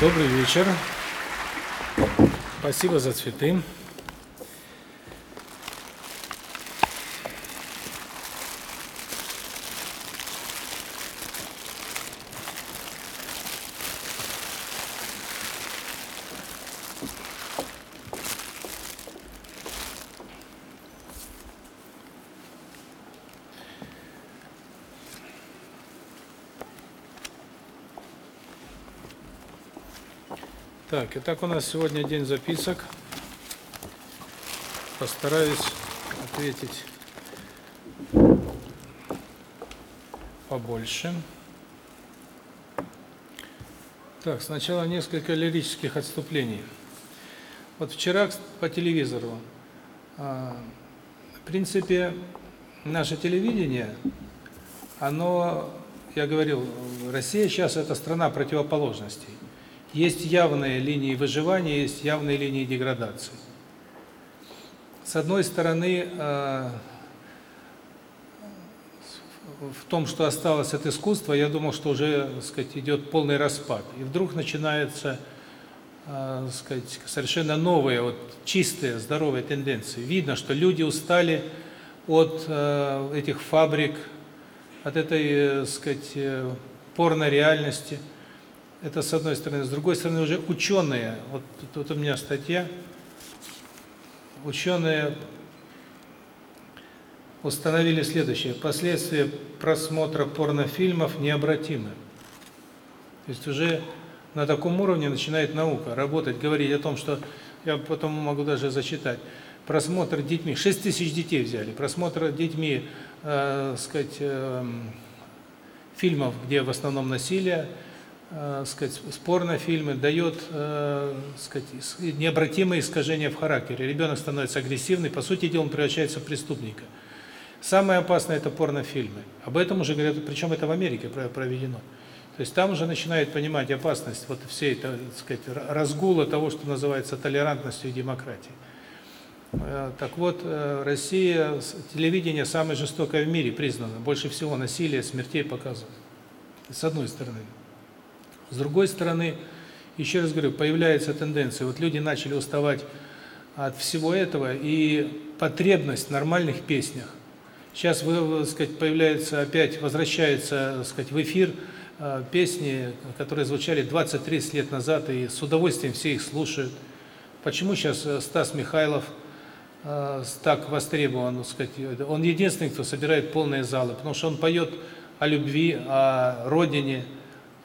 Добрый вечер. Спасибо за цветы. Так, итак, у нас сегодня день записок. Постараюсь ответить побольше. Так, сначала несколько лирических отступлений. Вот вчера по телевизору, а, в принципе, наше телевидение, оно, я говорил, Россия сейчас это страна противоположностей. Есть явные линии выживания, есть явные линии деградации. С одной стороны, э, в том, что осталось от искусства, я думал, что уже, так сказать, идет полный распад. И вдруг начинаются, э, так сказать, совершенно новые, вот чистые, здоровые тенденции. Видно, что люди устали от э, этих фабрик, от этой, так сказать, порно реальности. Это с одной стороны. С другой стороны, уже ученые, вот тут у меня статья, ученые установили следующее. Последствия просмотра порнофильмов необратимы. То есть уже на таком уровне начинает наука работать, говорить о том, что, я потом могу даже зачитать, просмотр детьми, 6 тысяч детей взяли, просмотр детьми, э, сказать, э, фильмов, где в основном насилие, э, сказать, спорно фильмы дает, э, сказать, необратимые искажения в характере. Ребенок становится агрессивный, по сути дела он превращается в преступника. Самое опасное это порнофильмы. Об этом уже говорят, причем это в Америке проведено. То есть там уже начинают понимать опасность вот всей, так сказать, разгула того, что называется толерантностью и демократией. Э, так вот, э, Россия, телевидение самое жестокое в мире признано. Больше всего насилия, смертей показывает. С одной стороны. С другой стороны, еще раз говорю, появляется тенденция, вот люди начали уставать от всего этого, и потребность в нормальных песнях. Сейчас, вы, сказать, появляется опять, возвращается, сказать, в эфир э, песни, которые звучали 20-30 лет назад, и с удовольствием все их слушают. Почему сейчас э, Стас Михайлов э, так востребован, сказать, он единственный, кто собирает полные залы, потому что он поет о любви, о родине,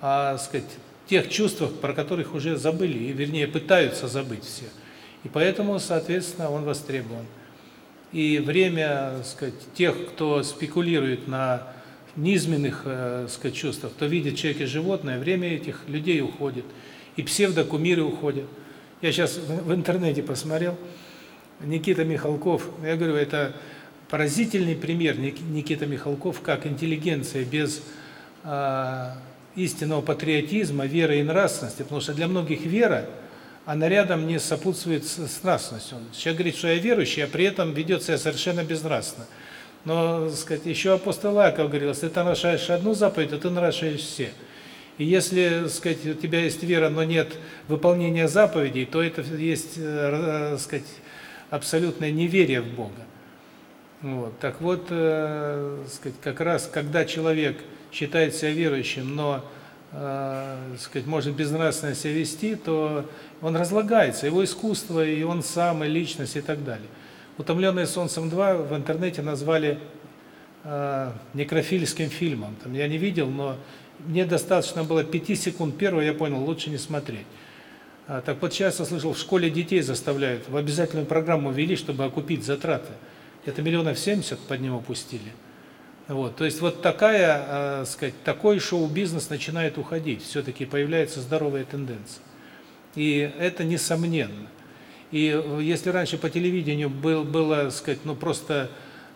о, сказать, тех чувствах, про которых уже забыли, и вернее пытаются забыть все. И поэтому, соответственно, он востребован. И время, сказать, тех, кто спекулирует на низменных, э, сказать, чувствах, кто видит человека животное, время этих людей уходит. И псевдокумиры уходят. Я сейчас в интернете посмотрел, Никита Михалков, я говорю, это поразительный пример Никита Михалков, как интеллигенция без э, истинного патриотизма, веры и нравственности, потому что для многих вера, она рядом не сопутствует с нравственностью. Человек говорит, что я верующий, а при этом ведет себя совершенно безнравственно. Но, сказать, еще апостол Иаков говорил, если ты нарушаешь одну заповедь, то ты нарушаешь все. И если, сказать, у тебя есть вера, но нет выполнения заповедей, то это есть, э, сказать, абсолютное неверие в Бога. Вот. Так вот, э, сказать, как раз когда человек считает себя верующим, но, э, сказать, может безнравственно себя вести, то он разлагается, его искусство, и он сам, и личность, и так далее. «Утомленные солнцем 2» в интернете назвали э, некрофильским фильмом. Там я не видел, но мне достаточно было 5 секунд первого, я понял, лучше не смотреть. А, так вот сейчас я слышал, в школе детей заставляют, в обязательную программу ввели, чтобы окупить затраты. Это миллионов 70 под него пустили. Вот, то есть вот такая, э, сказать, такой шоу-бизнес начинает уходить. все таки появляется здоровая тенденция. И это несомненно. И если раньше по телевидению был было, сказать, ну просто,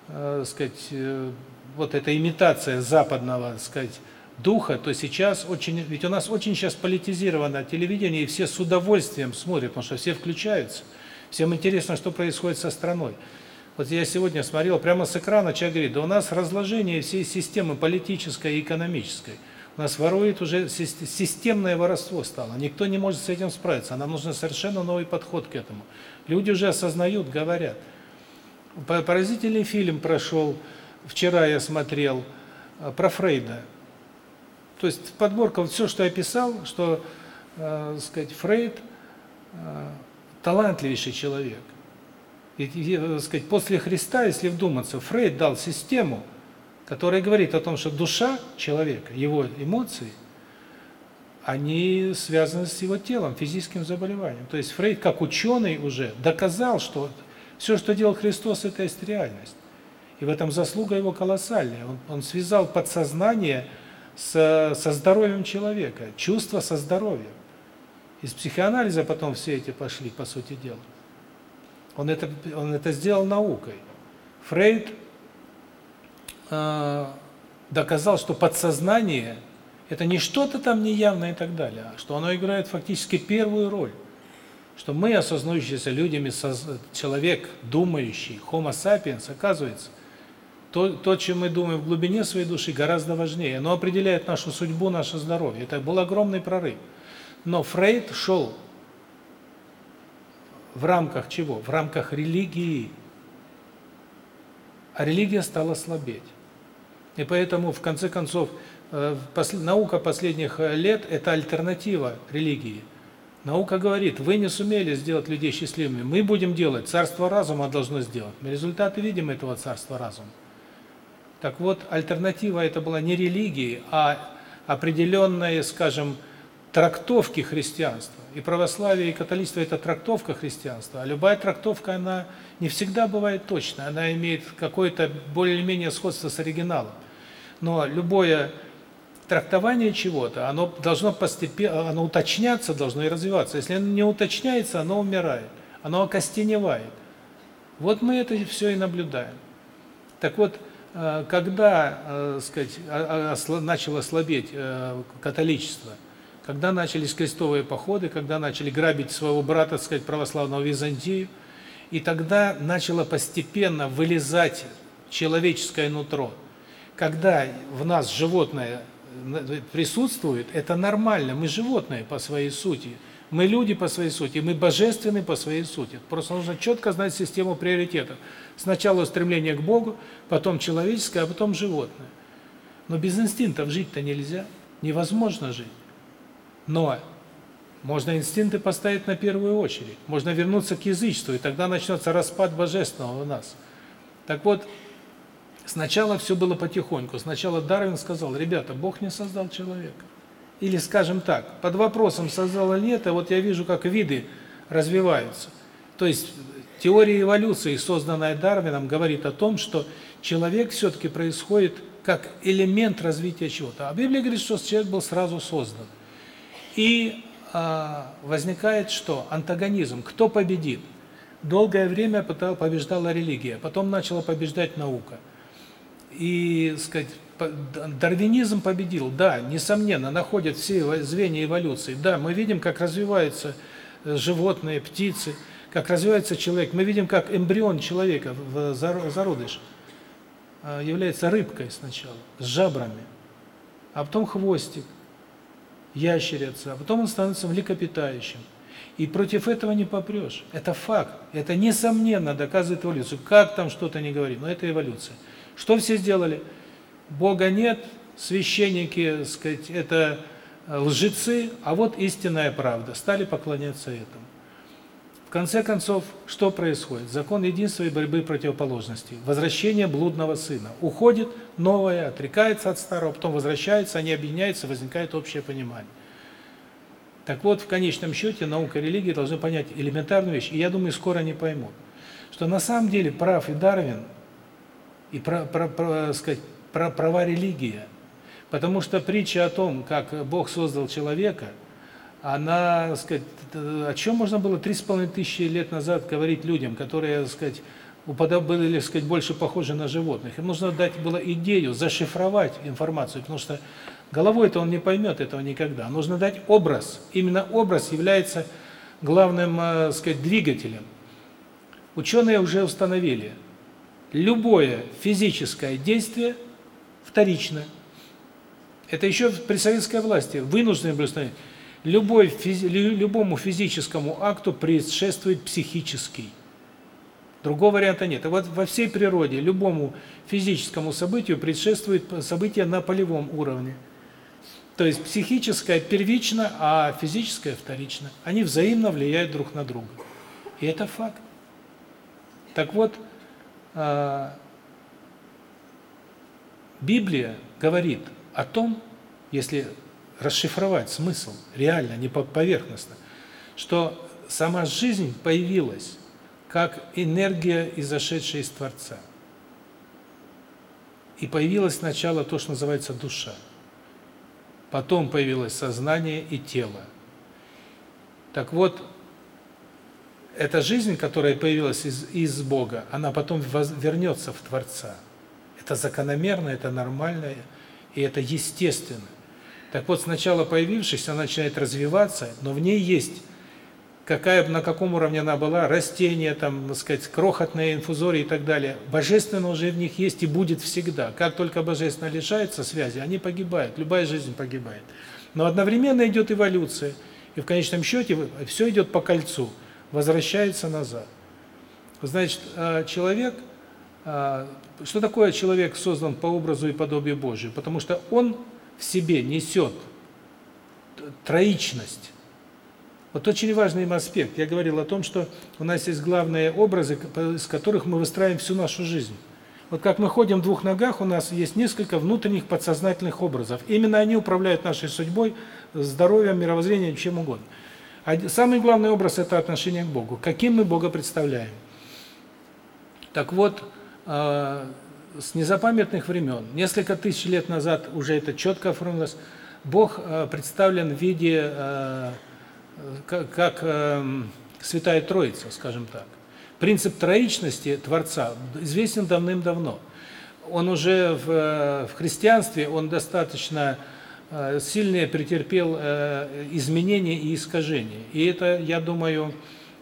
э, сказать, э, вот эта имитация западного, сказать, духа, то сейчас очень ведь у нас очень сейчас политизировано телевидение, и все с удовольствием смотрят, потому что все включаются. Всем интересно, что происходит со страной. Вот я сегодня смотрел прямо с экрана, человек говорит, да у нас разложение всей системы политической и экономической. У нас ворует уже системное воровство стало. Никто не может с этим справиться. Нам нужен совершенно новый подход к этому. Люди уже осознают, говорят. Поразительный фильм прошел, вчера я смотрел, э, про Фрейда. То есть подборка, вот все, что я писал, что, э, сказать, Фрейд э, талантливейший человек. И, э, сказать, после Христа, если вдуматься, Фрейд дал систему, которая говорит о том, что душа человека, его эмоции, они связаны с его телом, физическим заболеванием. То есть Фрейд, как ученый уже, доказал, что все, что делал Христос, это есть реальность. И в этом заслуга его колоссальная. Он, он связал подсознание с, со здоровьем человека, чувство со здоровьем. Из психоанализа потом все эти пошли, по сути дела. Он это, он это сделал наукой. Фрейд э, доказал, что подсознание – это не что-то там неявное и так далее, а что оно играет фактически первую роль. Что мы, осознающиеся людьми, человек, думающий, homo sapiens, оказывается, то, то, чем мы думаем в глубине своей души, гораздо важнее. Оно определяет нашу судьбу, наше здоровье. Это был огромный прорыв. Но Фрейд шел в рамках чего? В рамках религии. А религия стала слабеть. И поэтому, в конце концов, э, наука последних э, лет – это альтернатива религии. Наука говорит, вы не сумели сделать людей счастливыми, мы будем делать, царство разума должно сделать. Мы результаты видим этого царства разума. Так вот, альтернатива это была не религии, а определенная, скажем, трактовки христианства. И православие, и католичество – это трактовка христианства. А любая трактовка, она не всегда бывает точной. Она имеет какое-то более-менее сходство с оригиналом. Но любое трактование чего-то, оно должно постепенно, оно уточняться должно и развиваться. Если оно не уточняется, оно умирает, оно окостеневает. Вот мы это все и наблюдаем. Так вот, э, когда, э, сказать, начало слабеть э, католичество – когда начались крестовые походы, когда начали грабить своего брата, так сказать, православного Византию, и тогда начало постепенно вылезать человеческое нутро. Когда в нас животное присутствует, это нормально, мы животные по своей сути. Мы люди по своей сути, мы божественны по своей сути. Просто нужно четко знать систему приоритетов. Сначала стремление к Богу, потом человеческое, а потом животное. Но без инстинктов жить-то нельзя. Невозможно жить. Но можно инстинкты поставить на первую очередь. Можно вернуться к язычеству, и тогда начнется распад божественного в нас. Так вот, сначала все было потихоньку. Сначала Дарвин сказал, ребята, Бог не создал человека. Или, скажем так, под вопросом, создал или нет, а вот я вижу, как виды развиваются. То есть теория эволюции, созданная Дарвином, говорит о том, что человек все-таки происходит как элемент развития чего-то. А Библия говорит, что человек был сразу создан. И а, возникает что? Антагонизм. Кто победит? Долгое время побеждала религия, потом начала побеждать наука. И, сказать, дарвинизм победил, да, несомненно, находят все звенья эволюции. Да, мы видим, как развиваются э, животные, птицы, как развивается человек. Мы видим, как эмбрион человека в зародыш а, является рыбкой сначала, с жабрами, а потом хвостик, ящерица, а потом он становится млекопитающим. И против этого не попрешь. Это факт. Это несомненно доказывает эволюцию. Как там что-то не говори, но это эволюция. Что все сделали? Бога нет, священники, сказать, это лжецы, а вот истинная правда. Стали поклоняться этому. В конце концов, что происходит? Закон единства и борьбы противоположностей. Возвращение блудного сына. Уходит новое, отрекается от старого, потом возвращается, они объединяются, возникает общее понимание. Так вот, в конечном счете, наука и религия должны понять элементарную вещь, и я думаю, скоро они поймут, что на самом деле прав и Дарвин, и про, про, про, сказать, про, права религия. Потому что притча о том, как Бог создал человека – она, так сказать, о чем можно было три с половиной тысячи лет назад говорить людям, которые, так сказать, были, так сказать, больше похожи на животных. Им нужно дать было идею, зашифровать информацию, потому что головой-то он не поймет этого никогда. Нужно дать образ. Именно образ является главным, э, так сказать, двигателем. Ученые уже установили, любое физическое действие вторично. Это еще при советской власти вынуждены были установить. Любой, физи, любому физическому акту предшествует психический. Другого варианта нет. И вот во всей природе любому физическому событию предшествует событие на полевом уровне. То есть психическое первично, а физическое вторично. Они взаимно влияют друг на друга. И это факт. Так вот, а, Библия говорит о том, если расшифровать смысл реально, не поверхностно, что сама жизнь появилась как энергия, изошедшая из Творца. И появилось сначала то, что называется душа. Потом появилось сознание и тело. Так вот, эта жизнь, которая появилась из, из Бога, она потом вернется в Творца. Это закономерно, это нормально, и это естественно. Так вот, сначала появившись, она начинает развиваться, но в ней есть какая на каком уровне она была, растения, там, так сказать, крохотные инфузории и так далее. Божественно уже в них есть и будет всегда. Как только божественно лишается связи, они погибают, любая жизнь погибает. Но одновременно идет эволюция, и в конечном счете все идет по кольцу, возвращается назад. Значит, а, человек, а, что такое человек создан по образу и подобию Божию? Потому что он в себе несет троичность. Вот очень важный им аспект. Я говорил о том, что у нас есть главные образы, из которых мы выстраиваем всю нашу жизнь. Вот как мы ходим в двух ногах, у нас есть несколько внутренних подсознательных образов. Именно они управляют нашей судьбой, здоровьем, мировоззрением, чем угодно. А самый главный образ – это отношение к Богу. Каким мы Бога представляем? Так вот, а, с незапамятных времен, несколько тысяч лет назад уже это четко оформилось, Бог э, представлен в виде, э, как, как э, Святая Троица, скажем так. Принцип троичности Творца известен давным-давно. Он уже в, в христианстве, он достаточно сильно претерпел изменения и искажения. И это, я думаю,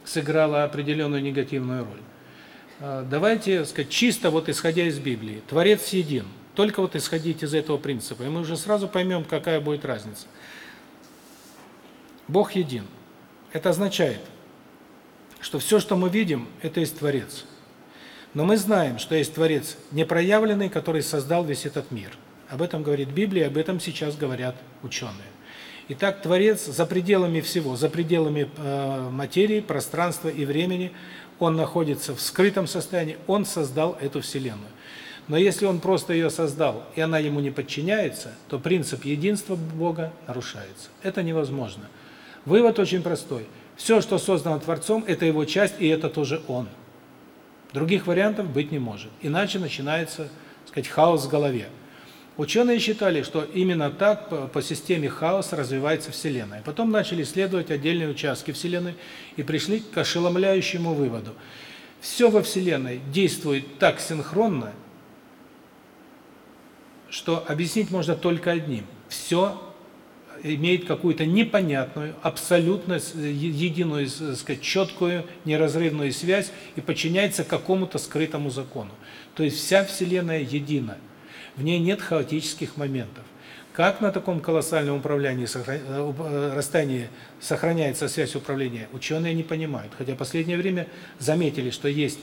сыграло определенную негативную роль. А, давайте, сказать, чисто вот исходя из Библии. Творец един. Только вот исходить из этого принципа, и мы уже сразу поймем, какая будет разница. Бог един. Это означает, что все, что мы видим, это есть Творец. Но мы знаем, что есть Творец непроявленный, который создал весь этот мир. Об этом говорит Библия, об этом сейчас говорят ученые. Итак, Творец за пределами всего, за пределами э, материи, пространства и времени – он находится в скрытом состоянии, он создал эту Вселенную. Но если он просто ее создал, и она ему не подчиняется, то принцип единства Бога нарушается. Это невозможно. Вывод очень простой. Все, что создано Творцом, это его часть, и это тоже он. Других вариантов быть не может. Иначе начинается, сказать, хаос в голове. Ученые считали, что именно так по, системе хаоса развивается Вселенная. Потом начали исследовать отдельные участки Вселенной и пришли к ошеломляющему выводу. Все во Вселенной действует так синхронно, что объяснить можно только одним. Все имеет какую-то непонятную, абсолютно единую, сказать, четкую, неразрывную связь и подчиняется какому-то скрытому закону. То есть вся Вселенная едина. В ней нет хаотических моментов. Как на таком колоссальном управлении э, э, расстоянии сохраняется связь управления, ученые не понимают. Хотя в последнее время заметили, что есть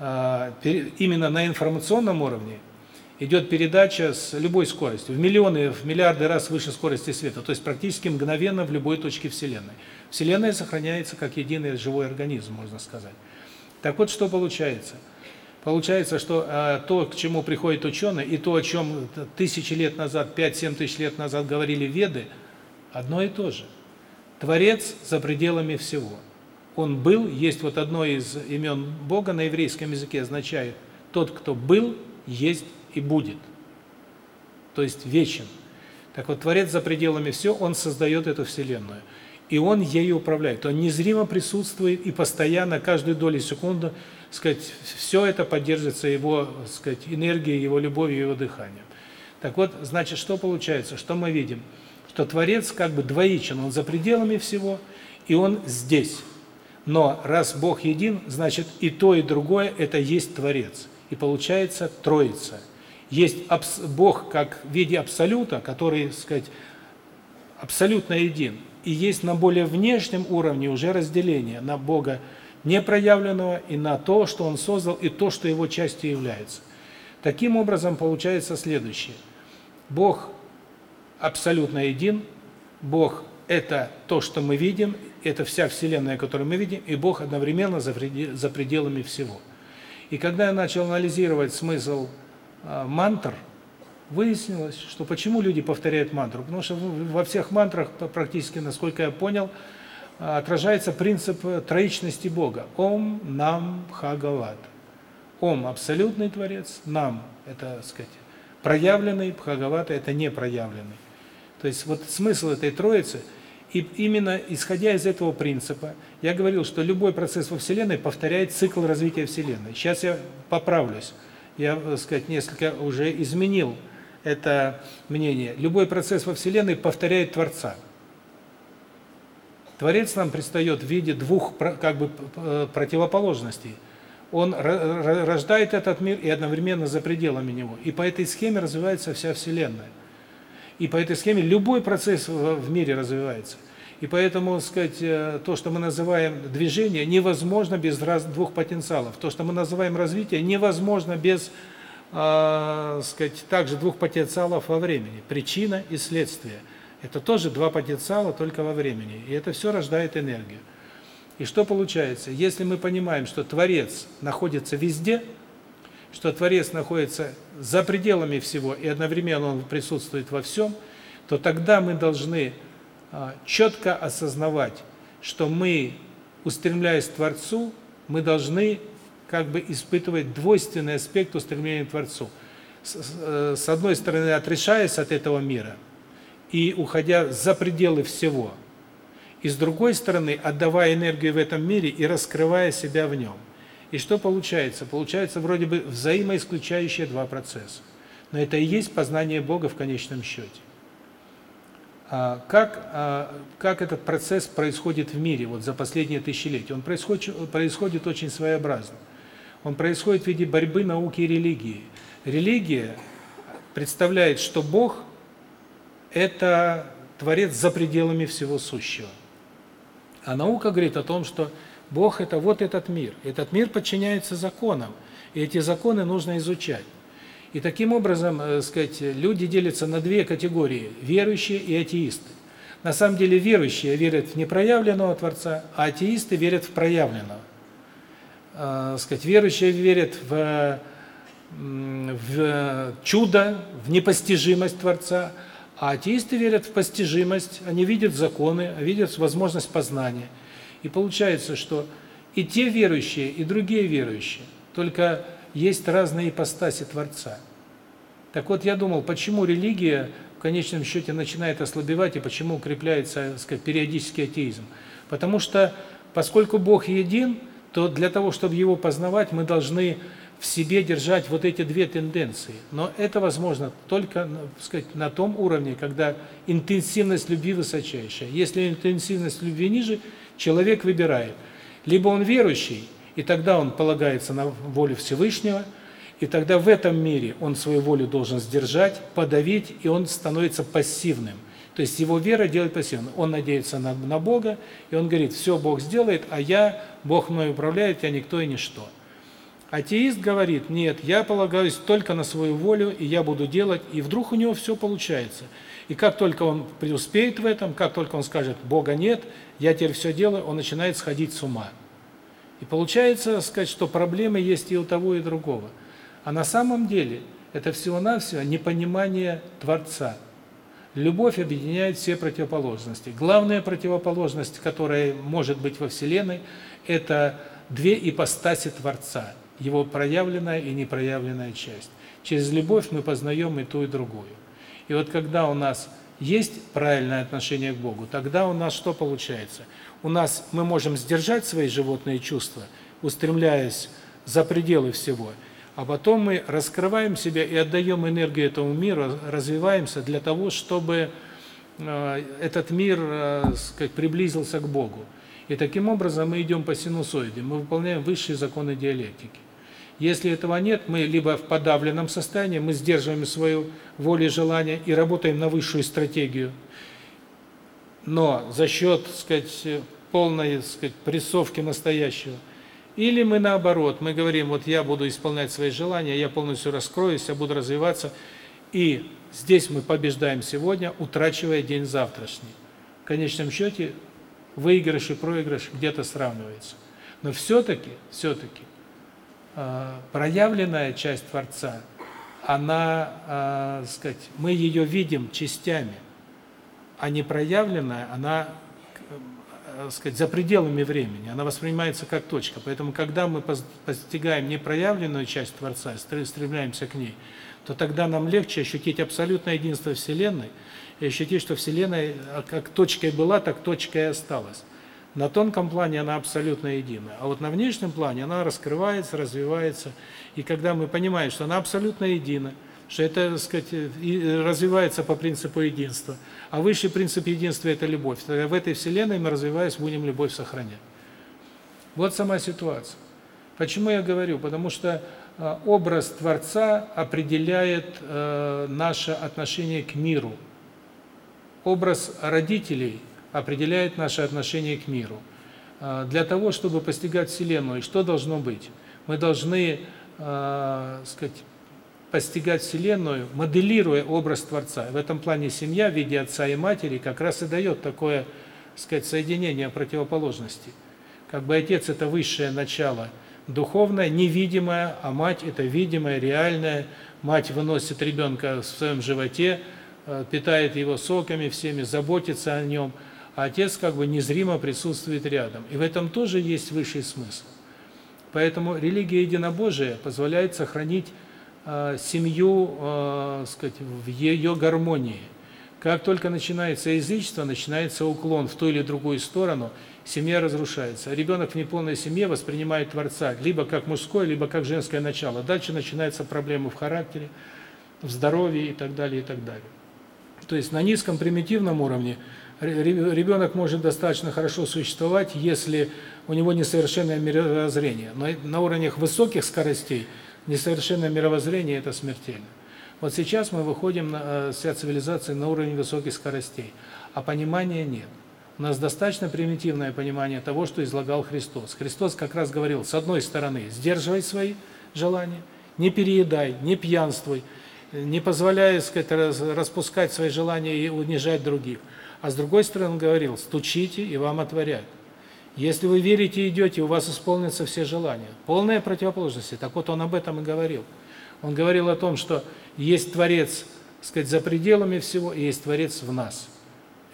а, именно на информационном уровне идет передача с любой скоростью, в миллионы, в миллиарды раз выше скорости света, то есть практически мгновенно в любой точке Вселенной. Вселенная сохраняется как единый живой организм, можно сказать. Так вот, что получается – Получается, что э, то, к чему приходят ученые, и то, о чем тысячи лет назад, 5-7 тысяч лет назад говорили Веды, одно и то же. Творец за пределами всего. Он был, есть вот одно из имен Бога на еврейском языке означает «тот, кто был, есть и будет». То есть вечен. Так вот, Творец за пределами все, Он создает эту Вселенную. И Он ею управляет. Он незримо присутствует и постоянно, каждую долю секунды сказать, все это поддерживается его, сказать, энергией, его любовью, его дыханием. Так вот, значит, что получается? Что мы видим? Что Творец как бы двоичен, он за пределами всего, и он здесь. Но раз Бог един, значит и то, и другое – это есть Творец. И получается Троица. Есть Бог как в виде абсолюта, который, сказать, абсолютно един. И есть на более внешнем уровне уже разделение на Бога непроявленного и на то, что Он создал, и то, что Его частью является. Таким образом, получается следующее. Бог абсолютно един, Бог – это то, что мы видим, это вся Вселенная, которую мы видим, и Бог одновременно за пределами всего. И когда я начал анализировать смысл э, мантр, выяснилось, что почему люди повторяют мантру. Потому что во всех мантрах, практически, насколько я понял, отражается принцип троичности Бога. Ом, Нам, Бхагават. Ом – абсолютный Творец, Нам – это, сказать, проявленный, Бхагавата – это непроявленный. То есть вот смысл этой троицы – и именно исходя из этого принципа, я говорил, что любой процесс во Вселенной повторяет цикл развития Вселенной. Сейчас я поправлюсь. Я, сказать, несколько уже изменил это мнение. Любой процесс во Вселенной повторяет Творца. Творец нам предстает в виде двух как бы противоположностей. Он рождает этот мир и одновременно за пределами него. И по этой схеме развивается вся Вселенная. И по этой схеме любой процесс в мире развивается. И поэтому, сказать, э, то, что мы называем движение, невозможно без раз двух потенциалов. То, что мы называем развитие, невозможно без, э, сказать, также двух потенциалов во времени. Причина и следствие. Это тоже два потенциала только во времени. И это все рождает энергию. И что получается? Если мы понимаем, что Творец находится везде, что Творец находится за пределами всего и одновременно Он присутствует во всем, то тогда мы должны а, четко осознавать, что мы, устремляясь к Творцу, мы должны как бы испытывать двойственный аспект устремления к Творцу. С, с одной стороны, отрешаясь от этого мира и уходя за пределы всего, и с другой стороны, отдавая энергию в этом мире и раскрывая себя в нем. И что получается? Получается вроде бы взаимоисключающие два процесса. Но это и есть познание Бога в конечном счете. А как а, как этот процесс происходит в мире вот за последние тысячелетия? Он происходит происходит очень своеобразно. Он происходит в виде борьбы науки и религии. Религия представляет, что Бог это творец за пределами всего сущего. А наука говорит о том, что Бог – это вот этот мир. Этот мир подчиняется законам, и эти законы нужно изучать. И таким образом, э, сказать, люди делятся на две категории – верующие и атеисты. На самом деле верующие верят в непроявленного Творца, а атеисты верят в проявленного. Э, сказать, верующие верят в, в чудо, в непостижимость Творца, а атеисты верят в постижимость, они видят законы, видят возможность познания. И получается, что и те верующие, и другие верующие, только есть разные ипостаси Творца. Так вот, я думал, почему религия в конечном счете начинает ослабевать и почему укрепляется, сказать, периодический атеизм. Потому что, поскольку Бог един, то для того, чтобы Его познавать, мы должны в себе держать вот эти две тенденции. Но это возможно только, так сказать, на том уровне, когда интенсивность любви высочайшая. Если интенсивность любви ниже, Человек выбирает. Либо он верующий, и тогда он полагается на волю Всевышнего, и тогда в этом мире он свою волю должен сдержать, подавить, и он становится пассивным. То есть его вера делает пассивным. Он надеется на, на Бога, и он говорит, все Бог сделает, а я, Бог мной управляет, я никто и ничто. Атеист говорит, нет, я полагаюсь только на свою волю, и я буду делать, и вдруг у него все получается. И как только он преуспеет в этом, как только он скажет, Бога нет, я теперь все делаю, он начинает сходить с ума. И получается, сказать, что проблемы есть и у того, и другого. А на самом деле это всего-навсего непонимание Творца. Любовь объединяет все противоположности. Главная противоположность, которая может быть во Вселенной, это две ипостаси Творца, его проявленная и непроявленная часть. Через любовь мы познаем и ту, и другую. И вот когда у нас есть правильное отношение к Богу, тогда у нас что получается? У нас мы можем сдержать свои животные чувства, устремляясь за пределы всего, а потом мы раскрываем себя и отдаем энергию этому миру, развиваемся для того, чтобы э, этот мир, э, сказать, приблизился к Богу. И таким образом мы идем по синусоиде, мы выполняем высшие законы диалектики. Если этого нет, мы либо в подавленном состоянии, мы сдерживаем свою волю и желание и работаем на высшую стратегию. Но за счет, так сказать, полной, так сказать, прессовки настоящего. Или мы наоборот, мы говорим, вот я буду исполнять свои желания, я полностью раскроюсь, я буду развиваться. И здесь мы побеждаем сегодня, утрачивая день завтрашний. В конечном счете выигрыш и проигрыш где-то сравнивается. Но все-таки, все-таки, проявленная часть Творца, она, э, сказать, мы ее видим частями, а не проявленная, она, э, сказать, за пределами времени, она воспринимается как точка. Поэтому, когда мы постигаем непроявленную часть Творца, стремляемся к ней, то тогда нам легче ощутить абсолютное единство Вселенной и ощутить, что Вселенная как точкой была, так точкой и осталась. На тонком плане она абсолютно единая, а вот на внешнем плане она раскрывается, развивается. И когда мы понимаем, что она абсолютно едина, что это, так сказать, развивается по принципу единства, а высший принцип единства – это любовь, тогда в этой Вселенной мы, развиваясь, будем любовь сохранять. Вот сама ситуация. Почему я говорю? Потому что э, образ Творца определяет э, наше отношение к миру. Образ родителей определяет наше отношение к миру. А, для того, чтобы постигать Вселенную, что должно быть? Мы должны, э, сказать, постигать Вселенную, моделируя образ Творца. В этом плане семья в виде отца и матери как раз и дает такое, сказать, соединение противоположностей. Как бы отец – это высшее начало духовное, невидимое, а мать – это видимое, реальное. Мать выносит ребенка в своем животе, э, питает его соками всеми, заботится о нем – а отец как бы незримо присутствует рядом. И в этом тоже есть высший смысл. Поэтому религия единобожия позволяет сохранить э, семью, э, сказать, в ее гармонии. Как только начинается язычество, начинается уклон в ту или другую сторону, семья разрушается. Ребенок в неполной семье воспринимает Творца либо как мужское, либо как женское начало. Дальше начинаются проблемы в характере, в здоровье и так далее, и так далее. То есть на низком примитивном уровне ребенок может достаточно хорошо существовать, если у него несовершенное мировоззрение. Но на уровнях высоких скоростей несовершенное мировоззрение – это смертельно. Вот сейчас мы выходим, на, э, вся цивилизация, на уровень высоких скоростей, а понимания нет. У нас достаточно примитивное понимание того, что излагал Христос. Христос как раз говорил, с одной стороны, сдерживай свои желания, не переедай, не пьянствуй, не позволяй, сказать, распускать свои желания и унижать других – а с другой стороны он говорил, стучите, и вам отворят. Если вы верите и идете, у вас исполнятся все желания. Полная противоположность. Так вот он об этом и говорил. Он говорил о том, что есть Творец, сказать, за пределами всего, и есть Творец в нас.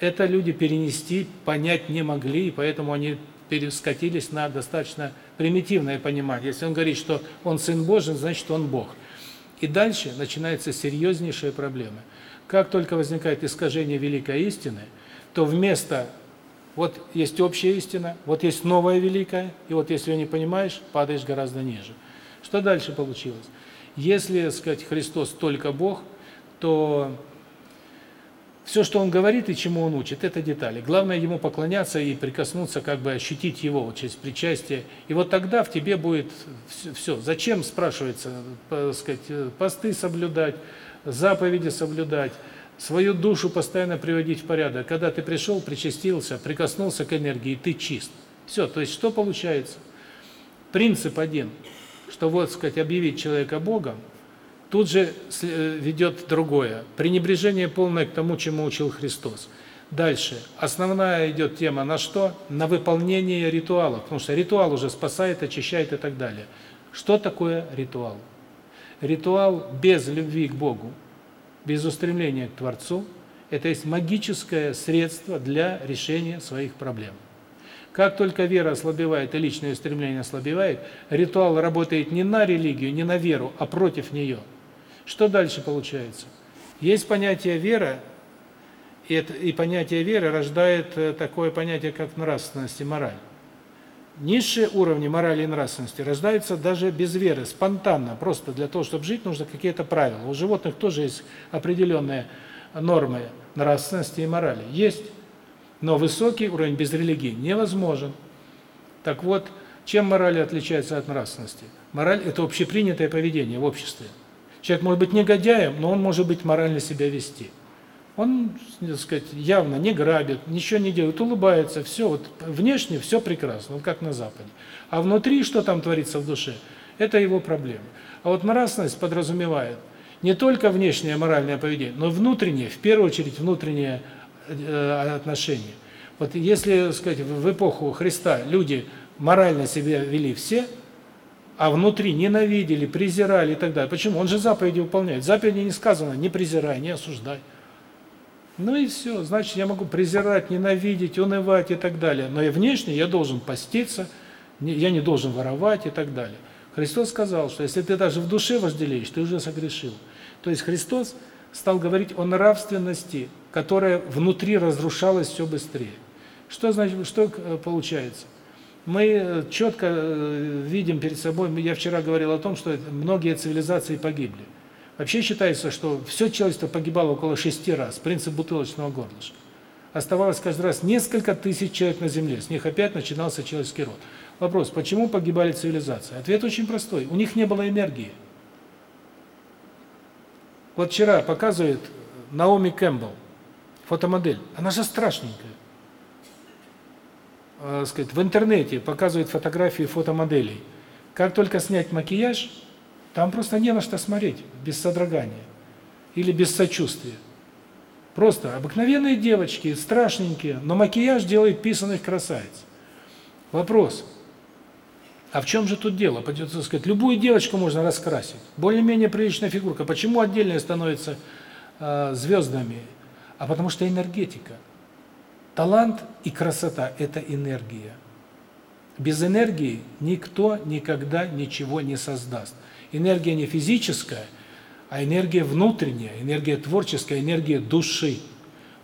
Это люди перенести, понять не могли, и поэтому они перескатились на достаточно примитивное понимание. Если он говорит, что он Сын Божий, значит он Бог. И дальше начинаются серьезнейшие проблемы. Как только возникает искажение великой истины, то вместо вот есть общая истина, вот есть новая великая, и вот если ее не понимаешь, падаешь гораздо ниже. Что дальше получилось? Если, сказать, Христос только Бог, то все, что Он говорит и чему Он учит, это детали. Главное Ему поклоняться и прикоснуться, как бы ощутить Его вот, через причастие. И вот тогда в тебе будет все. Зачем, спрашивается, сказать, посты соблюдать, заповеди соблюдать, свою душу постоянно приводить в порядок. Когда ты пришел, причастился, прикоснулся к энергии, ты чист. Все, то есть что получается? Принцип один, что вот, сказать, объявить человека Богом, тут же э, ведет другое. Пренебрежение полное к тому, чему учил Христос. Дальше. Основная идет тема на что? На выполнение ритуалов. Потому что ритуал уже спасает, очищает и так далее. Что такое ритуал? Ритуал без любви к Богу, без устремления к Творцу – это есть магическое средство для решения своих проблем. Как только вера ослабевает и личное устремление ослабевает, ритуал работает не на религию, не на веру, а против нее. Что дальше получается? Есть понятие вера, и, это, и понятие веры рождает э, такое понятие, как нравственность и мораль. Низшие уровни морали и нравственности рождаются даже без веры, спонтанно, просто для того, чтобы жить, нужно какие-то правила. У животных тоже есть определенные нормы нравственности и морали. Есть, но высокий уровень без религии невозможен. Так вот, Чем мораль отличается от нравственности? Мораль – это общепринятое поведение в обществе. Человек может быть негодяем, но он может быть морально себя вести. Он, так сказать, явно не грабит, ничего не делает, улыбается, все, вот внешне все прекрасно, вот как на Западе. А внутри, что там творится в душе, это его проблема. А вот нравственность подразумевает не только внешнее моральное поведение, но внутреннее, в первую очередь внутреннее э, отношение. Вот если, так сказать, в эпоху Христа люди морально себя вели все, а внутри ненавидели, презирали и так далее. Почему? Он же заповеди выполняет. Заповеди не сказано «не презирай, не осуждай». Ну и все. Значит, я могу презирать, ненавидеть, унывать и так далее. Но и внешне я должен поститься, я не должен воровать и так далее. Христос сказал, что если ты даже в душе вожделеешь, ты уже согрешил. То есть Христос стал говорить о нравственности, которая внутри разрушалась все быстрее. Что значит, что э, получается? Мы э, четко э, видим перед собой, я вчера говорил о том, что многие цивилизации погибли. Вообще считается, что все человечество погибало около шести раз, принцип бутылочного горлышка. Оставалось каждый раз несколько тысяч человек на Земле, с них опять начинался человеческий род. Вопрос, почему погибали цивилизации? Ответ очень простой, у них не было энергии. Вот вчера показывает Наоми Кэмпбелл, фотомодель, она же страшненькая. Э, сказать, в интернете показывают фотографии фотомоделей. Как только снять макияж, там просто не на что смотреть, без содрогания или без сочувствия. Просто обыкновенные девочки, страшненькие, но макияж делает писаных красавиц. Вопрос. А в чем же тут дело? Придется сказать, любую девочку можно раскрасить. Более-менее приличная фигурка. Почему отдельные становятся э, звездами? А потому что энергетика. Талант и красота – это энергия. Без энергии никто никогда ничего не создаст. Энергия не физическая, а энергия внутренняя, энергия творческая, энергия души.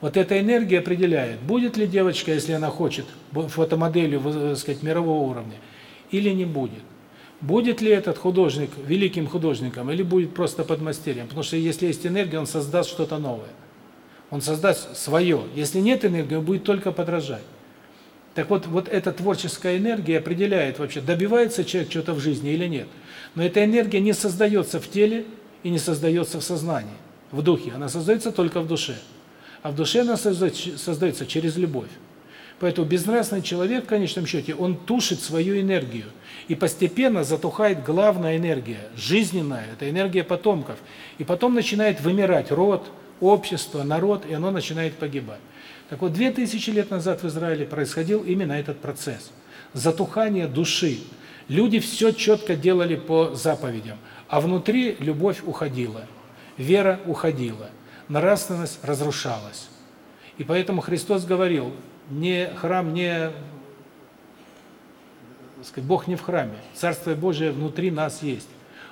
Вот эта энергия определяет, будет ли девочка, если она хочет, фотомоделью, так э, сказать, мирового уровня, или не будет. Будет ли этот художник великим художником, или будет просто подмастерьем. Потому что если есть энергия, он создаст что-то новое. Он создаст свое. Если нет энергии, он будет только подражать. Так вот, вот эта творческая энергия определяет вообще, добивается человек чего-то в жизни или нет. Но эта энергия не создается в теле и не создается в сознании, в духе. Она создается только в душе. А в душе она создается через любовь. Поэтому безнравственный человек, в конечном счете, он тушит свою энергию. И постепенно затухает главная энергия, жизненная, это энергия потомков. И потом начинает вымирать род, общество, народ, и оно начинает погибать. Так вот, две тысячи лет назад в Израиле происходил именно этот процесс. Затухание души. Люди все четко делали по заповедям, а внутри любовь уходила, вера уходила, нравственность разрушалась. И поэтому Христос говорил, не храм, не сказать, Бог не в храме, Царство Божие внутри нас есть.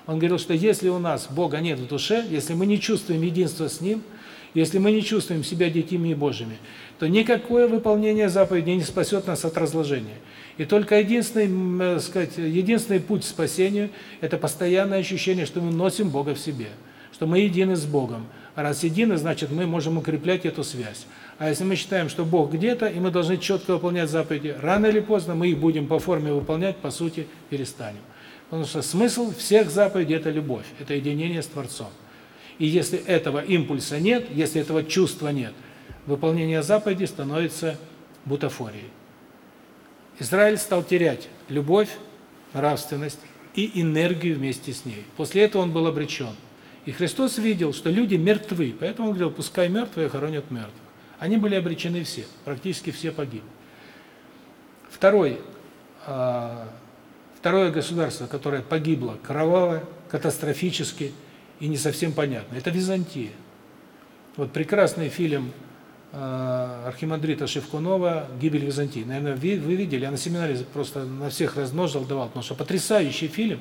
Он говорил, что если у нас Бога нет в душе, если мы не чувствуем единства с Ним – если мы не чувствуем себя детьми Божьими, то никакое выполнение заповедей не спасет нас от разложения. И только единственный, э, сказать, единственный путь к спасению – это постоянное ощущение, что мы носим Бога в себе, что мы едины с Богом. А раз едины, значит, мы можем укреплять эту связь. А если мы считаем, что Бог где-то, и мы должны четко выполнять заповеди, рано или поздно мы их будем по форме выполнять, по сути, перестанем. Потому что смысл всех заповедей – это любовь, это единение с Творцом. И если этого импульса нет, если этого чувства нет, выполнение заповеди становится бутафорией. Израиль стал терять любовь, нравственность и энергию вместе с ней. После этого он был обречен. И Христос видел, что люди мертвы, поэтому он говорил, пускай мертвые хоронят мертвых. Они были обречены все, практически все погибли. Второй, э, второе государство, которое погибло кроваво, катастрофически, и не совсем понятно. Это Византия. Вот прекрасный фильм архимандрита Шевкунова «Гибель Византии». Наверное, вы, вы видели, я на семинаре просто на всех размножил, давал, потому что потрясающий фильм,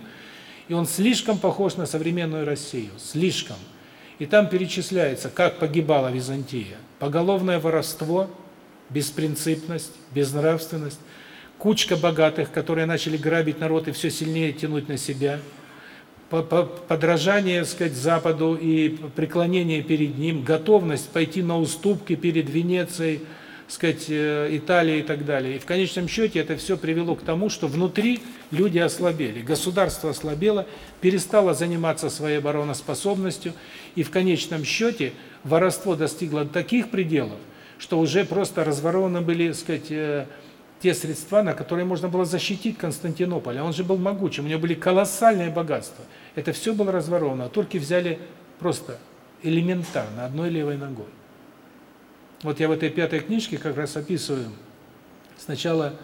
и он слишком похож на современную Россию, слишком. И там перечисляется, как погибала Византия. Поголовное воровство, беспринципность, безнравственность, кучка богатых, которые начали грабить народ и все сильнее тянуть на себя – подражание, сказать, Западу и преклонение перед ним, готовность пойти на уступки перед Венецией, сказать, э, Италия и так далее. И в конечном счете это все привело к тому, что внутри люди ослабели, государство ослабело, перестало заниматься своей обороноспособностью, и в конечном счете воровство достигло таких пределов, что уже просто разворованы были, сказать, э, те средства, на которые можно было защитить Константинополь. А он же был могучим, у него были колоссальные богатства. Это все было разворовано, а турки взяли просто элементарно, одной левой ногой. Вот я в этой пятой книжке как раз описываю сначала,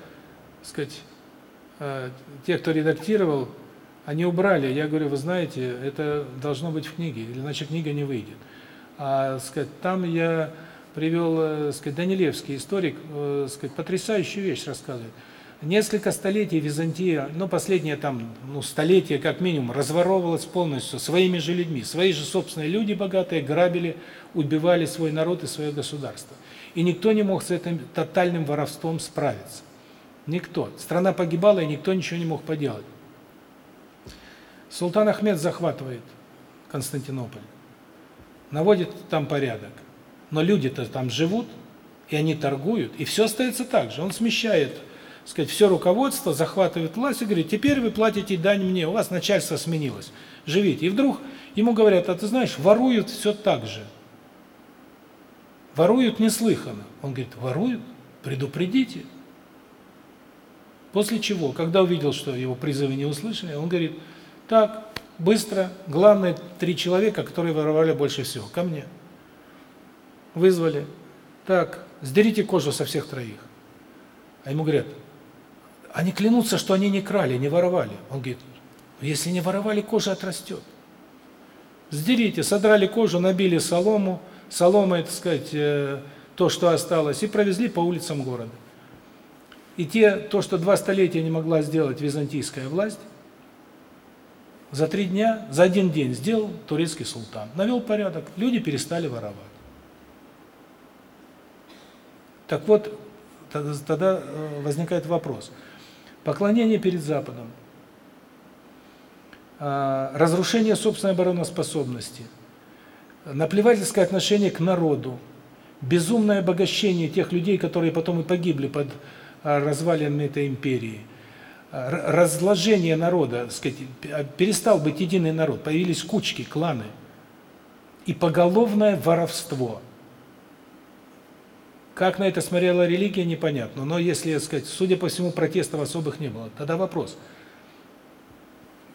сказать, э, те, кто редактировал, они убрали. Я говорю, вы знаете, это должно быть в книге, иначе книга не выйдет. А, сказать, там я привел, э, сказать, Данилевский историк, э, сказать, потрясающую вещь рассказывает. Несколько столетий Византия, ну, последние там, ну, столетия как минимум, разворовывалась полностью своими же людьми. Свои же собственные люди богатые грабили, убивали свой народ и свое государство. И никто не мог с этим тотальным воровством справиться. Никто. Страна погибала, и никто ничего не мог поделать. Султан Ахмед захватывает Константинополь, наводит там порядок. Но люди-то там живут, и они торгуют, и все остается так же. Он смещает сказать, все руководство захватывает власть и говорит, теперь вы платите дань мне, у вас начальство сменилось, живите. И вдруг ему говорят, а ты знаешь, воруют все так же. Воруют неслыханно. Он говорит, воруют? Предупредите. После чего, когда увидел, что его призывы не услышали, он говорит, так, быстро, главное, три человека, которые воровали больше всего, ко мне. Вызвали. Так, сдерите кожу со всех троих. А ему говорят, они клянутся, что они не крали, не воровали. Он говорит, «Ну, если не воровали, кожа отрастет. Сдерите, содрали кожу, набили солому, соломой, так сказать, э, то, что осталось, и провезли по улицам города. И те, то, что два столетия не могла сделать византийская власть, за три дня, за один день сделал турецкий султан. Навел порядок, люди перестали воровать. Так вот, тогда э, возникает вопрос – поклонение перед Западом, а, разрушение собственной обороноспособности, наплевательское отношение к народу, безумное обогащение тех людей, которые потом и погибли под а, развалинами этой империи, а, разложение народа, сказать, перестал быть единый народ, появились кучки, кланы, и поголовное воровство – как на это смотрела религия, непонятно. Но если, сказать, судя по всему, протестов особых не было. Тогда вопрос.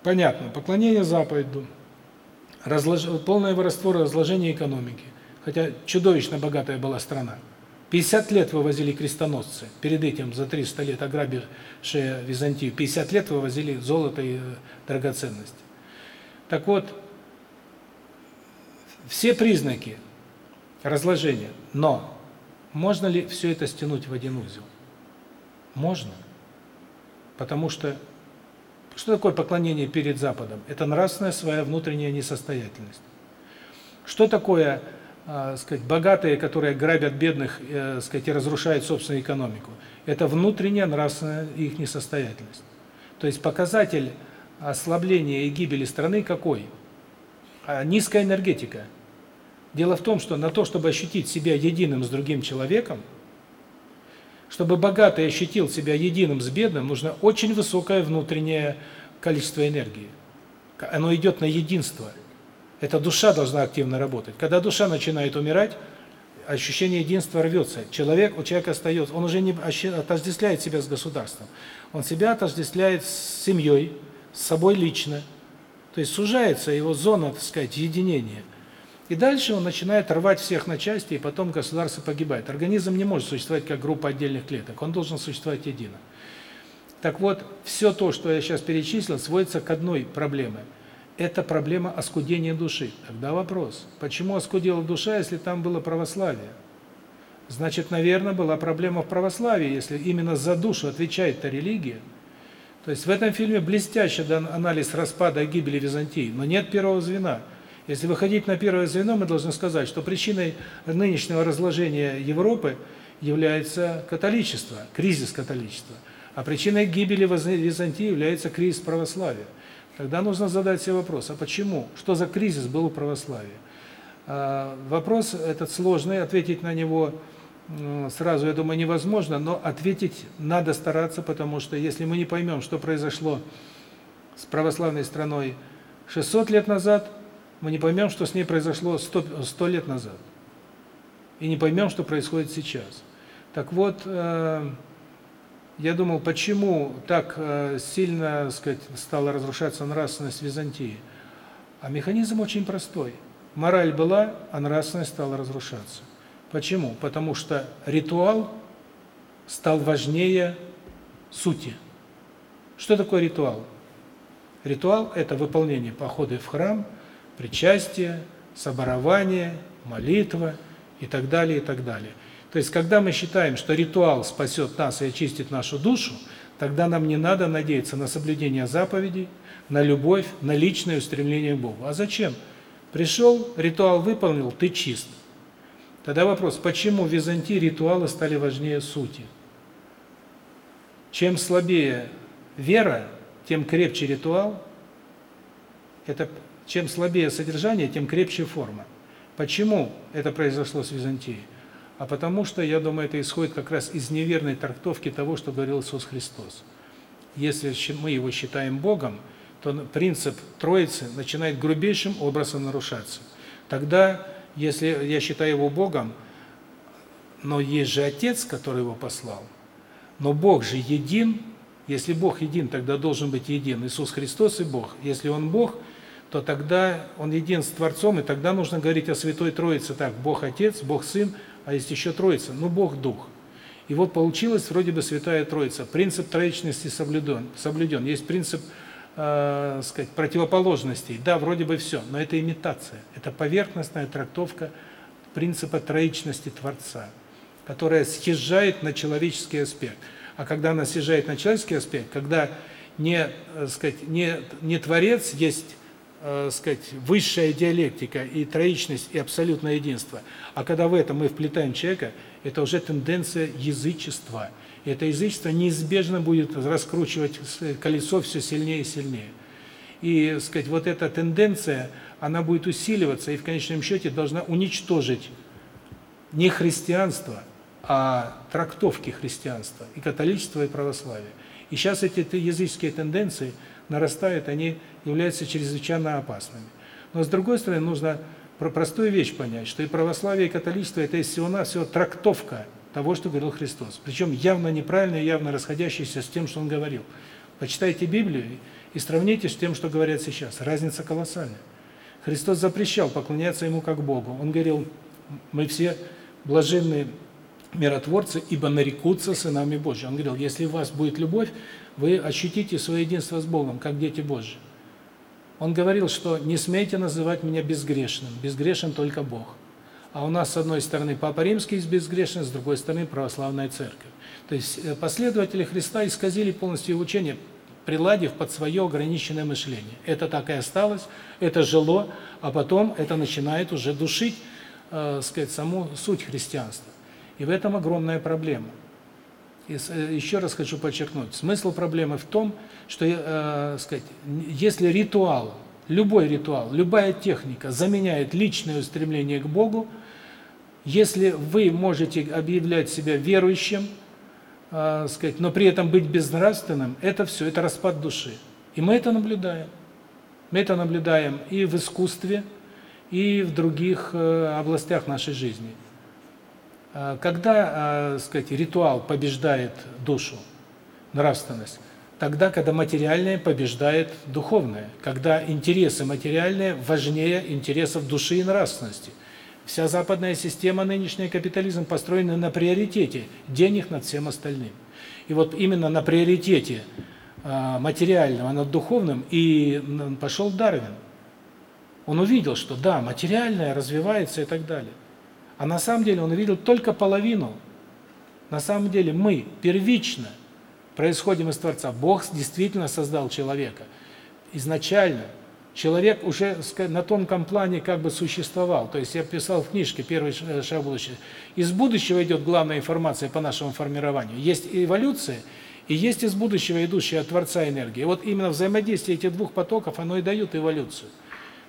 Понятно, поклонение заповеду, разлож... полное воровство, разложение экономики. Хотя чудовищно богатая была страна. 50 лет вывозили крестоносцы, перед этим за 300 лет ограбившие Византию, 50 лет вывозили золото и э, драгоценности. Так вот, все признаки разложения, но можно ли все это стянуть в один узел? Можно. Потому что что такое поклонение перед Западом? Это нравственная своя внутренняя несостоятельность. Что такое, э, сказать, богатые, которые грабят бедных, э, сказать, и разрушают собственную экономику? Это внутренняя нравственная их несостоятельность. То есть показатель ослабления и гибели страны какой? А низкая энергетика – Дело в том, что на то, чтобы ощутить себя единым с другим человеком, чтобы богатый ощутил себя единым с бедным, нужно очень высокое внутреннее количество энергии. Оно идет на единство. Эта душа должна активно работать. Когда душа начинает умирать, ощущение единства рвется. Человек, у человека остается, он уже не отождествляет себя с государством. Он себя отождествляет с семьей, с собой лично. То есть сужается его зона, так сказать, единения. И дальше он начинает рвать всех на части, и потом государство погибает. Организм не может существовать как группа отдельных клеток, он должен существовать едино. Так вот, все то, что я сейчас перечислил, сводится к одной проблеме. Это проблема оскудения души. Тогда вопрос, почему оскудела душа, если там было православие? Значит, наверное, была проблема в православии, если именно за душу отвечает-то религия. То есть в этом фильме блестяще дан анализ распада и гибели Византии, но нет первого звена – если выходить на первое звено, мы должны сказать, что причиной нынешнего разложения Европы является католичество, кризис католичества. А причиной гибели Византии является кризис православия. Тогда нужно задать себе вопрос, а почему? Что за кризис был у православия? А, вопрос этот сложный, ответить на него сразу, я думаю, невозможно, но ответить надо стараться, потому что если мы не поймем, что произошло с православной страной 600 лет назад, мы не поймем, что с ней произошло 100, 100 лет назад. И не поймем, что происходит сейчас. Так вот, э, я думал, почему так э, сильно, так сказать, стала разрушаться нравственность Византии. А механизм очень простой. Мораль была, а нравственность стала разрушаться. Почему? Потому что ритуал стал важнее сути. Что такое ритуал? Ритуал – это выполнение похода в храм, причастие, соборование, молитва и так далее, и так далее. То есть, когда мы считаем, что ритуал спасет нас и очистит нашу душу, тогда нам не надо надеяться на соблюдение заповедей, на любовь, на личное устремление к Богу. А зачем? Пришел, ритуал выполнил, ты чист. Тогда вопрос, почему в Византии ритуалы стали важнее сути? Чем слабее вера, тем крепче ритуал. Это чем слабее содержание, тем крепче форма. Почему это произошло с Византией? А потому что, я думаю, это исходит как раз из неверной трактовки того, что говорил Иисус Христос. Если мы его считаем Богом, то принцип Троицы начинает грубейшим образом нарушаться. Тогда, если я считаю его Богом, но есть же Отец, который его послал, но Бог же един, если Бог един, тогда должен быть един Иисус Христос и Бог. Если Он Бог, то тогда Он един с Творцом, и тогда нужно говорить о Святой Троице так, Бог Отец, Бог Сын, а есть еще Троица, ну Бог Дух. И вот получилась вроде бы Святая Троица. Принцип троичности соблюден. соблюден. Есть принцип э, сказать, противоположностей. Да, вроде бы все, но это имитация. Это поверхностная трактовка принципа троичности Творца, которая съезжает на человеческий аспект. А когда она съезжает на человеческий аспект, когда не, э, сказать, не, не Творец есть э, сказать, высшая диалектика и троичность, и абсолютное единство. А когда в этом мы вплетаем человека, это уже тенденция язычества. И это язычество неизбежно будет раскручивать колесо все сильнее и сильнее. И, сказать, вот эта тенденция, она будет усиливаться и в конечном счете должна уничтожить не христианство, а трактовки христианства, и католичества, и православия. И сейчас эти языческие тенденции нарастают, они являются чрезвычайно опасными. Но с другой стороны, нужно про простую вещь понять, что и православие, и католичество – это всего-навсего трактовка того, что говорил Христос. Причем явно неправильная, явно расходящаяся с тем, что Он говорил. Почитайте Библию и сравните с тем, что говорят сейчас. Разница колоссальная. Христос запрещал поклоняться Ему как Богу. Он говорил, мы все блаженные миротворцы, ибо нарекутся сынами Божьими. Он говорил, если у вас будет любовь, вы ощутите свое единство с Богом, как дети Божьи. Он говорил, что не смейте называть меня безгрешным, безгрешен только Бог. А у нас с одной стороны Папа Римский есть безгрешный, с другой стороны православная церковь. То есть э, последователи Христа исказили полностью его учение, приладив под свое ограниченное мышление. Это так и осталось, это жило, а потом это начинает уже душить, э, сказать, саму суть христианства. И в этом огромная проблема. И э, еще раз хочу подчеркнуть, смысл проблемы в том, что, э, сказать, если ритуал, любой ритуал, любая техника заменяет личное устремление к Богу, если вы можете объявлять себя верующим, э, сказать, но при этом быть безнравственным, это все, это распад души. И мы это наблюдаем. Мы это наблюдаем и в искусстве, и в других э, областях нашей жизни. А, когда, а, сказать, ритуал побеждает душу, нравственность, тогда, когда материальное побеждает духовное, когда интересы материальные важнее интересов души и нравственности. Вся западная система, нынешний капитализм построена на приоритете денег над всем остальным. И вот именно на приоритете а, материального над духовным и пошел Дарвин. Он увидел, что да, материальное развивается и так далее. А на самом деле он видел только половину. На самом деле мы первично происходим из Творца. Бог действительно создал человека. Изначально человек уже на тонком плане как бы существовал. То есть я писал в книжке «Первый шаг будущего». Из будущего идет главная информация по нашему формированию. Есть эволюция, и есть из будущего идущая от Творца энергия. И вот именно взаимодействие этих двух потоков, оно и дает эволюцию.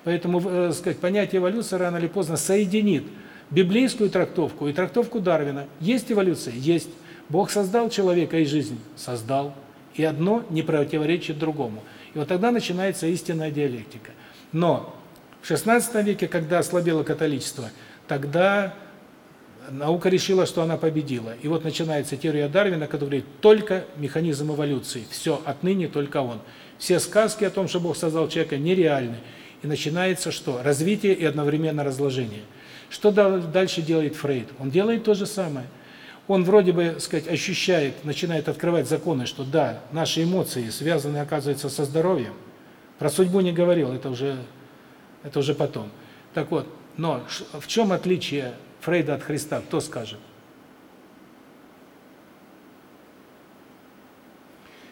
Поэтому, э, сказать, понятие эволюции рано или поздно соединит библейскую трактовку и трактовку Дарвина. Есть эволюция? Есть. Бог создал человека и жизнь? Создал. И одно не противоречит другому. И вот тогда начинается истинная диалектика. Но в XVI веке, когда ослабело католичество, тогда наука решила, что она победила. И вот начинается теория Дарвина, которая говорит только механизм эволюции. Все, отныне только он. Все сказки о том, что Бог создал человека, нереальны. И начинается что? Развитие и одновременно разложение. Что дальше делает Фрейд? Он делает то же самое. Он вроде бы, сказать, ощущает, начинает открывать законы, что да, наши эмоции связаны, оказывается, со здоровьем. Про судьбу не говорил, это уже это уже потом. Так вот, но в чем отличие Фрейда от Христа, кто скажет?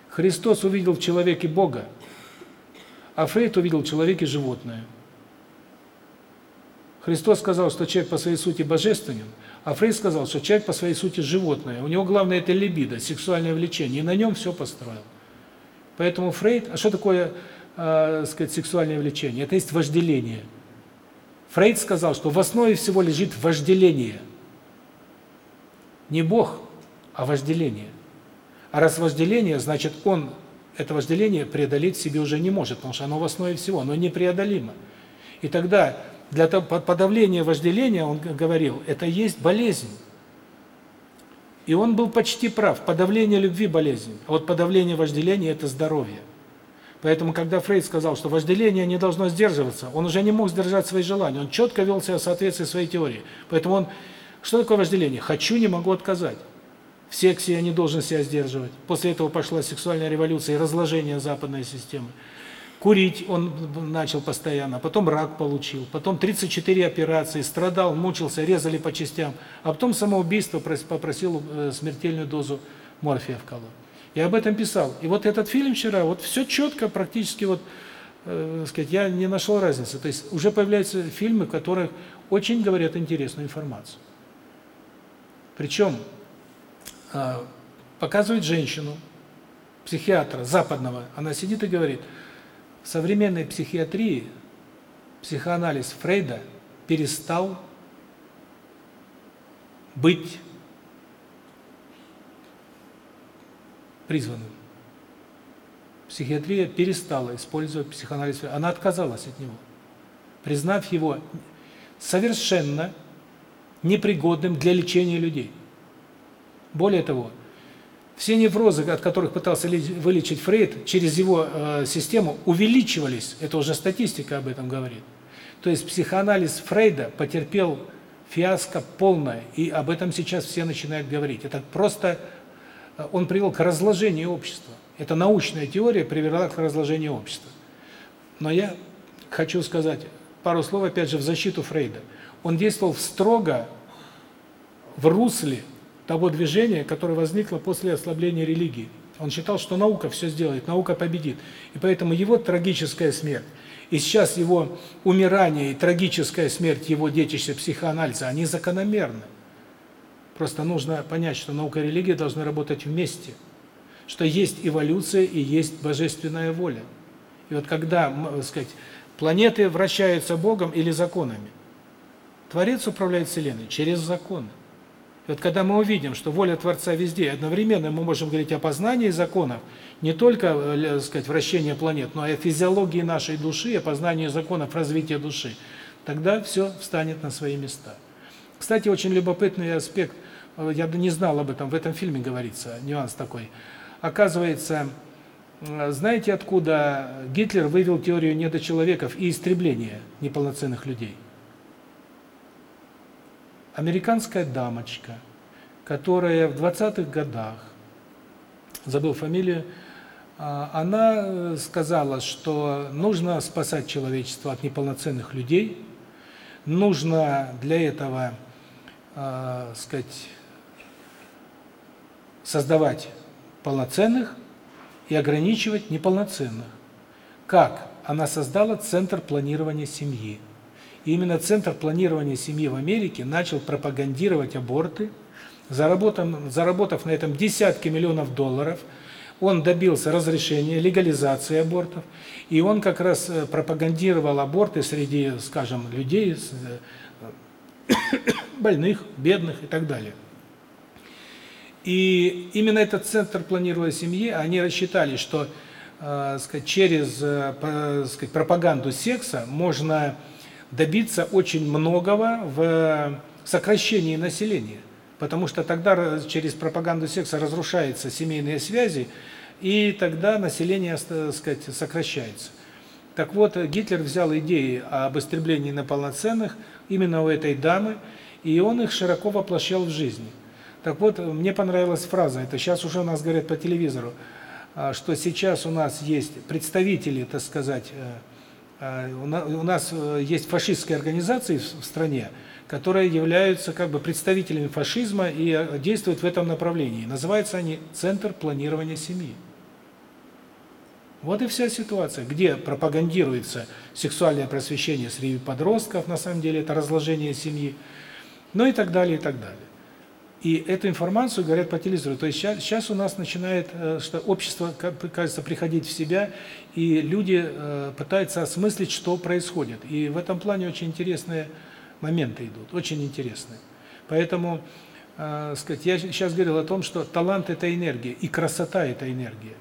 Христос увидел в человеке Бога, а Фрейд увидел в человеке животное. Христос сказал, что человек по своей сути божественен, а Фрейд сказал, что человек по своей сути животное. У него главное это либидо, сексуальное влечение, и на нем все построил. Поэтому Фрейд, а что такое, э, сказать, сексуальное влечение? Это есть вожделение. Фрейд сказал, что в основе всего лежит вожделение. Не Бог, а вожделение. А раз вожделение, значит, он это вожделение преодолеть себе уже не может, потому что оно в основе всего, оно непреодолимо. И тогда для подавления вожделения, он говорил, это есть болезнь. И он был почти прав. Подавление любви – болезнь, а вот подавление вожделения – это здоровье. Поэтому, когда Фрейд сказал, что вожделение не должно сдерживаться, он уже не мог сдержать свои желания, он четко вел себя в соответствии своей теории. Поэтому он... Что такое вожделение? Хочу, не могу отказать. В сексе я не должен себя сдерживать. После этого пошла сексуальная революция и разложение западной системы. Курить он начал постоянно, потом рак получил, потом 34 операции, страдал, мучился, резали по частям, а потом самоубийство попросил э, смертельную дозу морфия вколоть. Я об этом писал. И вот этот фильм вчера, вот все четко, практически вот, э, сказать, я не нашел разницы. То есть уже появляются фильмы, в которых очень говорят интересную информацию. Причем э, показывают женщину, психиатра западного, она сидит и говорит – современной психиатрии психоанализ Фрейда перестал быть призванным. Психиатрия перестала использовать психоанализ. Она отказалась от него, признав его совершенно непригодным для лечения людей. Более того, все неврозы, от которых пытался вылечить Фрейд, через его э, систему увеличивались. Это уже статистика об этом говорит. То есть психоанализ Фрейда потерпел фиаско полное, и об этом сейчас все начинают говорить. Это просто э, он привел к разложению общества. Это научная теория привела к разложению общества. Но я хочу сказать пару слов опять же в защиту Фрейда. Он действовал строго в русле того движения, которое возникло после ослабления религии. Он считал, что наука все сделает, наука победит. И поэтому его трагическая смерть, и сейчас его умирание и трагическая смерть его детища психоанализа, они закономерны. Просто нужно понять, что наука и религия должны работать вместе. Что есть эволюция и есть божественная воля. И вот когда, так сказать, планеты вращаются Богом или законами, Творец управляет Вселенной через законы. И вот когда мы увидим, что воля Творца везде, одновременно мы можем говорить о познании законов, не только, э, так сказать, вращения планет, но и о физиологии нашей души, о познании законов развития души, тогда все встанет на свои места. Кстати, очень любопытный аспект, э, я не знал об этом, в этом фильме говорится, нюанс такой. Оказывается, э, знаете, откуда Гитлер вывел теорию недочеловеков и истребления неполноценных людей? Американская дамочка, которая в 20-х годах, забыл фамилию, а, она э, сказала, что нужно спасать человечество от неполноценных людей, нужно для этого, э, сказать, создавать полноценных и ограничивать неполноценных. Как? Она создала центр планирования семьи. И именно Центр планирования семьи в Америке начал пропагандировать аборты, заработав, заработав на этом десятки миллионов долларов. Он добился разрешения, легализации абортов, и он как раз э, пропагандировал аборты среди, скажем, людей, больных, бедных и так далее. И именно этот центр планирования семьи, они рассчитали, что э, сказать, через э, сказать, пропаганду секса можно добиться очень многого в сокращении населения. Потому что тогда через пропаганду секса разрушаются семейные связи, и тогда население, так сказать, сокращается. Так вот, Гитлер взял идеи об истреблении неполноценных именно у этой дамы, и он их широко воплощал в жизни. Так вот, мне понравилась фраза, это сейчас уже у нас говорят по телевизору, а, что сейчас у нас есть представители, так сказать, э, э, у нас э, есть фашистские организации в стране, которые являются как бы представителями фашизма и действуют в этом направлении. Называются они Центр планирования семьи. Вот и вся ситуация, где пропагандируется сексуальное просвещение среди подростков, на самом деле это разложение семьи, ну и так далее, и так далее. И эту информацию говорят по телевизору. То есть сейчас, у нас начинает э, что общество, кажется, приходить в себя, и люди э, пытаются осмыслить, что происходит. И в этом плане очень интересные моменты идут, очень интересные. Поэтому, э, сказать, я сейчас говорил о том, что талант – это энергия, и красота – это энергия.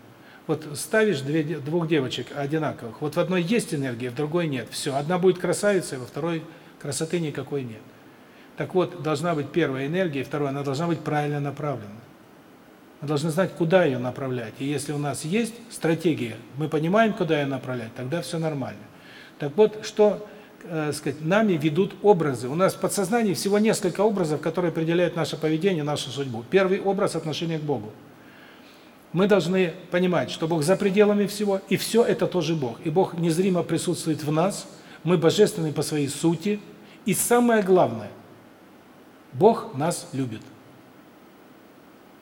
Вот ставишь две, двух девочек одинаковых, вот в одной есть энергия, в другой нет. Все, одна будет красавицей, во второй красоты никакой нет. Так вот, должна быть первая энергия, и вторая, она должна быть правильно направлена. Мы должны знать, куда ее направлять. И если у нас есть стратегия, мы понимаем, куда ее направлять, тогда все нормально. Так вот, что, э, сказать, нами ведут образы. У нас в подсознании всего несколько образов, которые определяют наше поведение, нашу судьбу. Первый образ – отношение к Богу мы должны понимать, что Бог за пределами всего, и все это тоже Бог. И Бог незримо присутствует в нас, мы божественны по своей сути, и самое главное, Бог нас любит.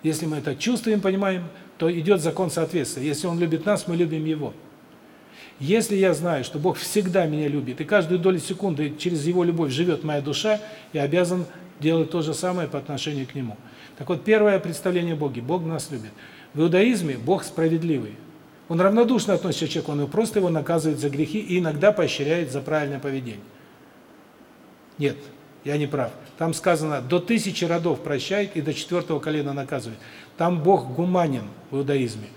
Если мы это чувствуем, понимаем, то идет закон соответствия. Если Он любит нас, мы любим Его. Если я знаю, что Бог всегда меня любит, и каждую долю секунды через Его любовь живет моя душа, я обязан делать то же самое по отношению к Нему. Так вот, первое представление Боге – Бог нас любит. В иудаизме Бог справедливый. Он равнодушно относится к человеку, он просто его наказывает за грехи и иногда поощряет за правильное поведение. Нет, я не прав. Там сказано, до тысячи родов прощает и до четвертого колена наказывает. Там Бог гуманен в иудаизме.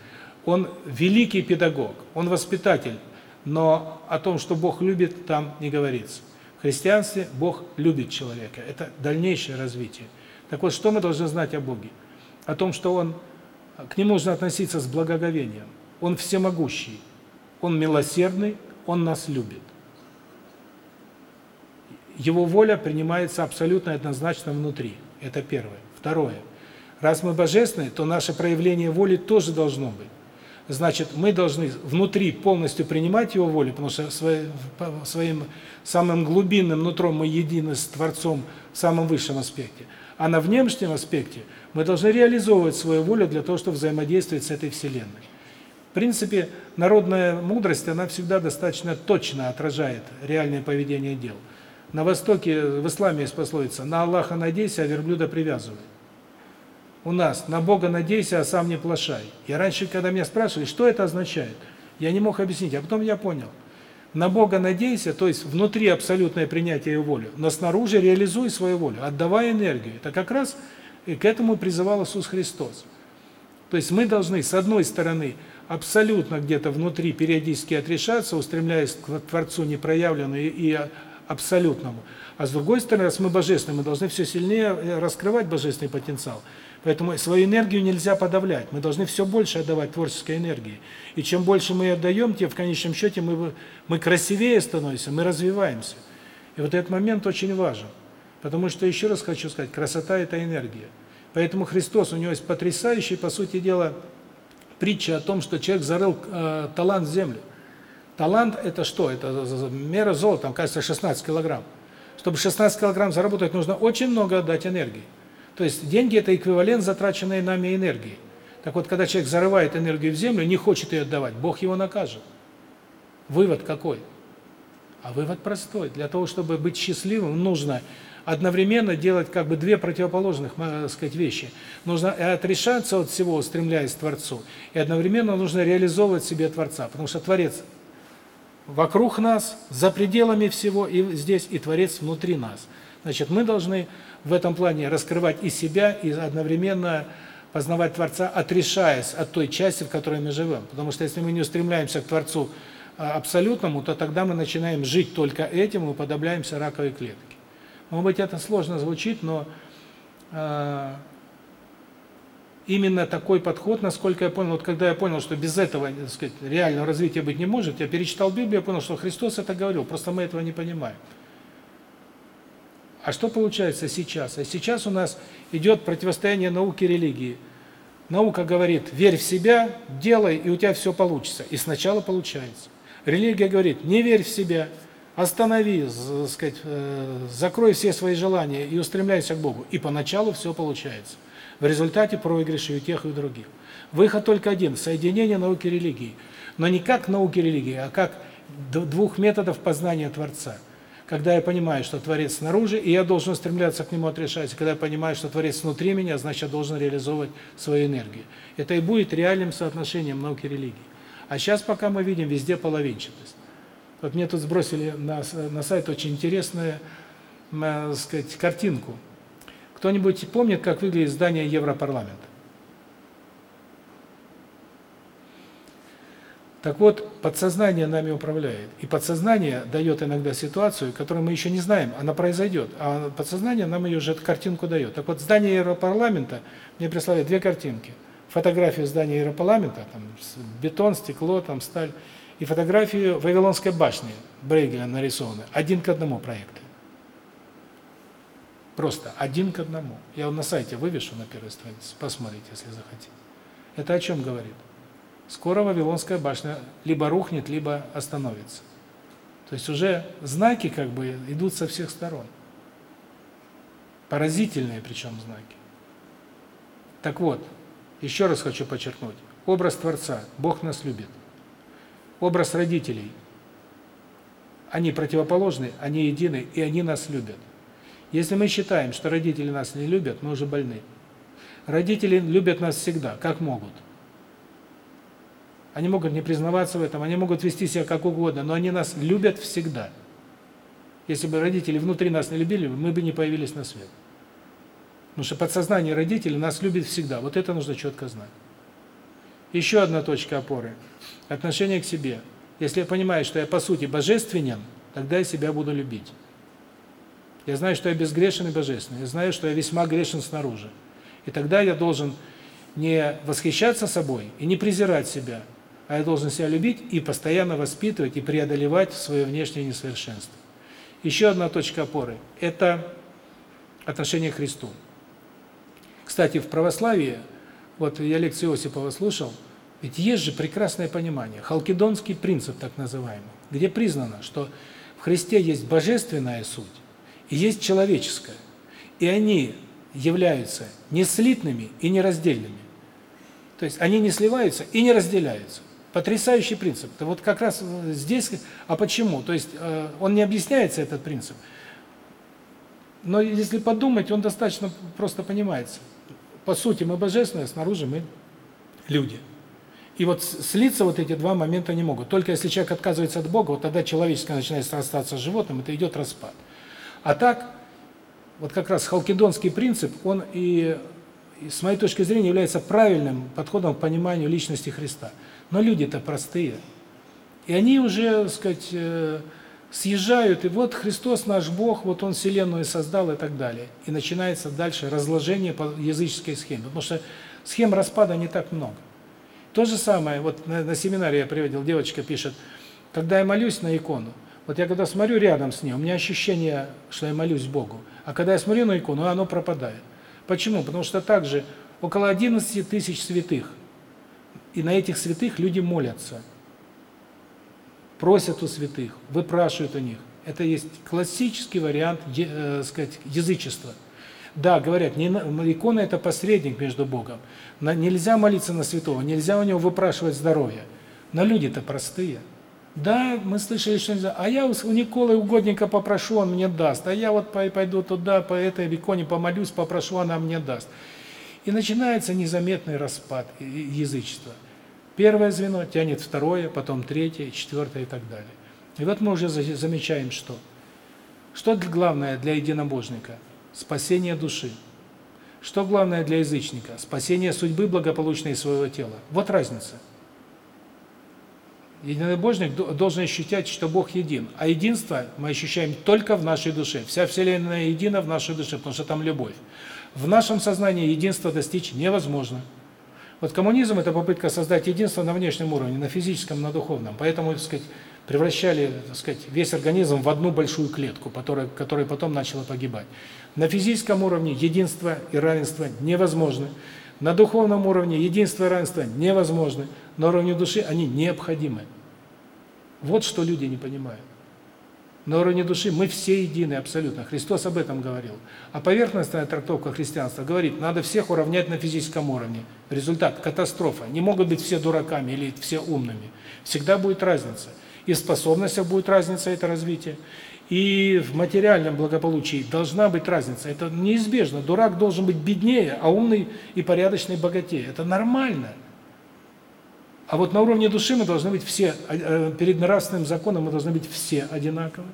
Он великий педагог, он воспитатель, но о том, что Бог любит, там не говорится. В христианстве Бог любит человека. Это дальнейшее развитие. Так вот, что мы должны знать о Боге? О том, что Он к нему нужно относиться с благоговением. Он всемогущий, он милосердный, он нас любит. Его воля принимается абсолютно однозначно внутри. Это первое. Второе. Раз мы божественны, то наше проявление воли тоже должно быть. Значит, мы должны внутри полностью принимать его волю, потому что своим самым глубинным нутром мы едины с Творцом в самом высшем аспекте. А на внешнем аспекте мы должны реализовывать свою волю для того, чтобы взаимодействовать с этой Вселенной. В принципе, народная мудрость, она всегда достаточно точно отражает реальное поведение дел. На Востоке, в исламе есть пословица «На Аллаха надейся, а верблюда привязывай». У нас «На Бога надейся, а сам не плашай». Я раньше, когда меня спрашивали, что это означает, я не мог объяснить, а потом я понял. На Бога надейся, то есть внутри абсолютное принятие Его воли, но снаружи реализуй свою волю, отдавай энергию. Это как раз и к этому призывал Иисус Христос. То есть мы должны, с одной стороны, абсолютно где-то внутри периодически отрешаться, устремляясь к Творцу непроявленному и абсолютному. А с другой стороны, раз мы божественные, мы должны все сильнее э, раскрывать божественный потенциал. Поэтому свою энергию нельзя подавлять. Мы должны все больше отдавать творческой энергии. И чем больше мы отдаем, тем в конечном счете мы, мы красивее становимся, мы развиваемся. И вот этот момент очень важен. Потому что, еще раз хочу сказать, красота – это энергия. Поэтому Христос, у него есть потрясающий, по сути дела, притча о том, что человек зарыл э, талант в землю. Талант – это что? Это мера золота, там, кажется, 16 килограмм. Чтобы 16 килограмм заработать, нужно очень много отдать энергии. То есть деньги – это эквивалент затраченной нами энергии. Так вот, когда человек зарывает энергию в землю, не хочет ее отдавать, Бог его накажет. Вывод какой? А вывод простой. Для того, чтобы быть счастливым, нужно одновременно делать как бы две противоположных, так сказать, вещи. Нужно отрешаться от всего, устремляясь к Творцу, и одновременно нужно реализовывать себе Творца, потому что Творец вокруг нас, за пределами всего, и здесь, и Творец внутри нас. Значит, мы должны в этом плане раскрывать и себя, и одновременно познавать Творца, отрешаясь от той части, в которой мы живем. Потому что если мы не устремляемся к Творцу а, абсолютному, то тогда мы начинаем жить только этим и уподобляемся раковой клетке. Может быть, это сложно звучит, но э, именно такой подход, насколько я понял, вот когда я понял, что без этого, так сказать, реального развития быть не может, я перечитал Библию, я понял, что Христос это говорил, просто мы этого не понимаем. А что получается сейчас? А сейчас у нас идет противостояние науки и религии. Наука говорит, верь в себя, делай, и у тебя все получится. И сначала получается. Религия говорит, не верь в себя, останови, сказать, э, закрой все свои желания и устремляйся к Богу. И поначалу все получается. В результате проигрыши у тех и у других. Выход только один – соединение науки и религии. Но не как науки и религии, а как двух методов познания Творца – когда я понимаю, что Творец снаружи, и я должен стремляться к Нему отрешать, когда я понимаю, что Творец внутри меня, значит, я должен реализовывать свою энергию. Это и будет реальным соотношением науки и религии. А сейчас пока мы видим везде половинчатость. Вот мне тут сбросили на, на сайт очень интересную, э, сказать, картинку. Кто-нибудь помнит, как выглядит здание Европарламента? Так вот, подсознание нами управляет. И подсознание дает иногда ситуацию, которую мы еще не знаем, она произойдет. А подсознание нам ее уже эту картинку дает. Так вот, здание Европарламента мне прислали две картинки. Фотографию здания Европарламента, там бетон, стекло, там сталь, и фотографию Вавилонской башни Брейгеля нарисованы. Один к одному проекты. Просто один к одному. Я на сайте вывешу на первой странице, посмотрите, если захотите. Это о чем говорит? скоро Вавилонская башня либо рухнет, либо остановится. То есть уже знаки как бы идут со всех сторон. Поразительные причем знаки. Так вот, еще раз хочу подчеркнуть. Образ Творца. Бог нас любит. Образ родителей. Они противоположны, они едины, и они нас любят. Если мы считаем, что родители нас не любят, мы уже больны. Родители любят нас всегда, как могут. Они могут не признаваться в этом, они могут вести себя как угодно, но они нас любят всегда. Если бы родители внутри нас не любили, мы бы не появились на свет. Потому что подсознание родителей нас любит всегда. Вот это нужно четко знать. Еще одна точка опоры. Отношение к себе. Если я понимаю, что я по сути божественен, тогда я себя буду любить. Я знаю, что я безгрешен и божественный. Я знаю, что я весьма грешен снаружи. И тогда я должен не восхищаться собой и не презирать себя, а я должен себя любить и постоянно воспитывать и преодолевать свое внешнее несовершенство. Еще одна точка опоры – это отношение к Христу. Кстати, в православии, вот я лекцию Осипова слушал, ведь есть же прекрасное понимание, халкидонский принцип так называемый, где признано, что в Христе есть божественная суть и есть человеческая, и они являются не слитными и нераздельными. То есть они не сливаются и не разделяются. Потрясающий принцип. Это вот как раз здесь, а почему? То есть э, он не объясняется, этот принцип. Но если подумать, он достаточно просто понимается. По сути, мы божественные, снаружи мы люди. И вот слиться вот эти два момента не могут. Только если человек отказывается от Бога, вот тогда человеческое начинает остаться животным, это идет распад. А так, вот как раз халкидонский принцип, он и, и с моей точки зрения является правильным подходом к пониманию личности Христа. Но люди-то простые. И они уже, так сказать, э, съезжают, и вот Христос наш Бог, вот Он Вселенную создал и так далее. И начинается дальше разложение по языческой схеме, потому что схем распада не так много. То же самое, вот на, на семинаре я приводил, девочка пишет, когда я молюсь на икону, вот я когда смотрю рядом с ней, у меня ощущение, что я молюсь Богу, а когда я смотрю на икону, оно пропадает. Почему? Потому что также около 11 тысяч святых и на этих святых люди молятся. Просят у святых, выпрашивают у них. Это есть классический вариант, э, сказать, язычества. Да, говорят, не, икона это посредник между Богом. На, нельзя молиться на святого, нельзя у него выпрашивать здоровье. Но люди-то простые. Да, мы слышали, что нельзя. А я у Николы угодника попрошу, он мне даст. А я вот пойду туда, по этой иконе помолюсь, попрошу, она мне даст. И начинается незаметный распад язычества. Первое звено тянет второе, потом третье, четвертое и так далее. И вот мы уже замечаем что? Что главное для единобожника? Спасение души. Что главное для язычника? Спасение судьбы благополучной своего тела. Вот разница. Единобожник должен ощущать, что Бог един. А единство мы ощущаем только в нашей душе. Вся Вселенная едина в нашей душе, потому что там любовь. В нашем сознании единство достичь невозможно. Вот коммунизм – это попытка создать единство на внешнем уровне, на физическом, на духовном. Поэтому, так сказать, превращали, так сказать, весь организм в одну большую клетку, которая, которая потом начала погибать. На физическом уровне единство и равенство невозможны. На духовном уровне единство и равенство невозможны. На уровне души они необходимы. Вот что люди не понимают. На уровне души мы все едины абсолютно. Христос об этом говорил. А поверхностная трактовка христианства говорит, надо всех уравнять на физическом уровне. Результат – катастрофа. Не могут быть все дураками или все умными. Всегда будет разница. И в способностях будет разница, это развитие. И в материальном благополучии должна быть разница. Это неизбежно. Дурак должен быть беднее, а умный и порядочный богатее. Это нормально. А вот на уровне души мы должны быть все, э, перед нравственным законом мы должны быть все одинаковы.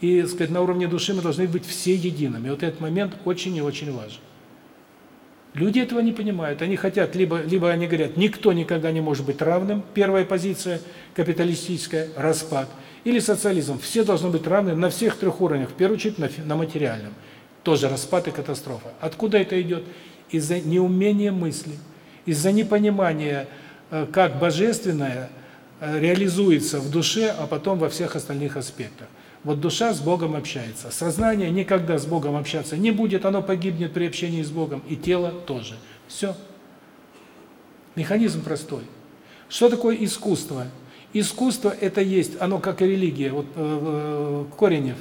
И, сказать, на уровне души мы должны быть все едиными. Вот этот момент очень и очень важен. Люди этого не понимают. Они хотят, либо, либо они говорят, никто никогда не может быть равным, первая позиция, капиталистическая, распад, или социализм, все должны быть равны на всех трех уровнях, в первую очередь на, на материальном, тоже распад и катастрофа. Откуда это идет? Из-за неумения мысли, из-за непонимания, как божественное э, реализуется в душе, а потом во всех остальных аспектах. Вот душа с Богом общается. Сознание никогда с Богом общаться не будет, оно погибнет при общении с Богом, и тело тоже. Все. Механизм простой. Что такое искусство? Искусство это есть, оно как и религия. Вот э, э Коренев,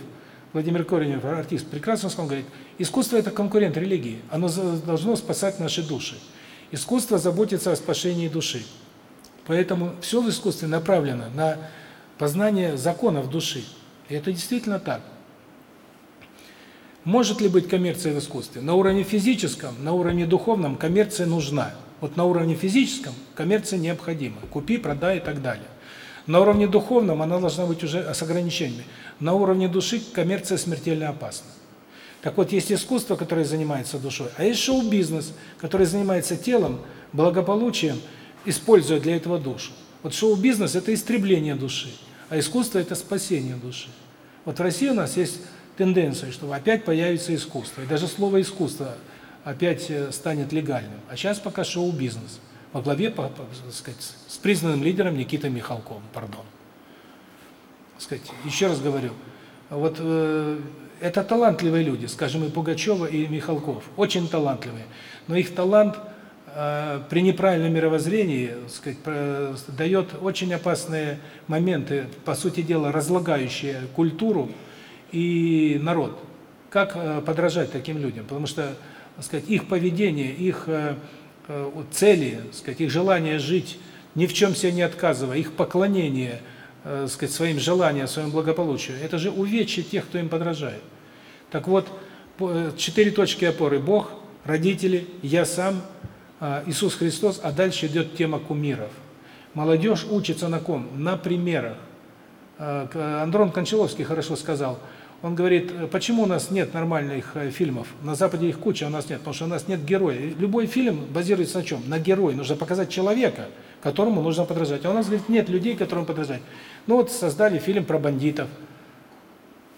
Владимир Коренев, артист, прекрасно сказал, говорит, искусство это конкурент религии, оно должно спасать наши души. Искусство заботится о спасении души. Поэтому все в искусстве направлено на познание законов души. И это действительно так. Может ли быть коммерция в искусстве? На уровне физическом, на уровне духовном коммерция нужна. Вот на уровне физическом коммерция необходима. Купи, продай и так далее. На уровне духовном она должна быть уже с ограничениями. На уровне души коммерция смертельно опасна. Так вот, есть искусство, которое занимается душой, а есть шоу-бизнес, который занимается телом, благополучием, используя для этого душу. Вот шоу-бизнес – это истребление души. А искусство – это спасение души. Вот в России у нас есть тенденция, что опять появится искусство. И даже слово «искусство» опять э, станет легальным. А сейчас пока шоу-бизнес. Во главе, по, сказать, с признанным лидером Никитой Михалковым, пардон. Сказать, еще раз говорю, вот э, это талантливые люди, скажем, и Пугачева, и Михалков, очень талантливые. Но их талант – Э, при неправильном мировоззрении, сказать, дает очень опасные моменты, по сути дела, разлагающие культуру и народ. Как э, подражать таким людям? Потому что, сказать, их поведение, их э, цели, сказать, их желание жить, ни в чем себе не отказывая, их поклонение, сказать, своим желаниям, своему благополучию, это же увечье тех, кто им подражает. Так вот, четыре точки опоры: Бог, родители, я сам а, Иисус Христос, а дальше идет тема кумиров. Молодежь учится на ком? На примерах. А, Андрон Кончаловский хорошо сказал. Он говорит, почему у нас нет нормальных э, фильмов? На Западе их куча, а у нас нет, потому что у нас нет героя. Любой фильм базируется на чем? На герое. Нужно показать человека, которому нужно подражать. А у нас, говорит, нет людей, которым подражать. Ну вот создали фильм про бандитов.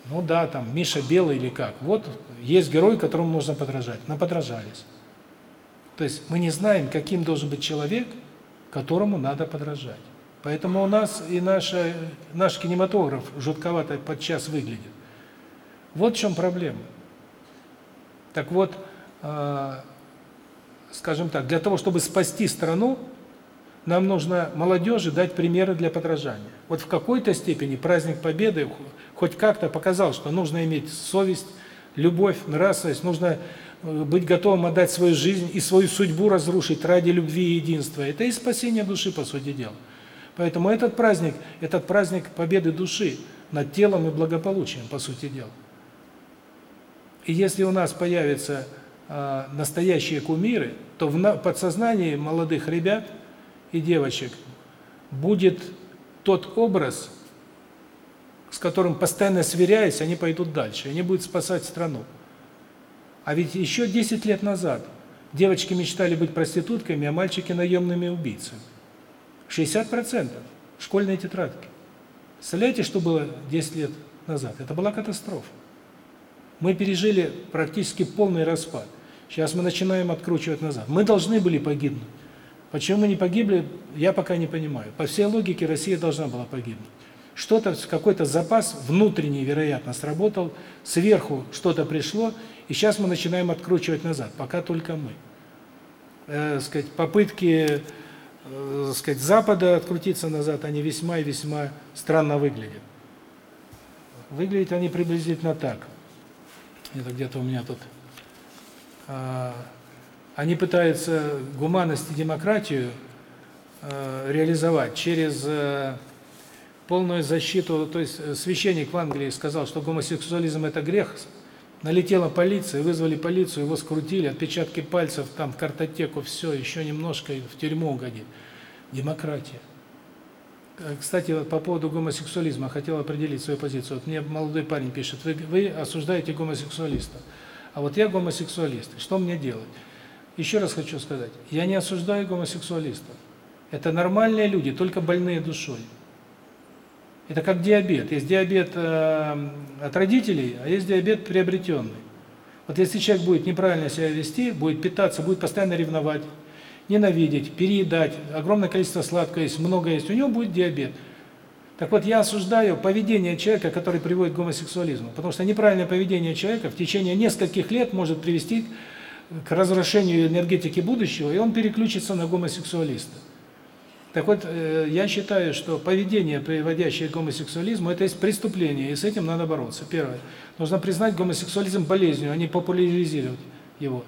Ну да, там Миша Белый или как. Вот есть герой, которому нужно подражать. Наподражались. То есть мы не знаем, каким должен быть человек, которому надо подражать. Поэтому у нас и наша, наш кинематограф жутковато подчас выглядит. Вот в чем проблема. Так вот, э, скажем так, для того, чтобы спасти страну, нам нужно молодежи дать примеры для подражания. Вот в какой-то степени праздник Победы хоть как-то показал, что нужно иметь совесть, любовь, нравственность, нужно быть готовым отдать свою жизнь и свою судьбу разрушить ради любви и единства. Это и спасение души, по сути дела. Поэтому этот праздник, этот праздник победы души над телом и благополучием, по сути дела. И если у нас появятся э, настоящие кумиры, то в подсознании молодых ребят и девочек будет тот образ, с которым постоянно сверяясь, они пойдут дальше, они будут спасать страну. А ведь еще 10 лет назад девочки мечтали быть проститутками, а мальчики наемными убийцами. 60% школьные тетрадки. Представляете, что было 10 лет назад? Это была катастрофа. Мы пережили практически полный распад. Сейчас мы начинаем откручивать назад. Мы должны были погибнуть. Почему мы не погибли, я пока не понимаю. По всей логике Россия должна была погибнуть. Что-то, какой-то запас внутренний, вероятно, сработал, сверху что-то пришло, и сейчас мы начинаем откручивать назад, пока только мы. Э, сказать, попытки, э, сказать, Запада открутиться назад, они весьма и весьма странно выглядят. Выглядят они приблизительно так. Это где-то у меня тут. А, они пытаются гуманность и демократию э, реализовать через э, полную защиту, то есть э, священник в Англии сказал, что гомосексуализм это грех, налетела полиция, вызвали полицию, его скрутили, отпечатки пальцев, там, картотеку, все, еще немножко в тюрьму угодит. Демократия. Кстати, по поводу гомосексуализма хотел определить свою позицию. Вот мне молодой парень пишет, вы, вы осуждаете гомосексуалиста, а вот я гомосексуалист, что мне делать? Еще раз хочу сказать, я не осуждаю гомосексуалистов. Это нормальные люди, только больные душой. Это как диабет. Есть диабет э, от родителей, а есть диабет приобретенный. Вот если человек будет неправильно себя вести, будет питаться, будет постоянно ревновать, ненавидеть, переедать, огромное количество сладкого есть, много есть, у него будет диабет. Так вот, я осуждаю поведение человека, который приводит к гомосексуализму, потому что неправильное поведение человека в течение нескольких лет может привести к разрушению энергетики будущего, и он переключится на гомосексуалиста. Так вот, э, я считаю, что поведение, приводящее к гомосексуализму, это есть преступление, и с этим надо бороться. Первое. Нужно признать гомосексуализм болезнью, а не популяризировать его.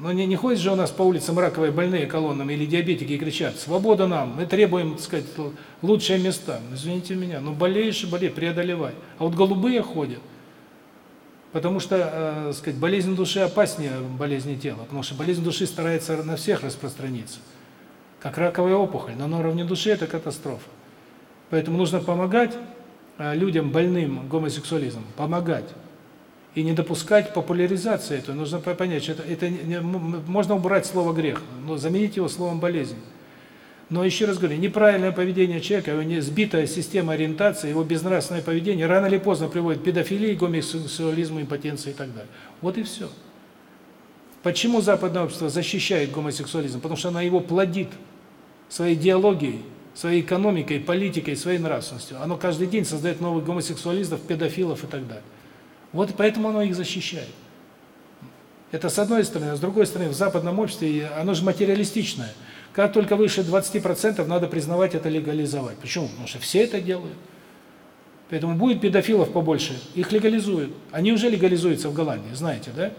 Но не, не ходят же у нас по улицам раковые больные колоннами или диабетики и кричат «Свобода нам! Мы требуем, так сказать, лучшие места». Извините меня, ну болеешь и болей, преодолевай. А вот голубые ходят. Потому что, э, сказать, болезнь души опаснее болезни тела, потому что болезнь души старается на всех распространиться. Как раковая опухоль, но на уровне души это катастрофа. Поэтому нужно помогать э, людям больным гомосексуализмом, помогать и не допускать популяризации этого. Нужно понять, что это, это не, можно убрать слово грех, но заменить его словом болезнь. Но еще раз говорю, неправильное поведение человека, его не сбитая система ориентации, его безнравственное поведение рано или поздно приводит к педофилии, гомосексуализму, импотенции и так далее. Вот и все. Почему западное общество защищает гомосексуализм? Потому что она его плодит своей идеологией, своей экономикой, политикой, своей нравственностью. Оно каждый день создает новых гомосексуалистов, педофилов и так далее. Вот поэтому оно их защищает. Это с одной стороны, а с другой стороны, в западном обществе оно же материалистичное. Как только выше 20%, надо признавать это, легализовать. Почему? Потому что все это делают. Поэтому будет педофилов побольше, их легализуют. Они уже легализуются в Голландии, знаете, да?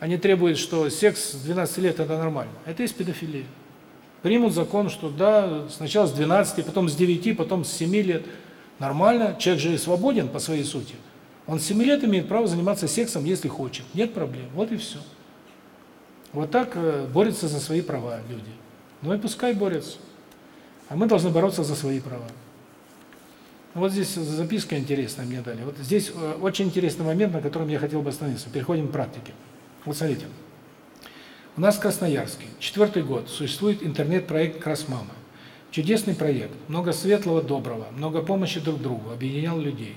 Они требуют, что секс с 12 лет это нормально. Это есть педофилия. Примут закон, что да, сначала с 12, потом с 9, потом с 7 лет. Нормально, человек же свободен по своей сути. Он с 7 лет имеет право заниматься сексом, если хочет. Нет проблем. Вот и все. Вот так э, борются за свои права люди. Ну и пускай борются. А мы должны бороться за свои права. Вот здесь записка интересная мне дали. Вот здесь э, очень интересный момент, на котором я хотел бы остановиться. Переходим к практике. Вот смотрите. У нас в Красноярске четвертый год существует интернет-проект «Красмама». Чудесный проект, много светлого, доброго, много помощи друг другу, объединял людей.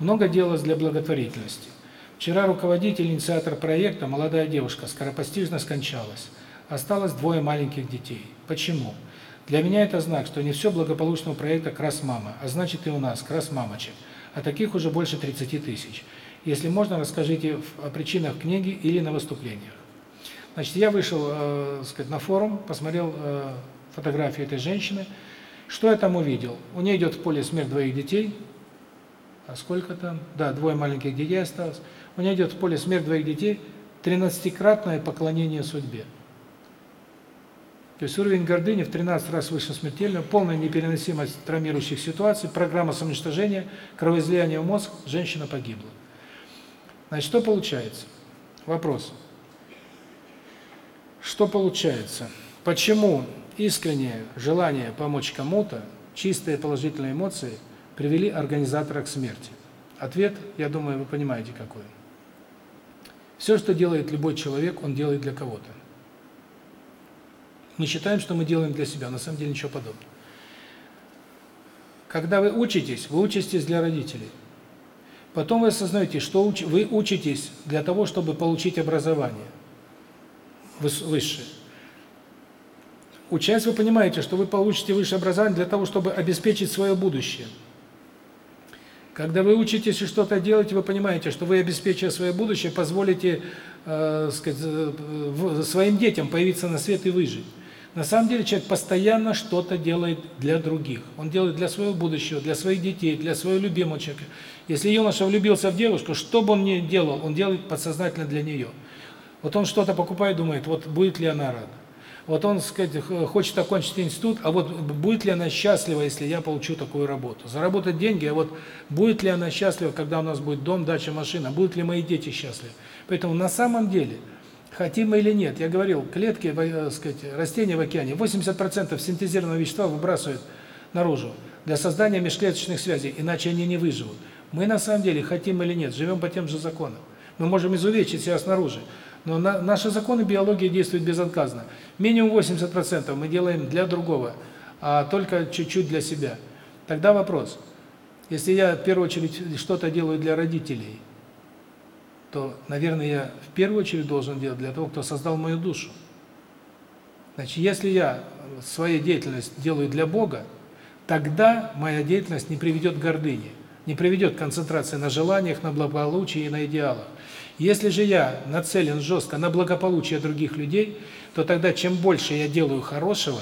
Много делалось для благотворительности. Вчера руководитель, инициатор проекта, молодая девушка, скоропостижно скончалась. Осталось двое маленьких детей. Почему? Для меня это знак, что не все благополучно у проекта «Красмама», а значит и у нас «Красмамочек». А таких уже больше 30 тысяч. Если можно, расскажите о причинах книги или на выступлениях. Значит, я вышел, э, сказать, на форум, посмотрел э, фотографию этой женщины. Что я там увидел? У нее идет в поле смерть двоих детей, а сколько там? Да, двое маленьких детей осталось. У нее идет в поле смерть двоих детей, тринадцатикратное поклонение судьбе. То есть уровень гордыни в 13 раз выше смертельного, полная непереносимость травмирующих ситуаций, программа самоуничтожения, кровоизлияние в мозг, женщина погибла. Значит, что получается? Вопрос. Что получается? Почему искреннее желание помочь кому-то, чистые положительные эмоции – привели организатора к смерти? Ответ, я думаю, вы понимаете какой. Все, что делает любой человек, он делает для кого-то. Мы считаем, что мы делаем для себя, на самом деле ничего подобного. Когда вы учитесь, вы учитесь для родителей. Потом вы осознаете, что уч вы учитесь для того, чтобы получить образование высшее. Учась, вы понимаете, что вы получите высшее образование для того, чтобы обеспечить свое будущее. Когда вы учитесь и что-то делаете, вы понимаете, что вы, обеспечивая свое будущее, позволите э, сказать, э, своим детям появиться на свет и выжить. На самом деле человек постоянно что-то делает для других. Он делает для своего будущего, для своих детей, для своего любимого человека. Если юноша влюбился в девушку, что бы он ни делал, он делает подсознательно для нее. Вот он что-то покупает, думает, вот будет ли она рада. Вот он, сказать, хочет окончить институт, а вот будет ли она счастлива, если я получу такую работу? Заработать деньги, а вот будет ли она счастлива, когда у нас будет дом, дача, машина? Будут ли мои дети счастливы? Поэтому на самом деле, хотим мы или нет, я говорил, клетки, э, сказать, растения в океане 80% синтезированного вещества выбрасывают наружу для создания межклеточных связей, иначе они не выживут. Мы на самом деле хотим или нет, живем по тем же законам. Мы можем изувечить себя снаружи. Но на, наши законы биологии действуют безотказно. Минимум 80% мы делаем для другого, а только чуть-чуть для себя. Тогда вопрос. Если я в первую очередь что-то делаю для родителей, то, наверное, я в первую очередь должен делать для того, кто создал мою душу. Значит, если я свою деятельность делаю для Бога, тогда моя деятельность не приведет к гордыне, не приведет к концентрации на желаниях, на благополучии и на идеалах. Если же я нацелен жестко на благополучие других людей, то тогда чем больше я делаю хорошего,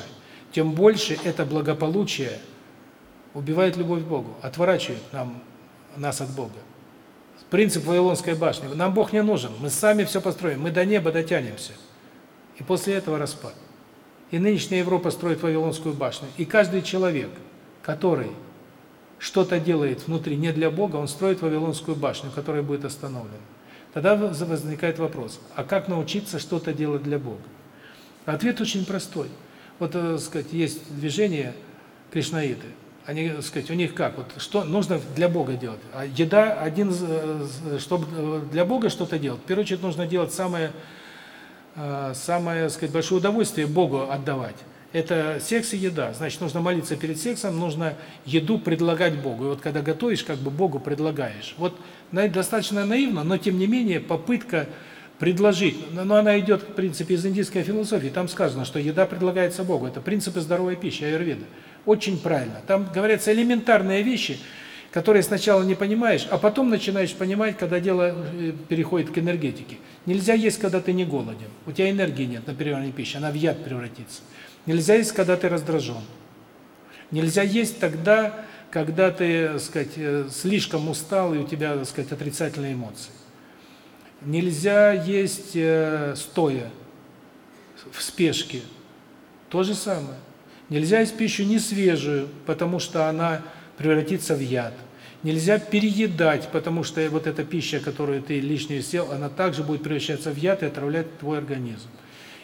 тем больше это благополучие убивает любовь к Богу, отворачивает нам нас от Бога. Принцип Вавилонской башни. Нам Бог не нужен, мы сами все построим, мы до неба дотянемся. И после этого распад. И нынешняя Европа строит Вавилонскую башню. И каждый человек, который что-то делает внутри не для Бога, он строит Вавилонскую башню, которая будет остановлена. Тогда возникает вопрос, а как научиться что-то делать для Бога? Ответ очень простой. Вот, так э, сказать, есть движение кришнаиты. Они, так сказать, у них как? Вот что нужно для Бога делать? А еда один э, чтобы э, для Бога что-то делать. В первую очередь нужно делать самое самое, так сказать, большое удовольствие Богу отдавать. Это секс и еда. Значит, нужно молиться перед сексом, нужно еду предлагать Богу. И вот когда готовишь, как бы Богу предлагаешь. Вот достаточно наивно, но тем не менее попытка предложить, но она идет, в принципе, из индийской философии. Там сказано, что еда предлагается Богу. Это принципы здоровой пищи, аюрведа. Очень правильно. Там говорятся элементарные вещи, которые сначала не понимаешь, а потом начинаешь понимать, когда дело э, переходит к энергетике. Нельзя есть, когда ты не голоден. У тебя энергии нет на переваривание пищи, она в яд превратится. Нельзя есть, когда ты раздражен. Нельзя есть тогда, когда ты, так сказать, э, слишком устал и у тебя, сказать, отрицательные эмоции. Нельзя есть э, стоя, в спешке. То же самое. Нельзя есть пищу не свежую, потому что она превратится в яд. Нельзя переедать, потому что вот эта пища, которую ты лишнюю съел, она также будет превращаться в яд и отравлять твой организм.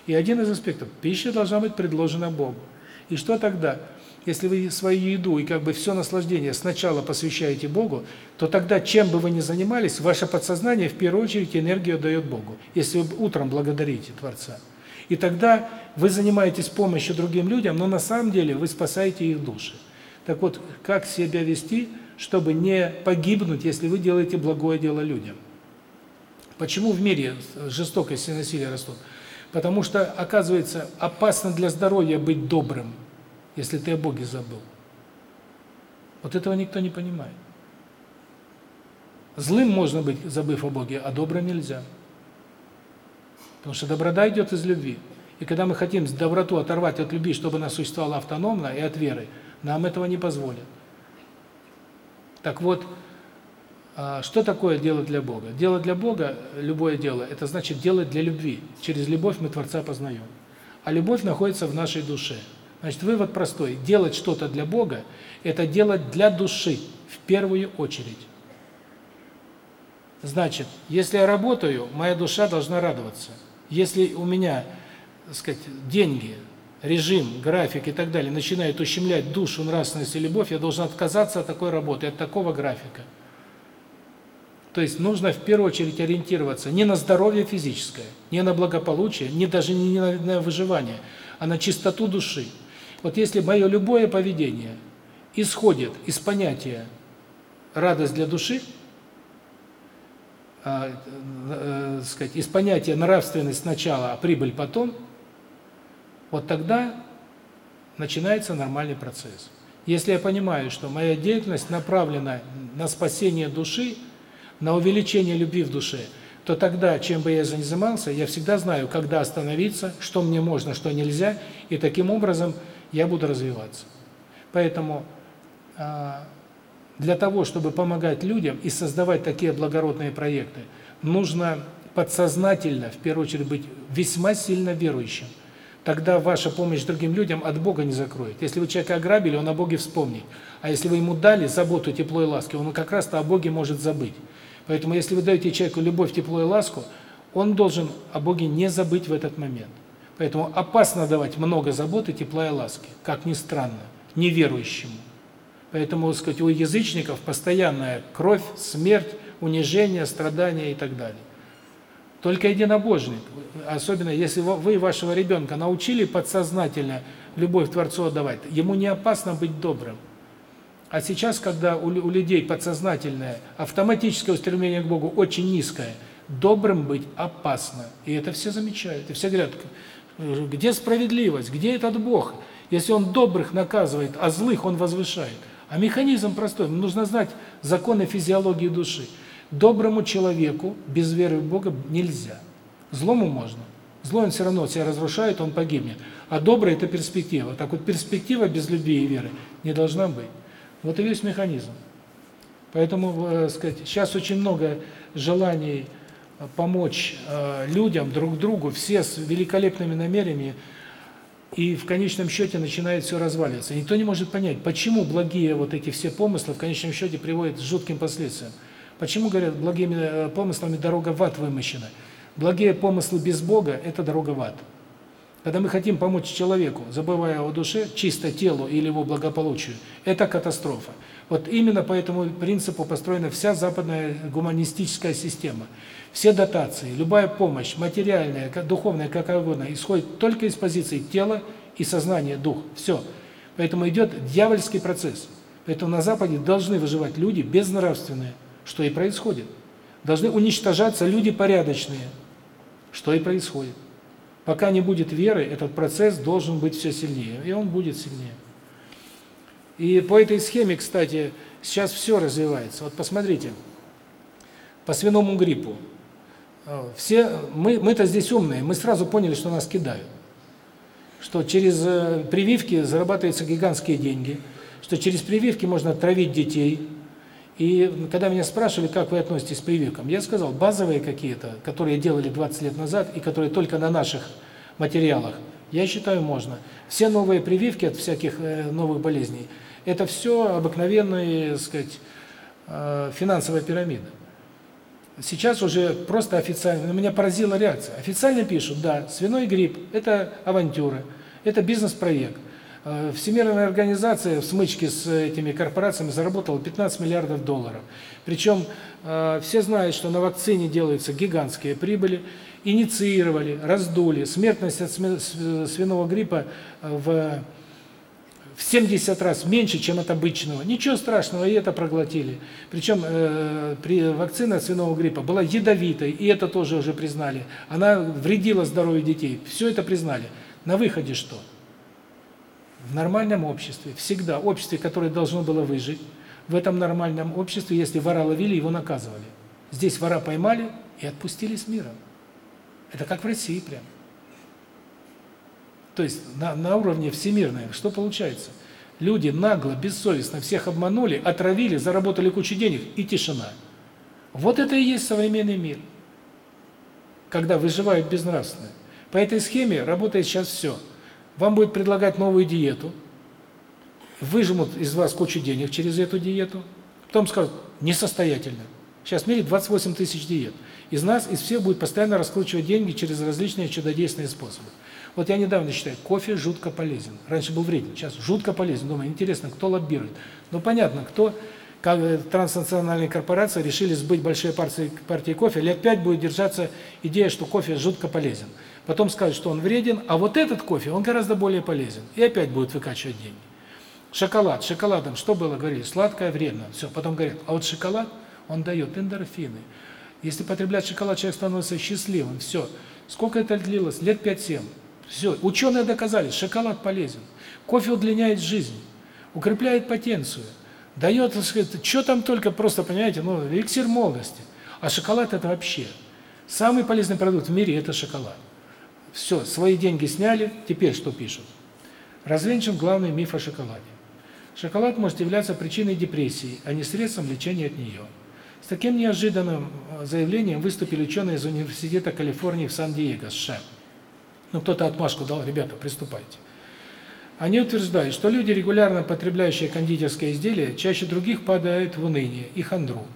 И один из аспектов – пища должна быть предложена Богу. И что тогда? Если вы свою еду и как бы все наслаждение сначала посвящаете Богу, то тогда, чем бы вы ни занимались, ваше подсознание в первую очередь энергию дает Богу, если вы утром благодарите Творца. И тогда вы занимаетесь помощью другим людям, но на самом деле вы спасаете их души. Так вот, как себя вести, чтобы не погибнуть, если вы делаете благое дело людям? Почему в мире жестокость и насилие растут? Потому что, оказывается, опасно для здоровья быть добрым, если ты о Боге забыл. Вот этого никто не понимает. Злым можно быть, забыв о Боге, а добрым нельзя. Потому что доброта идет из любви. И когда мы хотим доброту оторвать от любви, чтобы она существовала автономно и от веры, нам этого не позволят. Так вот, а, что такое делать для Бога? Дело для Бога, любое дело, это значит делать для любви. Через любовь мы Творца познаем. А любовь находится в нашей душе. Значит, вывод простой. Делать что-то для Бога – это делать для души в первую очередь. Значит, если я работаю, моя душа должна радоваться. Если у меня, так сказать, деньги, режим, график и так далее начинает ущемлять душу, нравственность и любовь, я должен отказаться от такой работы, от такого графика. То есть нужно в первую очередь ориентироваться не на здоровье физическое, не на благополучие, не даже не на выживание, а на чистоту души. Вот если мое любое поведение исходит из понятия радость для души, э, э, сказать, из понятия нравственность сначала, а прибыль потом, вот тогда начинается нормальный процесс. Если я понимаю, что моя деятельность направлена на спасение души, на увеличение любви в душе, то тогда, чем бы я ни занимался, я всегда знаю, когда остановиться, что мне можно, что нельзя, и таким образом я буду развиваться. Поэтому а, для того, чтобы помогать людям и создавать такие благородные проекты, нужно подсознательно, в первую очередь, быть весьма сильно верующим. Тогда ваша помощь другим людям от Бога не закроет. Если вы человека ограбили, он о Боге вспомнит. А если вы ему дали заботу, тепло и ласки, он как раз-то о Боге может забыть. Поэтому если вы даете человеку любовь, тепло и ласку, он должен о Боге не забыть в этот момент. Поэтому опасно давать много заботы, тепла и ласки, как ни странно, неверующему. Поэтому, так сказать, у язычников постоянная кровь, смерть, унижение, страдания и так далее. Только единобожник, особенно если вы вашего ребенка научили подсознательно любовь к Творцу отдавать, ему не опасно быть добрым. А сейчас, когда у, людей подсознательное, автоматическое устремление к Богу очень низкое, добрым быть опасно. И это все замечают. И все говорят, где справедливость, где этот Бог? Если Он добрых наказывает, а злых Он возвышает. А механизм простой. Нужно знать законы физиологии души. Доброму человеку без веры в Бога нельзя. Злому можно. Злой он все равно себя разрушает, он погибнет. А добрый – это перспектива. Так вот, перспектива без любви и веры не должна быть. Вот и весь механизм. Поэтому, э, сказать, сейчас очень много желаний э, помочь э, людям, друг другу, все с великолепными намерениями, и в конечном счете начинает все разваливаться. Никто не может понять, почему благие вот эти все помыслы в конечном счете приводят к жутким последствиям. Почему, говорят, благими э, помыслами дорога в ад вымощена? Благие помыслы без Бога – это дорога в ад. Когда мы хотим помочь человеку, забывая о душе, чисто телу или его благополучию, это катастрофа. Вот именно по этому принципу построена вся западная гуманистическая система. Все дотации, любая помощь, материальная, духовная, какая угодно, исходит только из позиции тела и сознания, дух. Все. Поэтому идет дьявольский процесс. Поэтому на Западе должны выживать люди безнравственные, что и происходит. Должны уничтожаться люди порядочные, что и происходит. Пока не будет веры, этот процесс должен быть все сильнее, и он будет сильнее. И по этой схеме, кстати, сейчас все развивается. Вот посмотрите, по свиному гриппу. Э, все мы мы-то здесь умные, мы сразу поняли, что нас кидают. Что через э, прививки зарабатываются гигантские деньги, что через прививки можно травить детей. И когда меня спрашивали, как вы относитесь к прививкам, я сказал, базовые какие-то, которые делали 20 лет назад и которые только на наших материалах, я считаю, можно. Все новые прививки от всяких э, новых болезней это все обыкновенные, так сказать, финансовая пирамида. Сейчас уже просто официально, меня поразила реакция. Официально пишут, да, свиной грипп – это авантюра, это бизнес-проект. Э, Всемирная организация в смычке с этими корпорациями заработала 15 миллиардов долларов. Причем э, все знают, что на вакцине делаются гигантские прибыли. Инициировали, раздули. Смертность от свиного гриппа в в 70 раз меньше, чем от обычного. Ничего страшного, и это проглотили. Причем э, при вакцина от свиного гриппа была ядовитой, и это тоже уже признали. Она вредила здоровью детей. Все это признали. На выходе что? В нормальном обществе, всегда, обществе, которое должно было выжить, в этом нормальном обществе, если вора ловили, его наказывали. Здесь вора поймали и отпустили с миром. Это как в России прям. То есть на, на уровне всемирном. Что получается? Люди нагло, бессовестно всех обманули, отравили, заработали кучу денег и тишина. Вот это и есть современный мир. Когда выживают безнравственные. По этой схеме работает сейчас все. Вам будет предлагать новую диету, выжмут из вас кучу денег через эту диету, потом скажут, несостоятельно. Сейчас в мире 28 тысяч диет. Из нас, из всех будет постоянно раскручивать деньги через различные чудодейственные способы. Вот я недавно считаю, кофе жутко полезен. Раньше был вреден, сейчас жутко полезен. Думаю, интересно, кто лоббирует. Ну, понятно, кто, как э, транснациональные корпорации решили сбыть большие партии, партии кофе, лет пять будет держаться идея, что кофе жутко полезен. Потом скажут, что он вреден, а вот этот кофе, он гораздо более полезен. И опять будет выкачивать деньги. Шоколад. Шоколадом что было? Говорили, сладкое вредно. Все, потом говорят, а вот шоколад, он дает эндорфины. Если потреблять шоколад, человек становится счастливым. Все. Сколько это длилось? Лет 5-7. Все. Ученые доказали, шоколад полезен. Кофе удлиняет жизнь, укрепляет потенцию, дает, так сказать, что там только, просто, понимаете, ну, эликсир молодости. А шоколад это вообще. Самый полезный продукт в мире – это шоколад. Все, свои деньги сняли, теперь что пишут? Развенчан главный миф о шоколаде. Шоколад может являться причиной депрессии, а не средством лечения от нее. С таким неожиданным э, заявлением выступили ученые из Университета Калифорнии в Сан-Диего, США. Ну, кто-то отмашку дал, ребята, приступайте. Они утверждают, что люди, регулярно потребляющие кондитерские изделия, чаще других падают в уныние и хандру.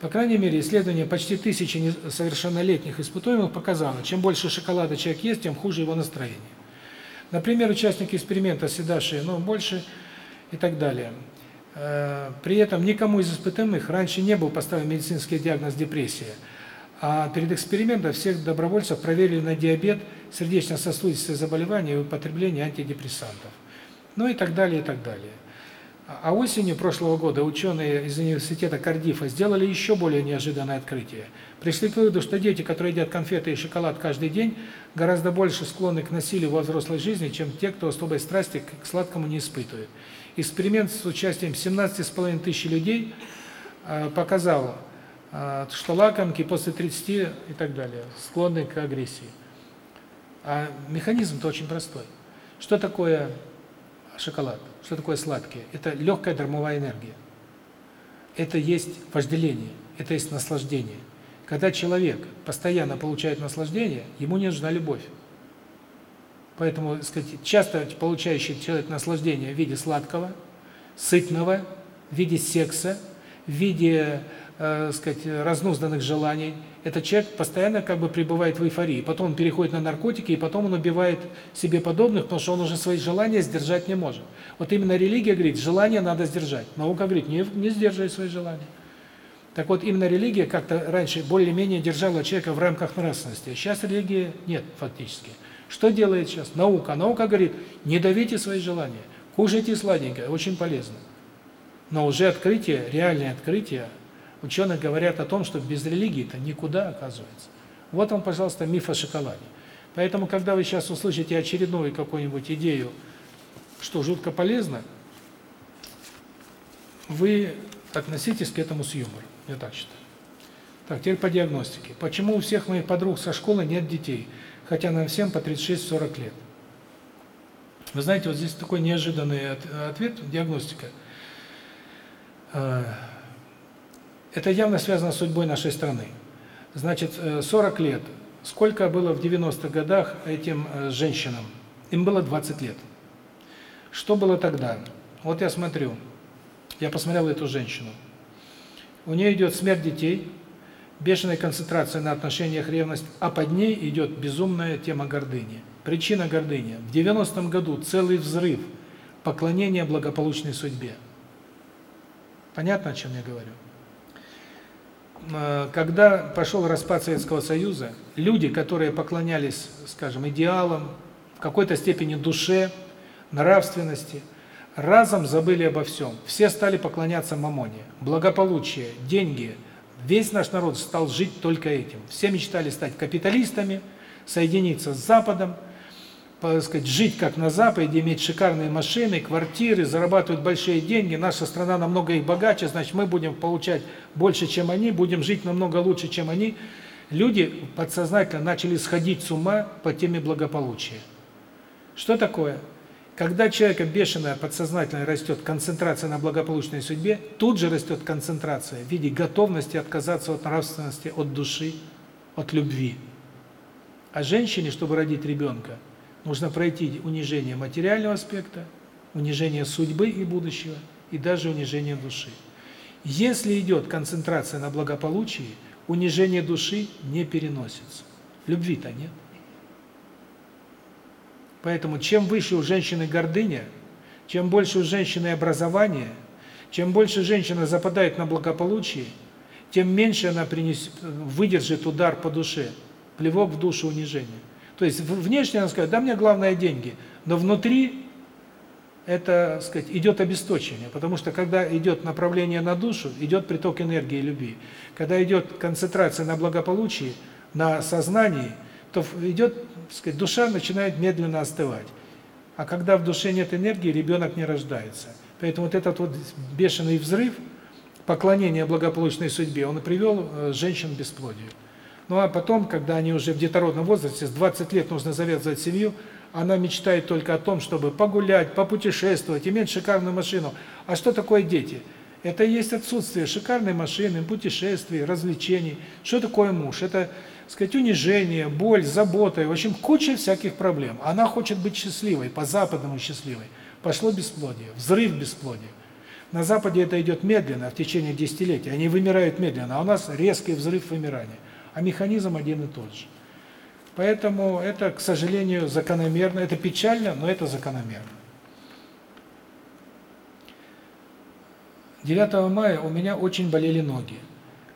По крайней мере, исследование почти тысячи несовершеннолетних испытуемых показало, чем больше шоколада человек ест, тем хуже его настроение. Например, участники эксперимента, съедавшие ну, больше и так далее. Э, при этом никому из испытуемых раньше не был поставлен медицинский диагноз депрессия. А перед экспериментом всех добровольцев проверили на диабет, сердечно-сосудистые заболевания и употребление антидепрессантов. Ну и так далее, и так далее. А осенью прошлого года ученые из университета Кардифа сделали еще более неожиданное открытие. Пришли к выводу, что дети, которые едят конфеты и шоколад каждый день, гораздо больше склонны к насилию во взрослой жизни, чем те, кто особой страсти к сладкому не испытывает. Эксперимент с участием 17,5 тысяч людей э, показал, что лакомки после 30 и так далее склонны к агрессии. А механизм-то очень простой. Что такое шоколад? Что такое сладкие? Это легкая дармовая энергия. Это есть вожделение, это есть наслаждение. Когда человек постоянно получает наслаждение, ему не нужна любовь. Поэтому, сказать, часто получающий человек наслаждение в виде сладкого, сытного, в виде секса, в виде, э, сказать, разнузданных желаний. Этот человек постоянно как бы пребывает в эйфории. Потом он переходит на наркотики, и потом он убивает себе подобных, потому что он уже свои желания сдержать не может. Вот именно религия говорит, желание надо сдержать. Наука говорит, не, не сдерживай свои желания. Так вот, именно религия как-то раньше более-менее держала человека в рамках нравственности. А сейчас религии нет фактически. Что делает сейчас наука? Наука говорит, не давите свои желания, кушайте сладенькое, очень полезно. Но уже открытие, реальное открытие, ученые говорят о том, что без религии-то никуда оказывается. Вот вам, пожалуйста, миф о шоколаде. Поэтому, когда вы сейчас услышите очередную какую-нибудь идею, что жутко полезно, вы относитесь к этому с юмором, я так считаю. Так, теперь по диагностике. Почему у всех моих подруг со школы нет детей? хотя нам всем по 36-40 лет. Вы знаете, вот здесь такой неожиданный ответ, диагностика. Это явно связано с судьбой нашей страны. Значит, 40 э, лет. Сколько было в 90-х годах этим э, женщинам? Им было 20 лет. Что было тогда? Вот я смотрю, я посмотрел эту женщину. У нее идет смерть детей, бешеная концентрация на отношениях, ревность, а под ней идет безумная тема гордыни. Причина гордыни. В 90-м году целый взрыв поклонения благополучной судьбе. Понятно, о чем я говорю? А, когда пошел распад Советского Союза, люди, которые поклонялись, скажем, идеалам, в какой-то степени душе, нравственности, разом забыли обо всем. Все стали поклоняться мамоне. Благополучие, деньги – Весь наш народ стал жить только этим. Все мечтали стать капиталистами, соединиться с Западом, сказать, жить как на Западе, иметь шикарные машины, квартиры, зарабатывать большие деньги. Наша страна намного их богаче, значит, мы будем получать больше, чем они, будем жить намного лучше, чем они. Люди подсознательно начали сходить с ума по теме благополучия. Что такое? Когда человека бешеная подсознательно растет концентрация на благополучной судьбе, тут же растет концентрация в виде готовности отказаться от нравственности, от души, от любви. А женщине, чтобы родить ребенка, нужно пройти унижение материального аспекта, унижение судьбы и будущего, и даже унижение души. Если идет концентрация на благополучии, унижение души не переносится. Любви-то нет. Поэтому чем выше у женщины гордыня, чем больше у женщины образование, чем больше женщина западает на благополучие, тем меньше она принесет, выдержит удар по душе, плевок в душу унижения. То есть внешне она скажет, да мне главное деньги, но внутри это, сказать, идет обесточение, потому что когда идет направление на душу, идет приток энергии и любви. Когда идет концентрация на благополучии, на сознании, то идет, сказать, душа начинает медленно остывать. А когда в душе нет энергии, ребенок не рождается. Поэтому вот этот вот бешеный взрыв, поклонение благополучной судьбе, он и привел э, женщин к бесплодию. Ну а потом, когда они уже в детородном возрасте, с 20 лет нужно завязывать семью, она мечтает только о том, чтобы погулять, попутешествовать, иметь шикарную машину. А что такое дети? Это и есть отсутствие шикарной машины, путешествий, развлечений. Что такое муж? Это, сказать, унижение, боль, забота, в общем, куча всяких проблем. Она хочет быть счастливой, по-западному счастливой. Пошло бесплодие, взрыв бесплодия. На Западе это идет медленно, в течение десятилетий. Они вымирают медленно, а у нас резкий взрыв вымирания. А механизм один и тот же. Поэтому это, к сожалению, закономерно. Это печально, но это закономерно. 9 мая у меня очень болели ноги.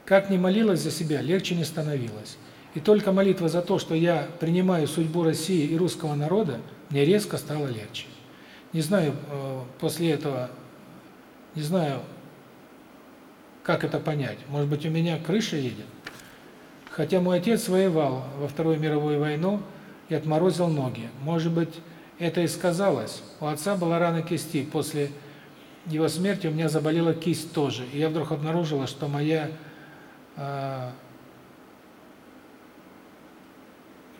Как ни молилась за себя, легче не становилось. И только молитва за то, что я принимаю судьбу России и русского народа, мне резко стало легче. Не знаю, э, после этого, не знаю, как это понять. Может быть, у меня крыша едет? Хотя мой отец воевал во Вторую мировую войну и отморозил ноги. Может быть, это и сказалось. У отца была рана кисти. После его смерти у меня заболела кисть тоже. И я вдруг обнаружила, что моя... Э,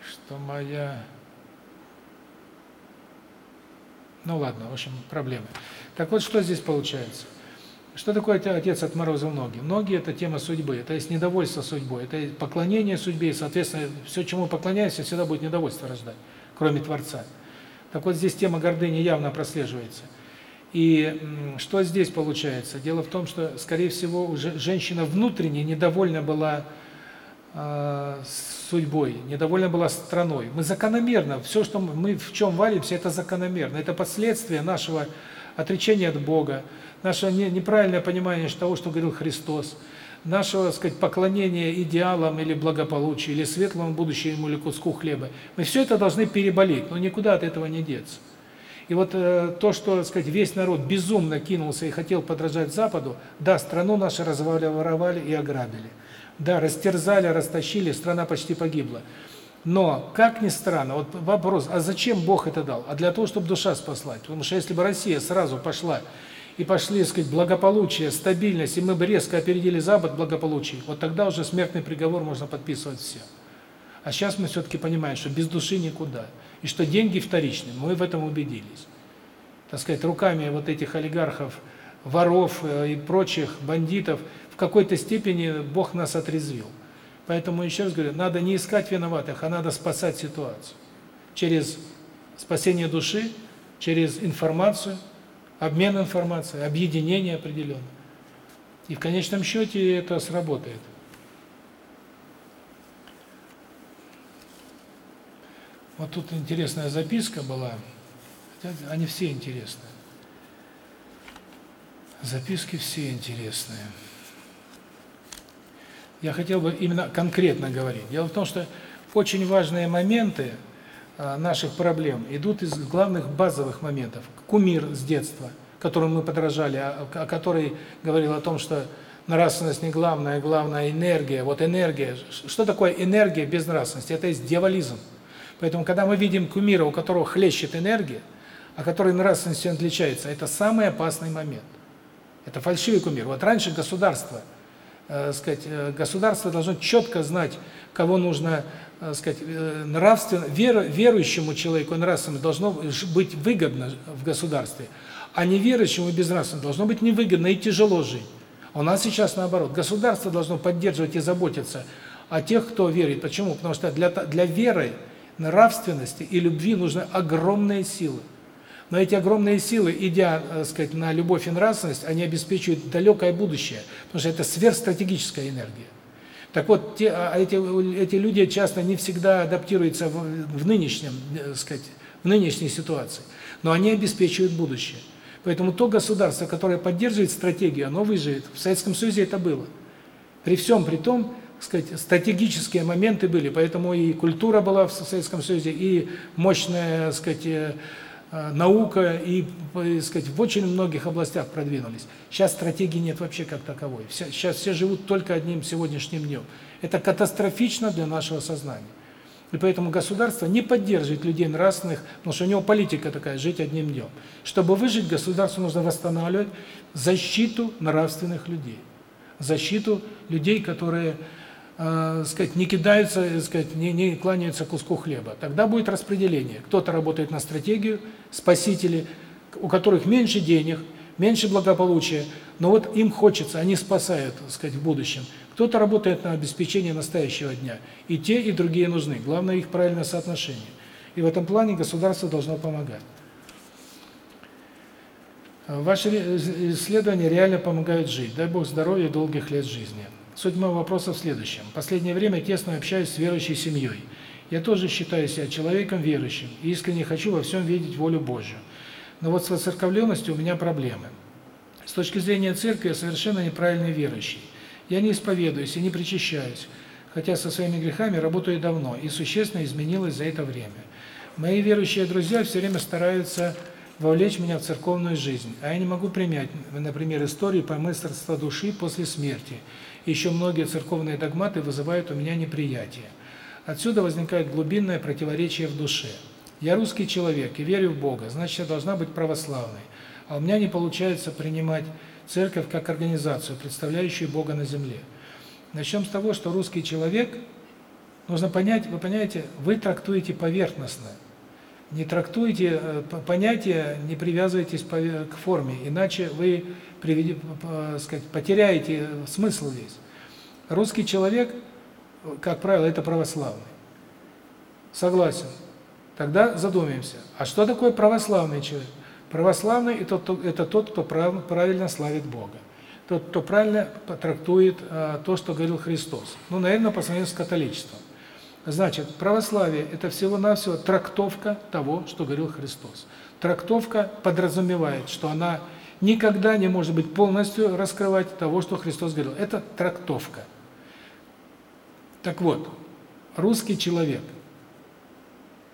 что моя... Ну ладно, в общем, проблемы. Так вот, что здесь получается? Что такое отец отморозил ноги? Ноги – это тема судьбы, это есть недовольство судьбой, это поклонение судьбе, и, соответственно, все, чему поклоняешься, всегда будет недовольство рождать, кроме Творца. Так вот, здесь тема гордыни явно прослеживается. И что здесь получается? Дело в том, что, скорее всего, уже женщина внутренне недовольна была э, судьбой, недовольна была страной. Мы закономерно, все, что мы в чем валимся, это закономерно. Это последствия нашего отречения от Бога, наше неправильное понимание того, что говорил Христос, нашего, так сказать, поклонения идеалам или благополучию, или светлому будущему, или куску хлеба. Мы все это должны переболеть, но никуда от этого не деться. И вот э, то, что, так сказать, весь народ безумно кинулся и хотел подражать Западу, да, страну нашу разворовали и ограбили. Да, растерзали, растащили, страна почти погибла. Но, как ни странно, вот вопрос, а зачем Бог это дал? А для того, чтобы душа спаслась. Потому что если бы Россия сразу пошла и пошли, так сказать, благополучие, стабильность, и мы бы резко опередили Запад благополучие, вот тогда уже смертный приговор можно подписывать все. А сейчас мы все-таки понимаем, что без души никуда. И что деньги вторичны. Мы в этом убедились. Так сказать, руками вот этих олигархов, воров э, и прочих бандитов в какой-то степени Бог нас отрезвил. Поэтому еще раз говорю, надо не искать виноватых, а надо спасать ситуацию. Через спасение души, через информацию, обмен информацией, объединение определенное. И в конечном счете это сработает. Вот тут интересная записка была. Они все интересные. Записки все интересные. Я хотел бы именно конкретно говорить. Дело в том, что очень важные моменты наших проблем идут из главных базовых моментов. Кумир с детства, которому мы подражали, о, а, о который говорил о том, что нравственность не главная, главная энергия. Вот энергия. Что такое энергия без нравственности? Это есть дьяволизм. Поэтому, когда мы видим кумира, у которого хлещет энергия, а который нравственностью отличается, это самый опасный момент. Это фальшивый кумир. Вот раньше государство, э, сказать, э, государство должно четко знать, кого нужно так сказать, э, нравственно, веру, верующему человеку нравственно должно быть выгодно в государстве, а неверующему безнравственно должно быть невыгодно и тяжело жить. У нас сейчас наоборот. Государство должно поддерживать и заботиться о тех, кто верит. Почему? Потому что для, для веры, нравственности и любви нужны огромные силы. Но эти огромные силы, идя, так сказать, на любовь и нравственность, они обеспечивают далекое будущее, потому что это сверхстратегическая энергия. Так вот, те, а эти, эти люди часто не всегда адаптируются в, в нынешнем, так сказать, в нынешней ситуации, но они обеспечивают будущее. Поэтому то государство, которое поддерживает стратегию, оно выживет. В Советском Союзе это было. При всем при том, сказать, стратегические моменты были, поэтому и культура была в Советском Союзе, и мощная, сказать, э, э, наука, и, сказать, в очень многих областях продвинулись. Сейчас стратегии нет вообще как таковой. Сейчас все живут только одним сегодняшним днем. Это катастрофично для нашего сознания. И поэтому государство не поддерживает людей нравственных, потому что у него политика такая жить одним днем. Чтобы выжить, государству нужно восстанавливать защиту нравственных людей, защиту людей, которые э, сказать, не кидаются, э, сказать, не, не кланяются куску хлеба. Тогда будет распределение. Кто-то работает на стратегию, спасители, у которых меньше денег, меньше благополучия, но вот им хочется, они спасают, так сказать, в будущем. Кто-то работает на обеспечение настоящего дня. И те, и другие нужны. Главное их правильное соотношение. И в этом плане государство должно помогать. Ваши исследования реально помогают жить. Дай Бог здоровья и долгих лет жизни. Суть моего вопроса в следующем. В последнее время тесно общаюсь с верующей семьей. Я тоже считаю себя человеком верующим и искренне хочу во всем видеть волю Божью. Но вот с воцерковленностью у меня проблемы. С точки зрения церкви я совершенно неправильный верующий. Я не исповедуюсь и не причащаюсь, хотя со своими грехами работаю давно и существенно изменилось за это время. Мои верующие друзья все время стараются вовлечь меня в церковную жизнь, а я не могу принять, например, историю помыслства души после смерти – еще многие церковные догматы вызывают у меня неприятие. Отсюда возникает глубинное противоречие в душе. Я русский человек и верю в Бога, значит, я должна быть православной. А у меня не получается принимать церковь как организацию, представляющую Бога на земле. Начнем с того, что русский человек, нужно понять, вы понимаете, вы трактуете поверхностно. Не трактуете э, понятия, не привязывайтесь к форме, иначе вы сказать, потеряете смысл весь. Русский человек, как правило, это православный. Согласен. Тогда задумаемся, а что такое православный человек? Православный – это, это тот, кто прав, правильно славит Бога. Тот, кто правильно трактует а, то, что говорил Христос. Ну, наверное, по сравнению с католичеством. Значит, православие – это всего-навсего трактовка того, что говорил Христос. Трактовка подразумевает, что она никогда не может быть полностью раскрывать того, что Христос говорил. Это трактовка. Так вот, русский человек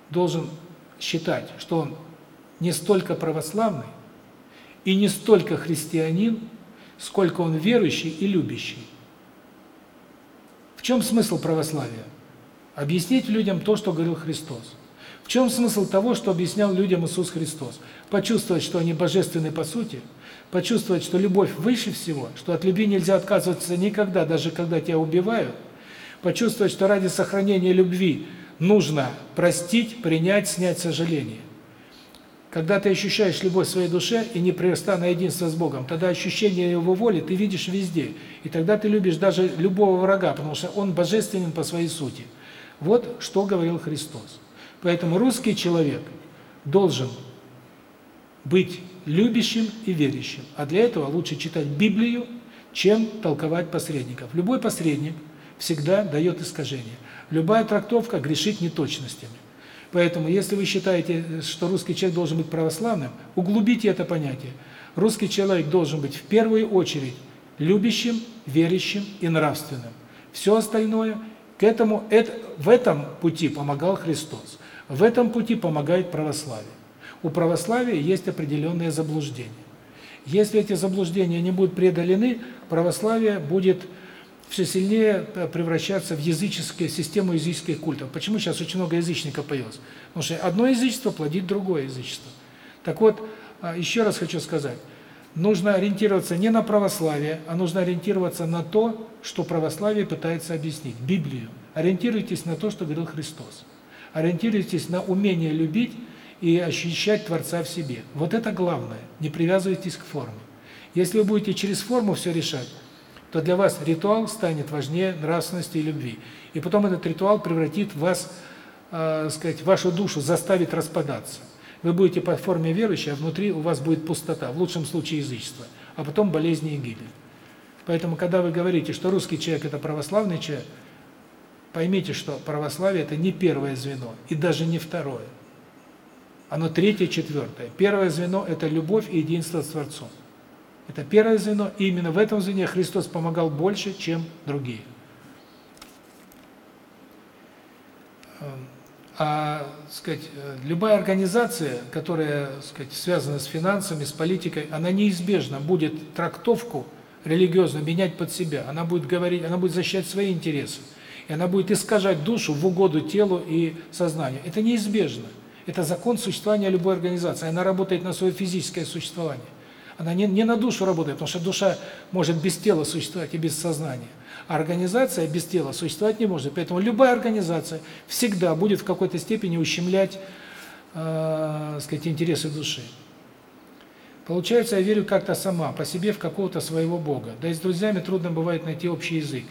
должен считать, что он не столько православный и не столько христианин, сколько он верующий и любящий. В чем смысл православия? Объяснить людям то, что говорил Христос. В чем смысл того, что объяснял людям Иисус Христос? Почувствовать, что они божественны по сути, почувствовать, что любовь выше всего, что от любви нельзя отказываться никогда, даже когда тебя убивают, почувствовать, что ради сохранения любви нужно простить, принять, снять сожаление. Когда ты ощущаешь любовь в своей душе и непрестанное единство с Богом, тогда ощущение Его воли ты видишь везде. И тогда ты любишь даже любого врага, потому что он божественен по своей сути. Вот что говорил Христос. Поэтому русский человек должен быть любящим и верящим. А для этого лучше читать Библию, чем толковать посредников. Любой посредник всегда дает искажение. Любая трактовка грешит неточностями. Поэтому, если вы считаете, что русский человек должен быть православным, углубите это понятие. Русский человек должен быть в первую очередь любящим, верящим и нравственным. Все остальное к этому это в этом пути помогал Христос. В этом пути помогает православие. У православия есть определенные заблуждения. Если эти заблуждения не будут преодолены, православие будет все сильнее превращаться в языческую систему языческих культов. Почему сейчас очень много язычников появилось? Потому что одно язычество плодит другое язычество. Так вот, а, еще раз хочу сказать, нужно ориентироваться не на православие, а нужно ориентироваться на то, что православие пытается объяснить, Библию. Ориентируйтесь на то, что говорил Христос. Ориентируйтесь на умение любить и ощущать Творца в себе. Вот это главное. Не привязывайтесь к форме. Если вы будете через форму все решать, то для вас ритуал станет важнее нравственности и любви. И потом этот ритуал превратит вас, э, сказать, вашу душу заставит распадаться. Вы будете по форме верующие, а внутри у вас будет пустота, в лучшем случае язычество, а потом болезни и гибель. Поэтому, когда вы говорите, что русский человек – это православный человек, поймите, что православие – это не первое звено, и даже не второе. Оно третье, четвертое. Первое звено – это любовь и единство с Творцом. Это первое звено, и именно в этом звене Христос помогал больше, чем другие. Эм, а, сказать, любая организация, которая, сказать, связана с финансами, с политикой, она неизбежно будет трактовку религиозную менять под себя. Она будет говорить, она будет защищать свои интересы. И она будет искажать душу в угоду телу и сознанию. Это неизбежно. Это закон существования любой организации. Она работает на свое физическое существование. Она не, не на душу работает, потому что душа может без тела существовать и без сознания. А организация без тела существовать не может. Поэтому любая организация всегда будет в какой-то степени ущемлять, э, сказать, интересы души. Получается, я верю как-то сама, по себе в какого-то своего Бога. Да и с друзьями трудно бывает найти общий язык.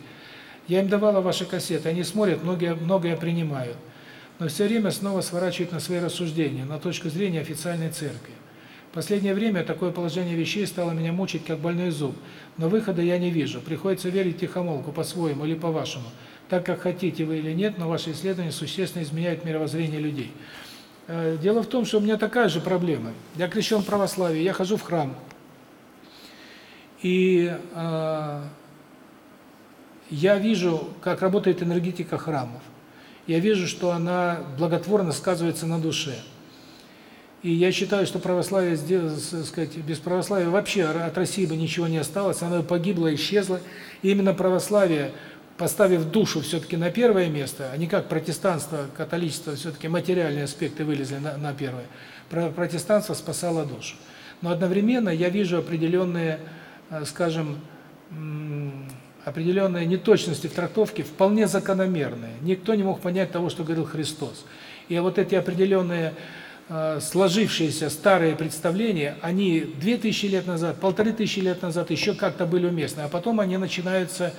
Я им давала ваши кассеты, они смотрят, многие, многое принимают. Но все время снова сворачивают на свои рассуждения, на точку зрения официальной церкви. В последнее время такое положение вещей стало меня мучить, как больной зуб. Но выхода я не вижу. Приходится верить тихомолку, по-своему или по-вашему. Так как хотите вы или нет, но ваши исследования существенно изменяют мировоззрение людей. Э, дело в том, что у меня такая же проблема. Я крещен в православии, я хожу в храм. И э, я вижу, как работает энергетика храмов. Я вижу, что она благотворно сказывается на душе. И я считаю, что православие, сказать, без православия вообще от России бы ничего не осталось, оно погибло, исчезло. И именно православие, поставив душу все-таки на первое место, а не как протестанство, католичество, все-таки материальные аспекты вылезли на, на первое, протестанство спасало душу. Но одновременно я вижу определенные, э, скажем, определенные неточности в трактовке, вполне закономерные. Никто не мог понять того, что говорил Христос. И вот эти определенные Э, сложившиеся старые представления, они две тысячи лет назад, полторы тысячи лет назад еще как-то были уместны, а потом они начинаются,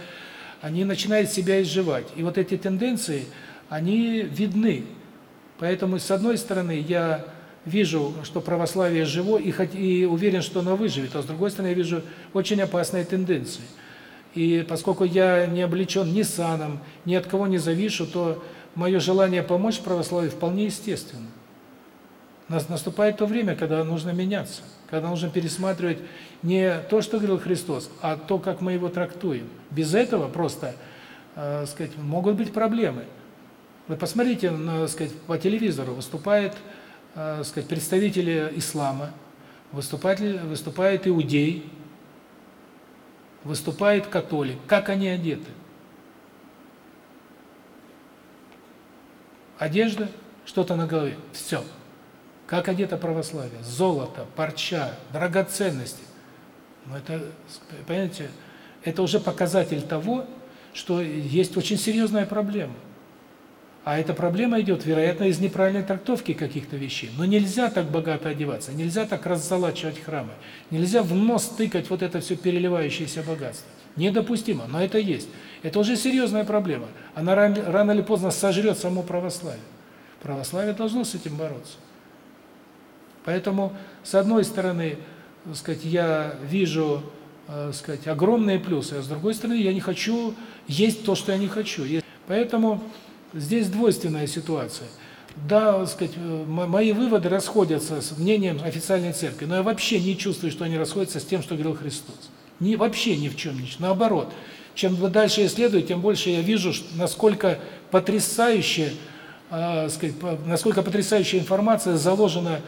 они начинают себя изживать. И вот эти тенденции, они видны. Поэтому, с одной стороны, я вижу, что православие живо и, и уверен, что оно выживет, а с другой стороны, я вижу очень опасные тенденции. И поскольку я не облечен ни саном, ни от кого не завишу, то мое желание помочь православию вполне естественно. Наступает то время, когда нужно меняться, когда нужно пересматривать не то, что говорил Христос, а то, как мы его трактуем. Без этого просто, э, сказать, могут быть проблемы. Вы посмотрите, на, сказать, по телевизору выступает, э, сказать, представители ислама, выступает выступает иудей, выступает католик. Как они одеты? Одежда, что-то на голове. Все. Как одето православие? Золото, парча, драгоценности. Но это, понимаете, это уже показатель того, что есть очень серьезная проблема. А эта проблема идет, вероятно, из неправильной трактовки каких-то вещей. Но нельзя так богато одеваться, нельзя так раззолачивать храмы, нельзя в нос тыкать вот это все переливающееся богатство. Недопустимо, но это есть. Это уже серьезная проблема. Она рано, рано или поздно сожрет само православие. Православие должно с этим бороться. Поэтому, с одной стороны, сказать, я вижу, так сказать, огромные плюсы, а с другой стороны, я не хочу есть то, что я не хочу. Поэтому здесь двойственная ситуация. Да, сказать, мои выводы расходятся с мнением официальной церкви, но я вообще не чувствую, что они расходятся с тем, что говорил Христос. Ни, вообще ни в чем не. Наоборот, чем дальше я исследую, тем больше я вижу, насколько потрясающе, э, сказать, насколько потрясающая информация заложена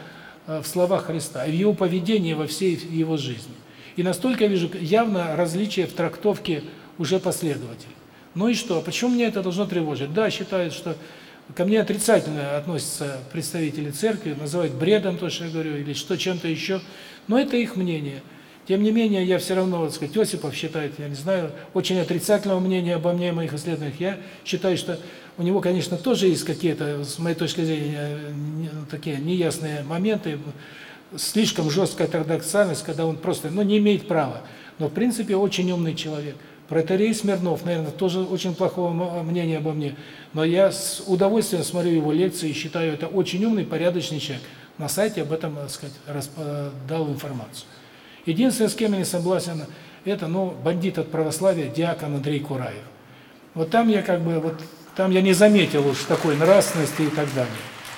Э, в словах Христа, в его поведении во всей его жизни. И настолько я вижу явно различие в трактовке уже последователей. Ну и что? Почему мне это должно тревожить? Да, считают, что ко мне отрицательно относятся представители церкви, называют бредом то, что я говорю, или что чем-то еще. Но это их мнение. Тем не менее, я все равно, так сказать, Осипов считает, я не знаю, очень отрицательного мнения обо мне и моих исследованиях. Я считаю, что у него, конечно, тоже есть какие-то, с моей точки зрения, такие неясные моменты, слишком жесткая парадоксальность, когда он просто, ну, не имеет права. Но, в принципе, очень умный человек. Протарей Смирнов, наверное, тоже очень плохого мнения обо мне. Но я с удовольствием смотрю его лекции и считаю, это очень умный, порядочный человек. на сайте об этом, так сказать, дал информацию. Единственное, с кем я не согласен, это, ну, бандит от православия, диакон Андрей Кураев. Вот там я как бы, вот там я не заметил уж такой нравственности и так далее.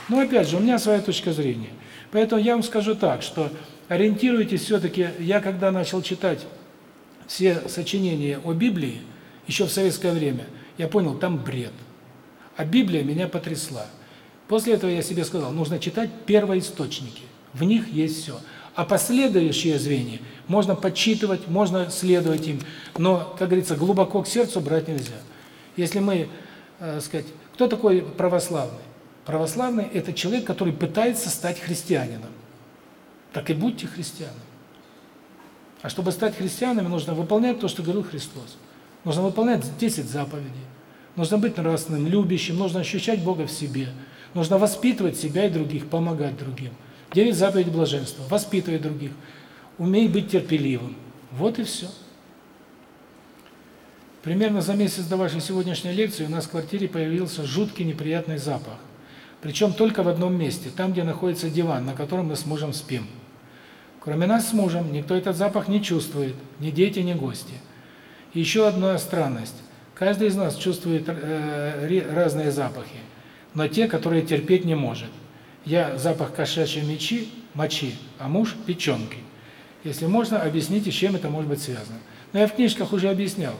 Но опять же, у меня своя точка зрения. Поэтому я вам скажу так, что ориентируйтесь все-таки, я когда начал читать все сочинения о Библии, еще в советское время, я понял, там бред. А Библия меня потрясла. После этого я себе сказал, нужно читать первоисточники. В них есть все. А последующие звенья можно подчитывать, можно следовать им, но, как говорится, глубоко к сердцу брать нельзя. Если мы, э, сказать, кто такой православный? Православный – это человек, который пытается стать христианином. Так и будьте христианами. А чтобы стать христианами, нужно выполнять то, что говорил Христос. Нужно выполнять 10 заповедей. Нужно быть нравственным, любящим, нужно ощущать Бога в себе. Нужно воспитывать себя и других, помогать другим. Девять заповедей блаженства. Воспитывай других. Умей быть терпеливым. Вот и все. Примерно за месяц до вашей сегодняшней лекции у нас в квартире появился жуткий неприятный запах. Причем только в одном месте, там, где находится диван, на котором мы с мужем спим. Кроме нас с мужем, никто этот запах не чувствует, ни дети, ни гости. Еще одна странность. Каждый из нас чувствует э, разные запахи, но те, которые терпеть не может. Я запах кошачьей мочи, мочи, а муж печенки. Если можно, объясните, с чем это может быть связано. Но я в книжках уже объяснял.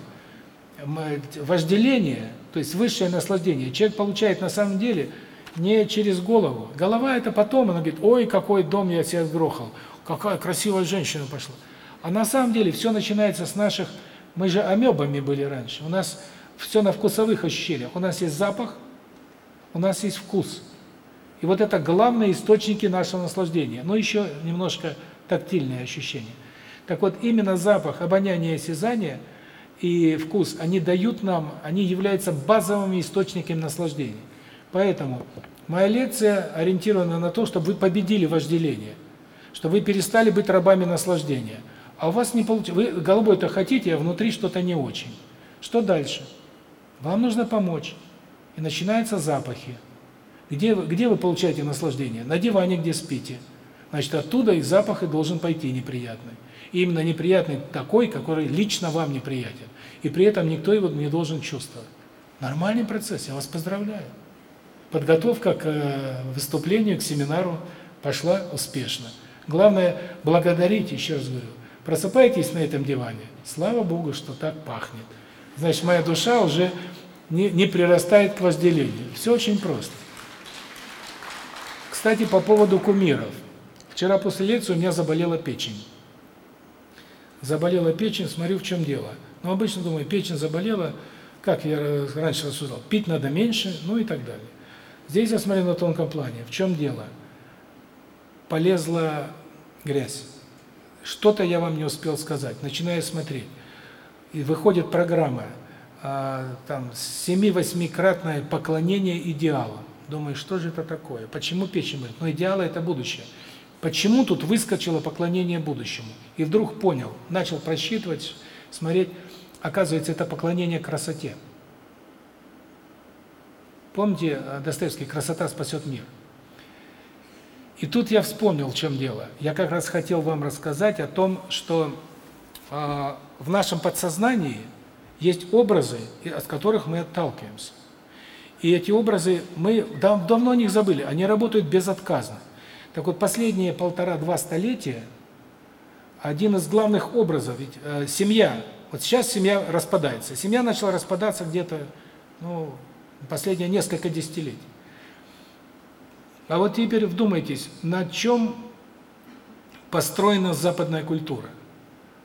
Вожделение, то есть высшее наслаждение, человек получает на самом деле не через голову. Голова это потом, она говорит, ой, какой дом я себе сгрохал, какая красивая женщина пошла. А на самом деле все начинается с наших, мы же амебами были раньше, у нас все на вкусовых ощущениях. У нас есть запах, у нас есть вкус. И вот это главные источники нашего наслаждения. Но еще немножко тактильные ощущения. Так вот, именно запах, обоняние, осязание и вкус, они дают нам, они являются базовыми источниками наслаждения. Поэтому моя лекция ориентирована на то, чтобы вы победили вожделение, чтобы вы перестали быть рабами наслаждения. А у вас не получится, вы голубой-то хотите, а внутри что-то не очень. Что дальше? Вам нужно помочь. И начинаются запахи. Где где вы получаете наслаждение? На диване, где спите. Значит, оттуда и запах и должен пойти неприятный. И именно неприятный такой, который лично вам неприятен. И при этом никто его не должен чувствовать. Нормальный процесс, я вас поздравляю. Подготовка к э, выступлению, к семинару пошла успешно. Главное, благодарить, еще раз говорю. Просыпайтесь на этом диване. Слава Богу, что так пахнет. Значит, моя душа уже не, не прирастает к возделению. Все очень просто. Кстати, по поводу кумиров. Вчера после лекции у меня заболела печень. Заболела печень, смотрю, в чем дело. Но обычно думаю, печень заболела, как я раньше рассуждал, пить надо меньше, ну и так далее. Здесь я смотрю на тонком плане. В чем дело? Полезла грязь. Что-то я вам не успел сказать. Начинаю смотреть. И выходит программа, а, там, 7-8-кратное поклонение идеалам. Думаю, что же это такое? Почему печень болит? Ну, идеалы – это будущее. Почему тут выскочило поклонение будущему? И вдруг понял, начал просчитывать, смотреть. Оказывается, это поклонение красоте. Помните, э, Достоевский «Красота спасет мир». И тут я вспомнил, в чем дело. Я как раз хотел вам рассказать о том, что э, в нашем подсознании есть образы, от которых мы отталкиваемся. И эти образы, мы дав давно о них забыли, они работают безотказно. Так вот, последние полтора-два столетия один из главных образов, ведь э, семья, вот сейчас семья распадается. Семья начала распадаться где-то, ну, последние несколько десятилетий. А вот теперь вдумайтесь, на чем построена западная культура.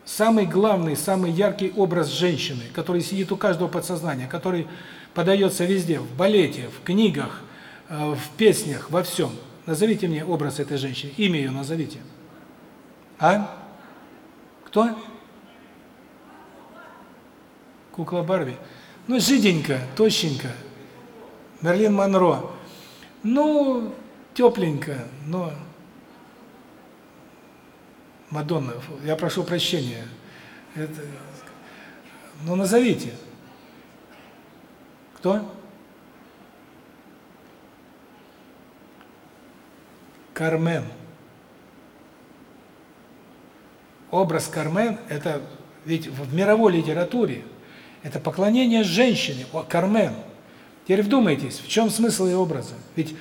Самый главный, самый яркий образ женщины, который сидит у каждого подсознания, который подается везде, в балете, в книгах, э, в песнях, во всем. Назовите мне образ этой женщины, имя ее назовите. А? Кто? Кукла Барби. Ну, жиденько, тощенько. Мерлин Монро. Ну, тепленько, но... Мадонна, я прошу прощения. Это... Ну, назовите. Кто? Кармен. Образ Кармен – это ведь в мировой литературе это поклонение женщине, о, Кармен. Теперь вдумайтесь, в чем смысл ее образа? Ведь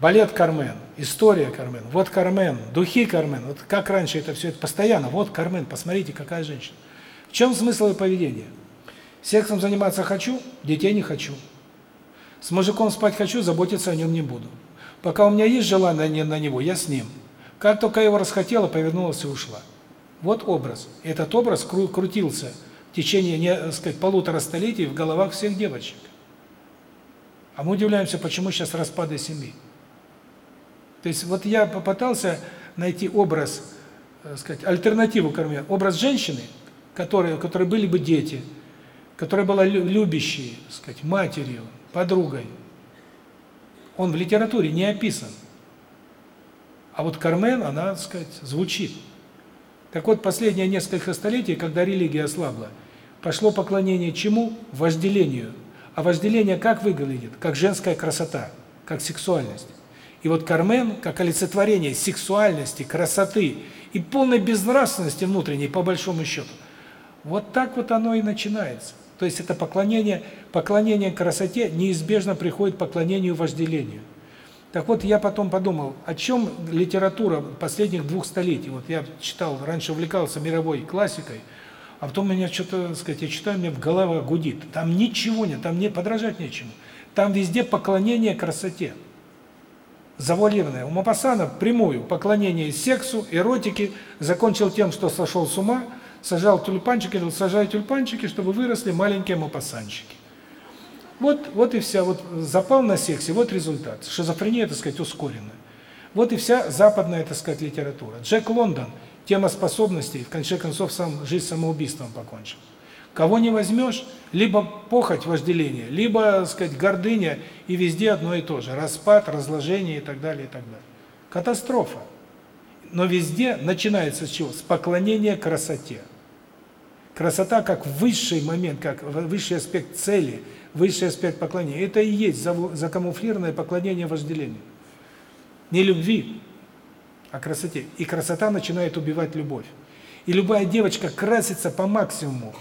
балет Кармен, история Кармен, вот Кармен, духи Кармен, вот как раньше это все это постоянно, вот Кармен, посмотрите, какая женщина. В чем смысл ее поведения? Сексом заниматься хочу, детей не хочу. С мужиком спать хочу, заботиться о нем не буду. Пока у меня есть желание на него, я с ним. Как только его расхотела, повернулась и ушла. Вот образ. Этот образ кру крутился в течение, не, так сказать, полутора столетий в головах всех девочек. А мы удивляемся, почему сейчас распады семьи. То есть вот я попытался найти образ, так сказать, альтернативу кормя, образ женщины, которые, у которой были бы дети, которая была любящей, так сказать, матерью, подругой. Он в литературе не описан. А вот Кармен, она, так сказать, звучит. Так вот, последние несколько столетий, когда религия ослабла, пошло поклонение чему? Вожделению. А вожделение как выглядит? Как женская красота, как сексуальность. И вот Кармен, как олицетворение сексуальности, красоты и полной безнравственности внутренней, по большому счету, вот так вот оно и начинается. То есть это поклонение, поклонение красоте неизбежно приходит к поклонению вожделению. Так вот, я потом подумал, о чем литература последних двух столетий. Вот я читал, раньше увлекался мировой классикой, а потом меня что-то, сказать, я читаю, мне в голова гудит. Там ничего нет, там не подражать нечему. Там везде поклонение красоте. Завуалированное. У Мапасана прямую поклонение сексу, эротике, закончил тем, что сошел с ума, сажал тюльпанчики, сажаю тюльпанчики, чтобы выросли маленькие мапассанчики. Вот, вот и вся, вот запал на сексе, вот результат. Шизофрения, так сказать, ускоренная. Вот и вся западная, так сказать, литература. Джек Лондон, тема способностей, в конце концов, сам жизнь самоубийством покончил. Кого не возьмешь, либо похоть, вожделение, либо, так сказать, гордыня, и везде одно и то же. Распад, разложение и так далее, и так далее. Катастрофа. Но везде начинается с чего? С поклонения красоте. Красота как высший момент, как высший аспект цели – высший аспект поклонения. Это и есть закамуфлированное поклонение вожделению. Не любви, а красоте. И красота начинает убивать любовь. И любая девочка красится по максимуму,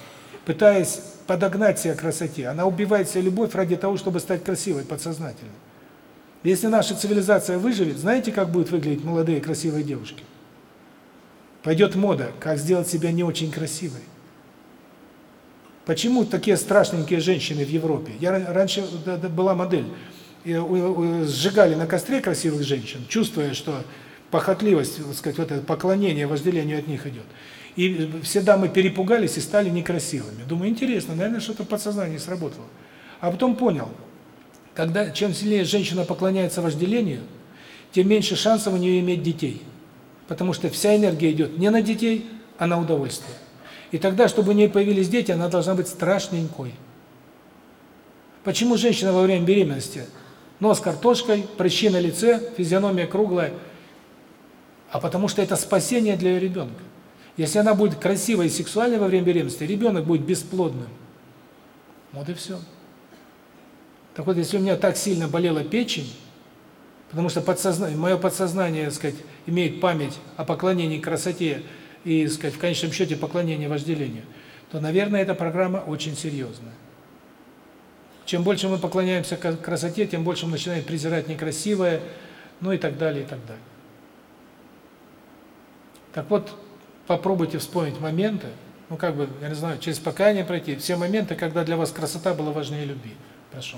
пытаясь подогнать себя красоте. Она убивает себе любовь ради того, чтобы стать красивой подсознательно. Если наша цивилизация выживет, знаете, как будут выглядеть молодые красивые девушки? Пойдет мода, как сделать себя не очень красивой. Почему такие страшненькие женщины в Европе? Я раньше была модель. Сжигали на костре красивых женщин, чувствуя, что похотливость, так сказать, вот это поклонение, вожделение от них идет. И все дамы перепугались и стали некрасивыми. Думаю, интересно, наверное, что-то в подсознании сработало. А потом понял, когда чем сильнее женщина поклоняется вожделению, тем меньше шансов у нее иметь детей. Потому что вся энергия идет не на детей, а на удовольствие. И тогда, чтобы у нее появились дети, она должна быть страшненькой. Почему женщина во время беременности нос картошкой, прыщи на лице, физиономия круглая? А потому что это спасение для ее ребенка. Если она будет красивой и сексуальной во время беременности, ребенок будет бесплодным. Вот и все. Так вот, если у меня так сильно болела печень, потому что подсознание, мое подсознание, сказать, имеет память о поклонении красоте, и, сказать, в конечном счете поклонение вожделению, то, наверное, эта программа очень серьезная. Чем больше мы поклоняемся красоте, тем больше мы начинаем презирать некрасивое, ну и так далее, и так далее. Так вот, попробуйте вспомнить моменты, ну как бы, я не знаю, через покаяние пройти, все моменты, когда для вас красота была важнее любви. Прошу.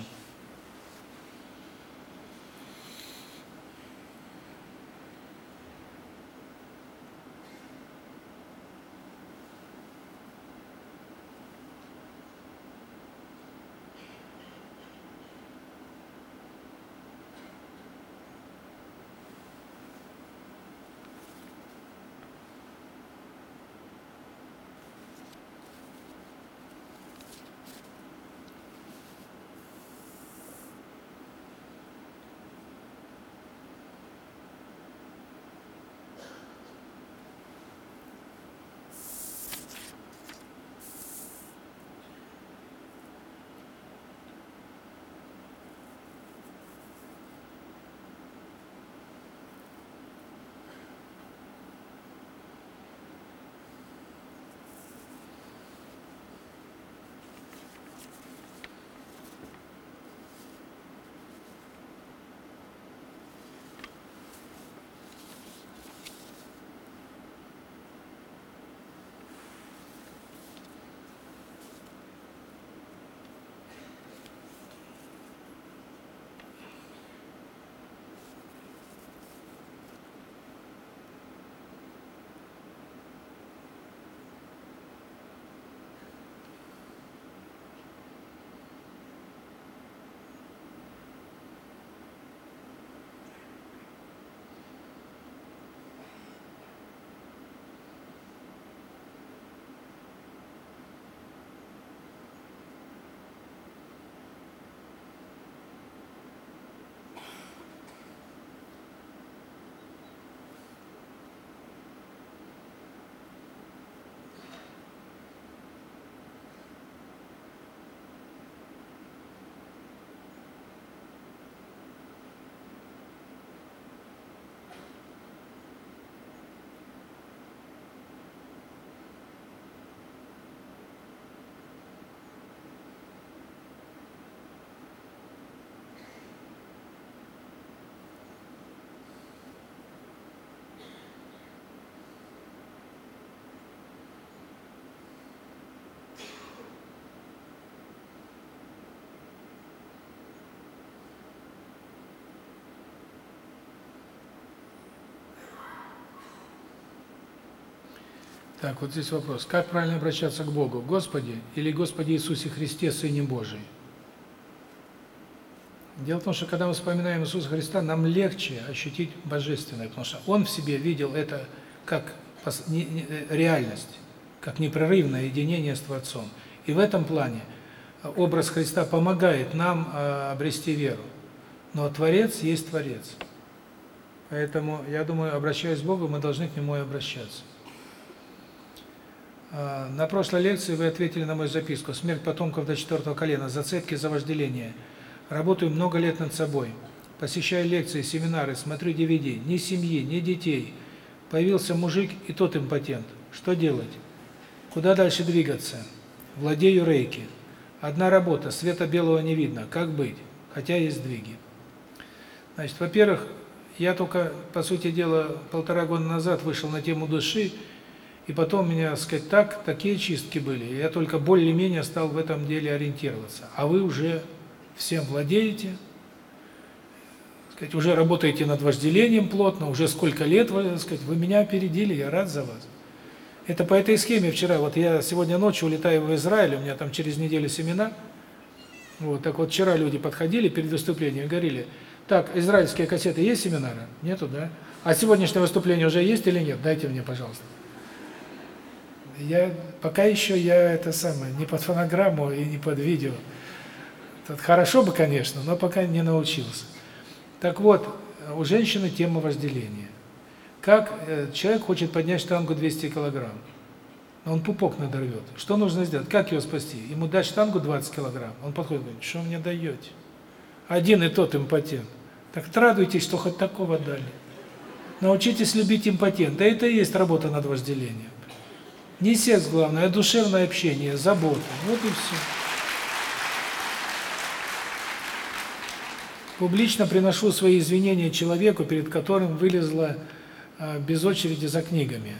Так, вот здесь вопрос. Как правильно обращаться к Богу? Господи или Господи Иисусе Христе, Сыне Божий? Дело в том, что когда мы вспоминаем Иисуса Христа, нам легче ощутить Божественное, потому что Он в себе видел это как реальность, как непрерывное единение с Творцом. И в этом плане образ Христа помогает нам а, обрести веру. Но Творец есть Творец. Поэтому, я думаю, обращаясь к Богу, мы должны к Нему и обращаться. А, на прошлой лекции вы ответили на мою записку «Смерть потомков до четвертого колена. Зацепки за вожделение». Работаю много лет над собой. Посещаю лекции, семинары, смотрю DVD. Ни семьи, ни детей. Появился мужик, и тот импотент. Что делать? Куда дальше двигаться? Владею рейки. Одна работа, света белого не видно. Как быть? Хотя есть сдвиги. Значит, во-первых, я только, по сути дела, полтора года назад вышел на тему души, и потом у меня, сказать, так, такие чистки были. Я только более-менее стал в этом деле ориентироваться. А вы уже всем владеете, сказать, уже работаете над вожделением плотно, уже сколько лет, вы, сказать, вы меня опередили, я рад за вас. Это по этой схеме вчера, вот я сегодня ночью улетаю в Израиль, у меня там через неделю семинар. Вот, так вот вчера люди подходили перед выступлением и говорили, так, израильские кассеты есть семинары? Нету, да? А сегодняшнее выступление уже есть или нет? Дайте мне, пожалуйста. Я пока еще я это самое, не под фонограмму и не под видео. Это хорошо бы, конечно, но пока не научился. Так вот, у женщины тема вожделения. Как э, человек хочет поднять штангу 200 килограмм, но он пупок надорвет. Что нужно сделать? Как его спасти? Ему дать штангу 20 килограмм. Он подходит говорит, что мне даете? Один и тот импотент. Так радуйтесь, что хоть такого дали. Научитесь любить импотента. Это и есть работа над вожделением. Не секс главное, а душевное общение, забота. Вот и все. Публично приношу свои извинения человеку, перед которым вылезла э, без очереди за книгами.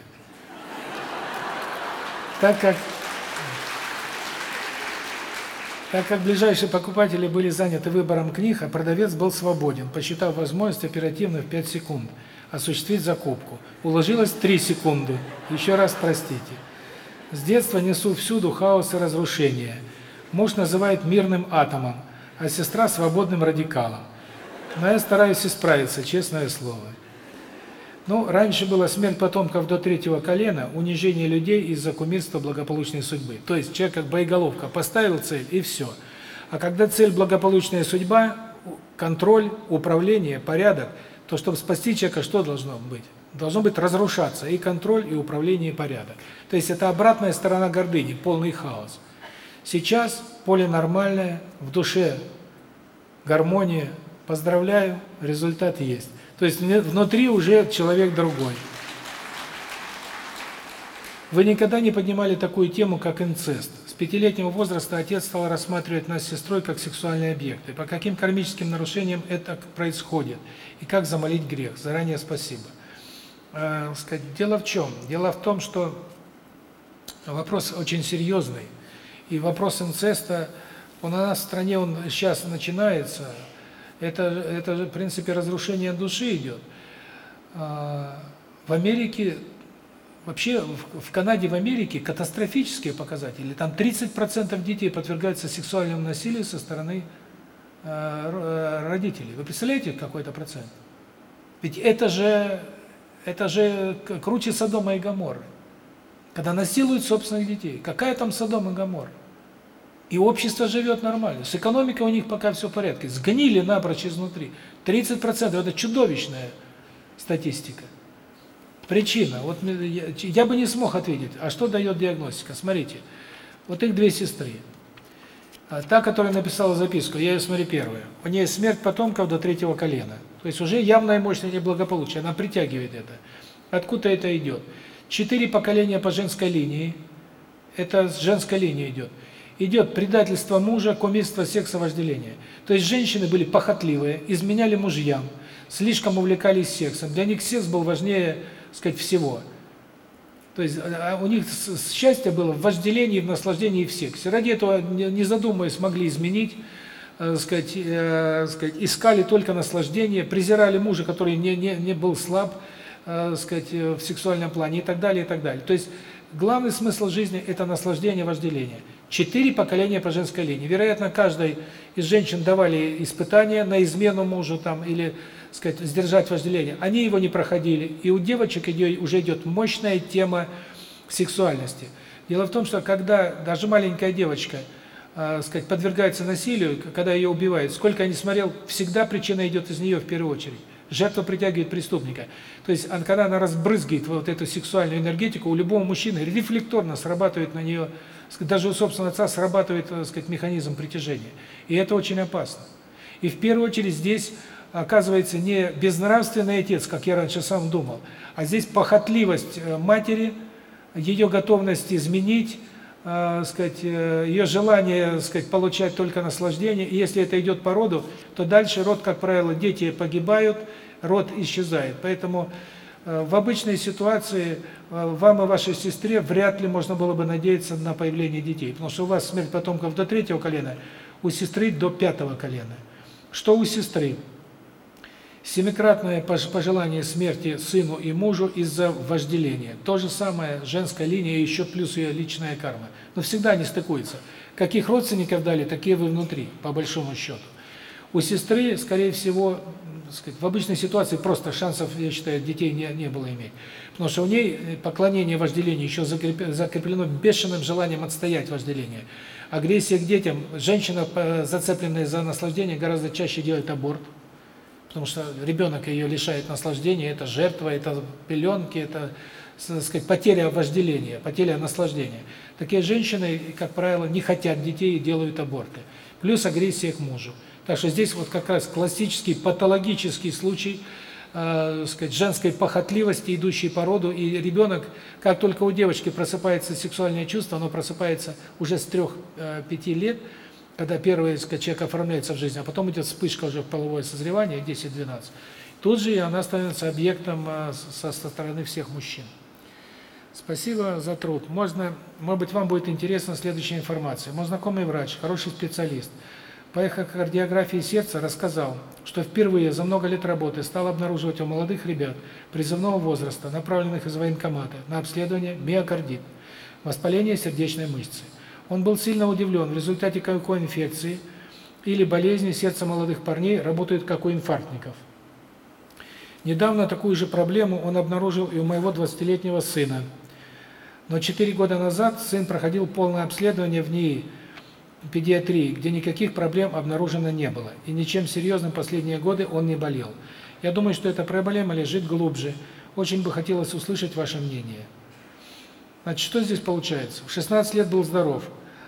Так как так как ближайшие покупатели были заняты выбором книг, а продавец был свободен, посчитав возможность оперативно в 5 секунд осуществить закупку. Уложилось 3 секунды. Еще раз простите. С детства несу всюду хаос и разрушение. Муж называет мирным атомом, а сестра свободным радикалом. Но я стараюсь исправиться, честное слово. Ну, раньше была смерть потомков до третьего колена, унижение людей из-за кумирства благополучной судьбы. То есть человек как боеголовка поставил цель и все. А когда цель благополучная судьба, контроль, управление, порядок, то чтобы спасти человека, что должно быть? Должно быть разрушаться и контроль, и управление, и порядок. То есть это обратная сторона гордыни, полный хаос. Сейчас поле нормальное, в душе гармония. Поздравляю, результат есть. То есть внутри уже человек другой. Вы никогда не поднимали такую тему, как инцест. С пятилетнего возраста отец стал рассматривать нас с сестрой как сексуальные объекты. По каким кармическим нарушениям это происходит? И как замолить грех? Заранее спасибо. Э, сказать, дело в чем? Дело в том, что вопрос очень серьезный. И вопрос инцеста, у нас в стране он сейчас начинается. Это это в принципе разрушение души идет. А, в Америке вообще в Канаде, в Америке катастрофические показатели. Там 30% детей подвергаются сексуальному насилию со стороны а, э, родителей. Вы представляете, какой это процент? Ведь это же это же круче Содома и Гоморры. Когда насилуют собственных детей. Какая там Содом и Гоморра? И общество живет нормально. С экономикой у них пока все в порядке. Сгнили напрочь изнутри. 30% это чудовищная статистика. Причина. Вот я, я бы не смог ответить. А что дает диагностика? Смотрите. Вот их две сестры. А та, которая написала записку, я ее смотрю первая. У нее смерть потомков до третьего колена. То есть уже явное мощное неблагополучие. Она притягивает это. Откуда это идет? Четыре поколения по женской линии. Это с женской линии идет идет предательство мужа, кумирство, сексовожделение. То есть женщины были похотливые, изменяли мужьям, слишком увлекались сексом. Для них секс был важнее, сказать, всего. То есть а, а у них счастье было в вожделении, в наслаждении и в сексе. Ради этого, не задумываясь, могли изменить, э, сказать, э, сказать, искали только наслаждение, презирали мужа, который не не не был слаб, э, сказать, в сексуальном плане и так далее, и так далее. То есть главный смысл жизни – это наслаждение, вожделение. Четыре поколения по женской линии. Вероятно, каждой из женщин давали испытания на измену мужу там или, сказать, сдержать вожделение. Они его не проходили. И у девочек идет, уже идет мощная тема сексуальности. Дело в том, что когда даже маленькая девочка, э, сказать, подвергается насилию, когда ее убивают, сколько я не смотрел, всегда причина идет из нее в первую очередь. Жертва притягивает преступника. То есть, когда она разбрызгивает вот эту сексуальную энергетику, у любого мужчины рефлекторно срабатывает на нее, даже у собственного отца срабатывает, так сказать, механизм притяжения. И это очень опасно. И в первую очередь здесь оказывается не безнравственный отец, как я раньше сам думал, а здесь похотливость э, матери, ее готовность изменить, э, сказать, э, ее желание, сказать, получать только наслаждение. И если это идет по роду, то дальше род, как правило, дети погибают, род исчезает. Поэтому э, в обычной ситуации э, вам и вашей сестре вряд ли можно было бы надеяться на появление детей, потому что у вас смерть потомков до третьего колена, у сестры до пятого колена. Что у сестры? Семикратное пожелание смерти сыну и мужу из-за вожделения. То же самое женская линия, еще плюс ее личная карма. Но всегда не стыкуется. Каких родственников дали, такие вы внутри, по большому счету. У сестры, скорее всего, сказать, в обычной ситуации просто шансов, я считаю, детей не, не было иметь. Потому что у ней поклонение вожделению еще закреплено бешеным желанием отстоять вожделение. Агрессия к детям. Женщина, зацепленная за наслаждение, гораздо чаще делает аборт потому что ребенок ее лишает наслаждения, это жертва, это пеленки, это, сказать, потеря вожделения, потеря наслаждения. Такие женщины, как правило, не хотят детей и делают аборты. Плюс агрессия к мужу. Так что здесь вот как раз классический патологический случай, э, сказать, женской похотливости, идущей по роду, и ребенок, как только у девочки просыпается сексуальное чувство, оно просыпается уже с 3-5 э, лет, когда первый сказать, человек оформляется в жизнь, а потом идет вспышка уже в половое созревание, 10-12, тут же она становится объектом а, со стороны всех мужчин. Спасибо за труд. Можно, может быть, вам будет интересна следующая информация. Мой знакомый врач, хороший специалист, по эхокардиографии сердца рассказал, что впервые за много лет работы стал обнаруживать у молодых ребят призывного возраста, направленных из военкомата, на обследование миокардит, воспаление сердечной мышцы. Он был сильно удивлен, в результате какой инфекции или болезни сердца молодых парней работает как у инфарктников. Недавно такую же проблему он обнаружил и у моего 20-летнего сына. Но 4 года назад сын проходил полное обследование в НИИ педиатрии, где никаких проблем обнаружено не было. И ничем серьезным последние годы он не болел. Я думаю, что эта проблема лежит глубже. Очень бы хотелось услышать ваше мнение. Значит, что здесь получается? В 16 лет был здоров,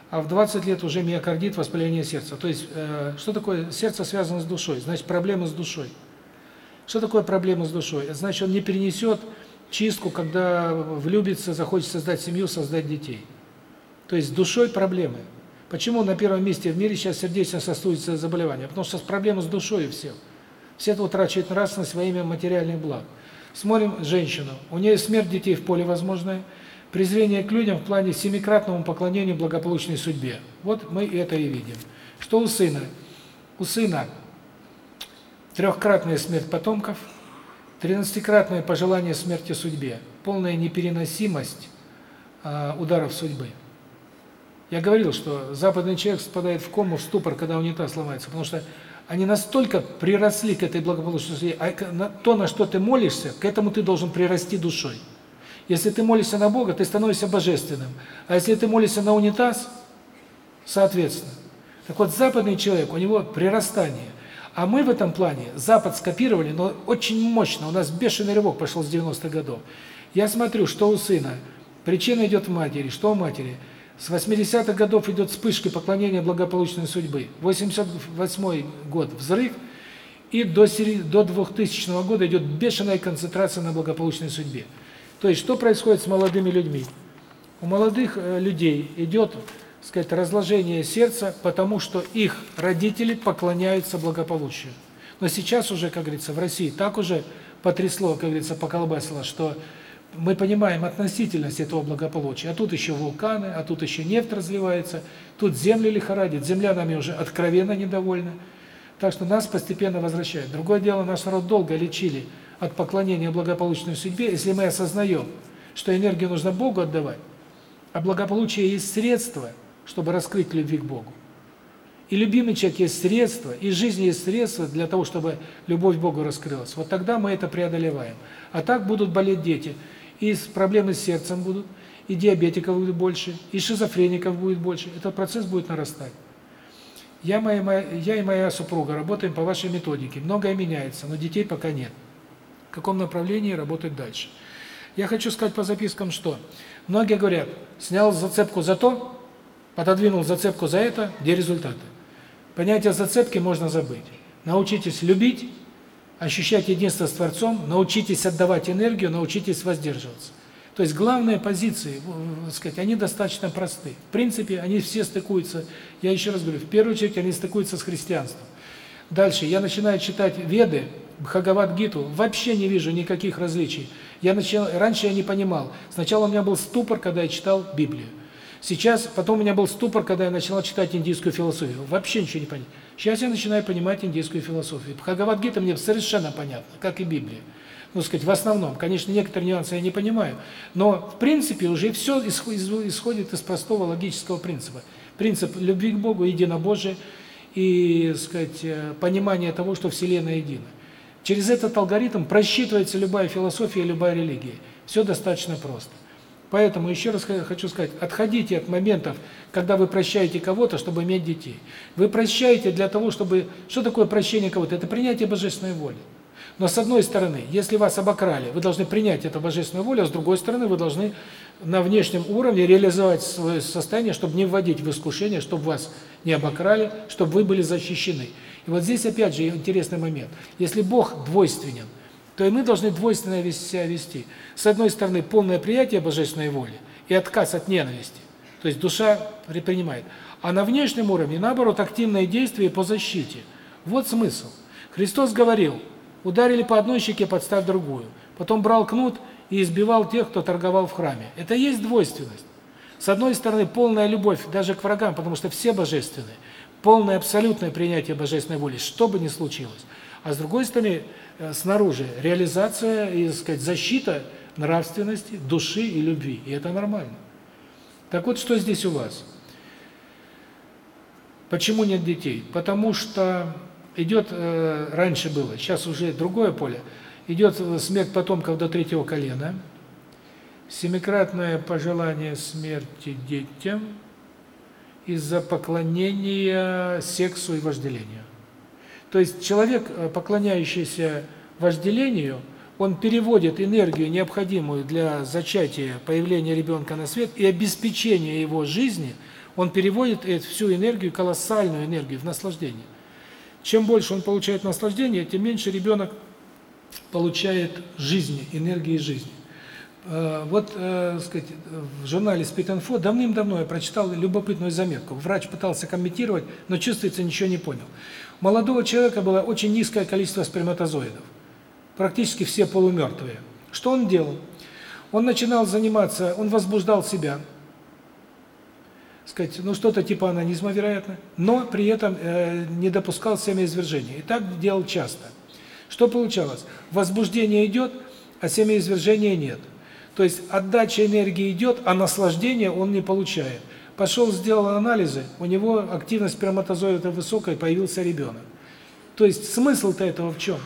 а в 20 лет уже миокардит, воспаление сердца. То есть, э, что такое сердце связано с душой? Значит, проблемы с душой. Что такое проблема с душой? Значит, он не перенесет чистку, когда влюбится, захочет создать семью, создать детей. То есть с душой проблемы. Почему на первом месте в мире сейчас сердечно-сосудистые заболевания? Потому что проблемы с душой у всех. Все это утрачивают нравственность во имя материальных благ. Смотрим женщину. У нее смерть детей в поле возможная – презрение к людям в плане семикратному поклонению благополучной судьбе. Вот мы это и видим. Что у сына? У сына трехкратная смерть потомков, тринадцатикратное пожелание смерти судьбе, полная непереносимость э, ударов судьбы. Я говорил, что западный человек спадает в кому, в ступор, когда унитаз сломается, потому что они настолько приросли к этой благополучной судьбе, а то, на что ты молишься, к этому ты должен прирасти душой. Если ты молишься на Бога, ты становишься божественным. А если ты молишься на унитаз, соответственно. Так вот, западный человек, у него прирастание. А мы в этом плане Запад скопировали, но очень мощно. У нас бешеный рывок пошел с 90-х годов. Я смотрю, что у сына. Причина идет в матери. Что у матери? С 80-х годов идет вспышка поклонения благополучной судьбы. 88 год – взрыв. И до, до 2000 года идет бешеная концентрация на благополучной судьбе. То есть, что происходит с молодыми людьми? У молодых э, людей идет, сказать, разложение сердца, потому что их родители поклоняются благополучию. Но сейчас уже, как говорится, в России так уже потрясло, как говорится, поколбасило, что мы понимаем относительность этого благополучия. А тут еще вулканы, а тут еще нефть разливается, тут земли лихорадит, земля нами уже откровенно недовольна. Так что нас постепенно возвращают. Другое дело, наш народ долго лечили от поклонения благополучной судьбе, если мы осознаем, что энергию нужно Богу отдавать, А благополучие есть средство, чтобы раскрыть любви к Богу. И любимый человек есть средство, и жизнь есть средство для того, чтобы любовь к Богу раскрылась. Вот тогда мы это преодолеваем. А так будут болеть дети. И проблемы с сердцем будут, и диабетиков будет больше, и шизофреников будет больше. Этот процесс будет нарастать. Я, моя, моя, я и моя супруга работаем по вашей методике. Многое меняется, но детей пока нет. В каком направлении работать дальше? Я хочу сказать по запискам, что многие говорят, снял зацепку за то, пододвинул зацепку за это, где результаты? Понятие зацепки можно забыть. Научитесь любить, ощущать единство с Творцом, научитесь отдавать энергию, научитесь воздерживаться. То есть главные позиции, так сказать, они достаточно просты. В принципе, они все стыкуются, я еще раз говорю, в первую очередь они стыкуются с христианством. Дальше я начинаю читать Веды, Бхагавад-гиту, вообще не вижу никаких различий. Я начал, раньше я не понимал. Сначала у меня был ступор, когда я читал Библию. Сейчас, потом у меня был ступор, когда я начал читать индийскую философию. Вообще ничего не понимал. Сейчас я начинаю понимать индийскую философию. Бхагавад-гита мне совершенно понятно, как и Библия. Ну, сказать, в основном. Конечно, некоторые нюансы я не понимаю, но в принципе уже все исходит из простого логического принципа. Принцип любви к Богу, единобожие и, сказать, э, понимание того, что Вселенная едина. Через этот алгоритм просчитывается любая философия, любая религия. Все достаточно просто. Поэтому еще раз хочу сказать, отходите от моментов, когда вы прощаете кого-то, чтобы иметь детей. Вы прощаете для того, чтобы... Что такое прощение кого-то? Это принятие божественной воли. Но с одной стороны, если вас обокрали, вы должны принять эту божественную волю, а с другой стороны, вы должны на внешнем уровне реализовать свое состояние, чтобы не вводить в искушение, чтобы вас не обокрали, чтобы вы были защищены. И вот здесь опять же интересный момент. Если Бог двойственен, то и мы должны двойственно себя вести. С одной стороны, полное приятие божественной воли и отказ от ненависти. То есть душа принимает. А на внешнем уровне, наоборот, активное действие по защите. Вот смысл. Христос говорил, ударили по одной щеке, подставь другую. Потом брал кнут и избивал тех, кто торговал в храме. Это есть двойственность. С одной стороны, полная любовь даже к врагам, потому что все божественные. Полное абсолютное принятие божественной воли, что бы ни случилось. А с другой стороны, Э, снаружи реализация и, сказать, защита нравственности, души и любви. И это нормально. Так вот, что здесь у вас? Почему нет детей? Потому что идет, э, раньше было, сейчас уже другое поле, идет смерть потомков до третьего колена, семикратное пожелание смерти детям из-за поклонения сексу и вожделению. То есть человек, э, поклоняющийся вожделению, он переводит энергию, необходимую для зачатия, появления ребенка на свет и обеспечения его жизни, он переводит эту всю энергию, колоссальную энергию в наслаждение. Чем больше он получает наслаждения, тем меньше ребенок получает жизни, энергии жизни. Э, вот, э, сказать, в журнале Spit давным-давно я прочитал любопытную заметку. Врач пытался комментировать, но чувствуется, ничего не понял молодого человека было очень низкое количество сперматозоидов. Практически все полумертвые. Что он делал? Он начинал заниматься, он возбуждал себя, сказать, ну что-то типа анонизма, вероятно, но при этом э, не допускал семяизвержения. И так делал часто. Что получалось? Возбуждение идет, а семяизвержения нет. То есть отдача энергии идет, а наслаждения он не получает. Пошел, сделал анализы, у него активность сперматозоида высокая, появился ребенок. То есть смысл-то этого в чем?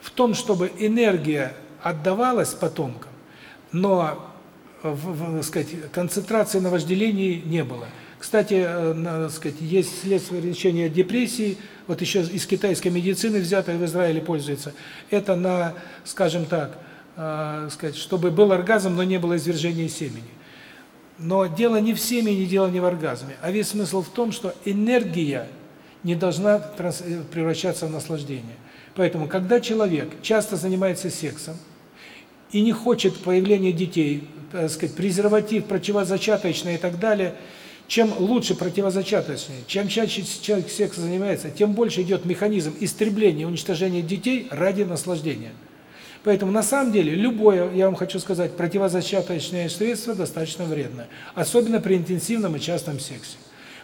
В том, чтобы энергия отдавалась потомкам, но в, в, сказать, концентрации на вожделении не было. Кстати, э, на, сказать, есть следствие лечения депрессии, вот еще из китайской медицины взятое в Израиле пользуется. Это на, скажем так, э, сказать, чтобы был оргазм, но не было извержения семени. Но дело не в семени, дело не в оргазме, а весь смысл в том, что энергия не должна э, превращаться в наслаждение. Поэтому, когда человек часто занимается сексом и не хочет появления детей, так сказать, презерватив, противозачаточный и так далее, чем лучше противозачаточный, чем чаще человек сексом занимается, тем больше идет механизм истребления, уничтожения детей ради наслаждения. Поэтому на самом деле любое, я вам хочу сказать, противозачаточное средство достаточно вредно, особенно при интенсивном и частом сексе.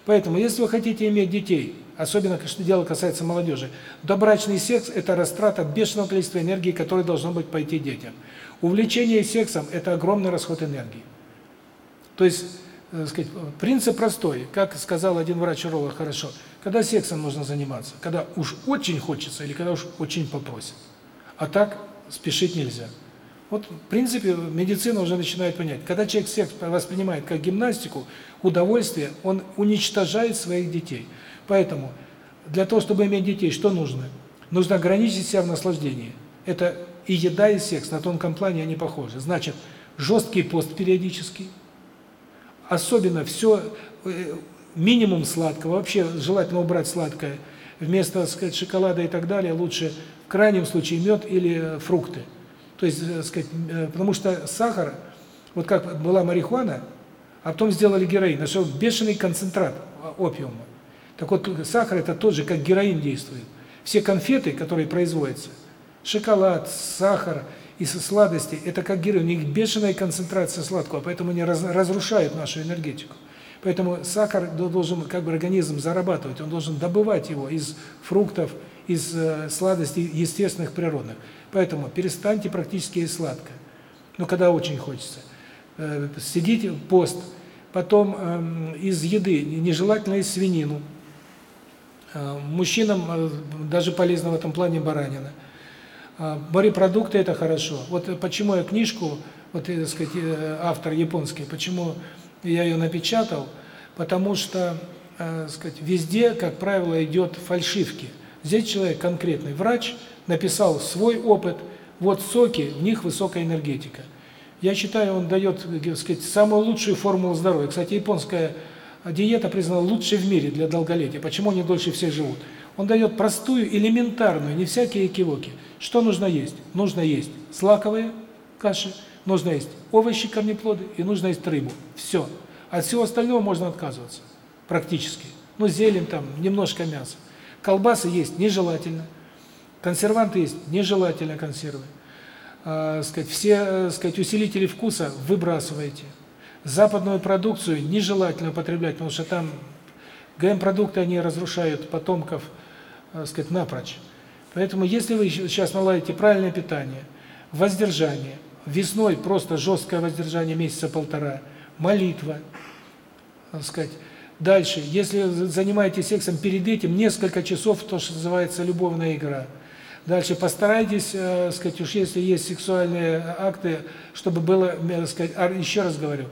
Поэтому, если вы хотите иметь детей, особенно, что дело касается молодежи, добрачный секс – это растрата бешеного количества энергии, которое должно быть пойти детям. Увлечение сексом – это огромный расход энергии. То есть, э, сказать, принцип простой. Как сказал один врач-уролог хорошо. Когда сексом нужно заниматься? Когда уж очень хочется или когда уж очень попросят. А так спешить нельзя. Вот, в принципе, медицина уже начинает понять. Когда человек секс воспринимает как гимнастику, удовольствие, он уничтожает своих детей. Поэтому для того, чтобы иметь детей, что нужно? Нужно ограничить себя в наслаждении. Это и еда, и секс, на тонком плане они похожи. Значит, жесткий пост периодический, особенно все, э, минимум сладкого, вообще желательно убрать сладкое, вместо, так сказать, шоколада и так далее, лучше в крайнем случае мед или фрукты. То есть, так сказать, э, потому что сахар, вот как была марихуана, а потом сделали героин, нашел бешеный концентрат опиума. Так вот, сахар это тот же, как героин действует. Все конфеты, которые производятся, шоколад, сахар и сладости, это как героин, у них бешеная концентрация сладкого, поэтому они раз, разрушают нашу энергетику. Поэтому сахар должен как бы организм зарабатывать, он должен добывать его из фруктов, из э, сладостей естественных, природных. Поэтому перестаньте практически есть сладкое. Но когда очень хочется. Э, сидите пост, потом э, из еды, нежелательно есть свинину. Э, мужчинам э, даже полезно в этом плане баранина. Морепродукты – это хорошо. Вот почему я книжку, вот, так сказать, э, автор японский, почему я ее напечатал, потому что, э, сказать, везде, как правило, идет фальшивки. Здесь человек конкретный врач написал свой опыт, вот соки, в них высокая энергетика. Я считаю, он дает, так сказать, самую лучшую формулу здоровья. Кстати, японская диета признана лучшей в мире для долголетия. Почему они дольше всех живут? Он дает простую, элементарную, не всякие экивоки. Что нужно есть? Нужно есть злаковые каши, нужно есть овощи, корнеплоды и нужно есть рыбу. Все. От всего остального можно отказываться. Практически. Ну, зелень там, немножко мяса. Колбасы есть нежелательно. Консерванты есть нежелательно консервы. А, сказать, все, э, сказать, усилители вкуса выбрасывайте. Западную продукцию нежелательно употреблять, потому что там ГМ-продукты, они разрушают потомков, так э, сказать, напрочь. Поэтому, если вы сейчас наладите правильное питание, воздержание, весной просто жесткое воздержание месяца полтора, молитва, так сказать, дальше, если занимаетесь сексом перед этим, несколько часов, то, что называется любовная игра. Дальше постарайтесь, э, сказать, уж если есть сексуальные акты, чтобы было, э, сказать, еще раз говорю,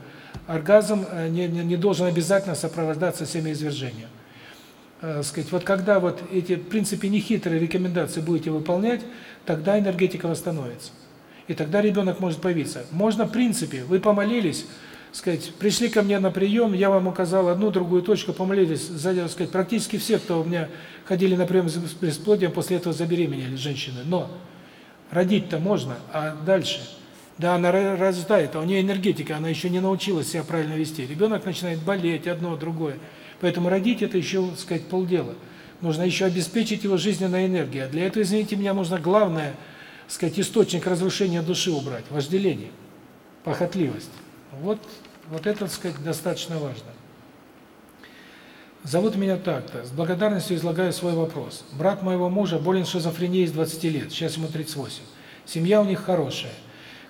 оргазм э, не, не, не должен обязательно сопровождаться семяизвержением. Э, сказать, вот когда вот эти, в принципе, нехитрые рекомендации будете выполнять, тогда энергетика восстановится. И тогда ребенок может появиться. Можно, в принципе, вы помолились, сказать, пришли ко мне на прием, я вам указал одну, другую точку, помолились, за, сказать, практически все, кто у меня ходили на прием с бесплодием, после этого забеременели женщины. Но родить-то можно, а дальше – да, она рождает, а у нее энергетика, она еще не научилась себя правильно вести. Ребенок начинает болеть, одно, другое. Поэтому родить это еще, так сказать, полдела. Нужно еще обеспечить его жизненной энергией. А для этого, извините меня, нужно главное, так сказать, источник разрушения души убрать, вожделение, похотливость. Вот, вот это, так сказать, достаточно важно. Зовут меня так-то. С благодарностью излагаю свой вопрос. Брат моего мужа болен шизофренией с 20 лет, сейчас ему 38. Семья у них хорошая.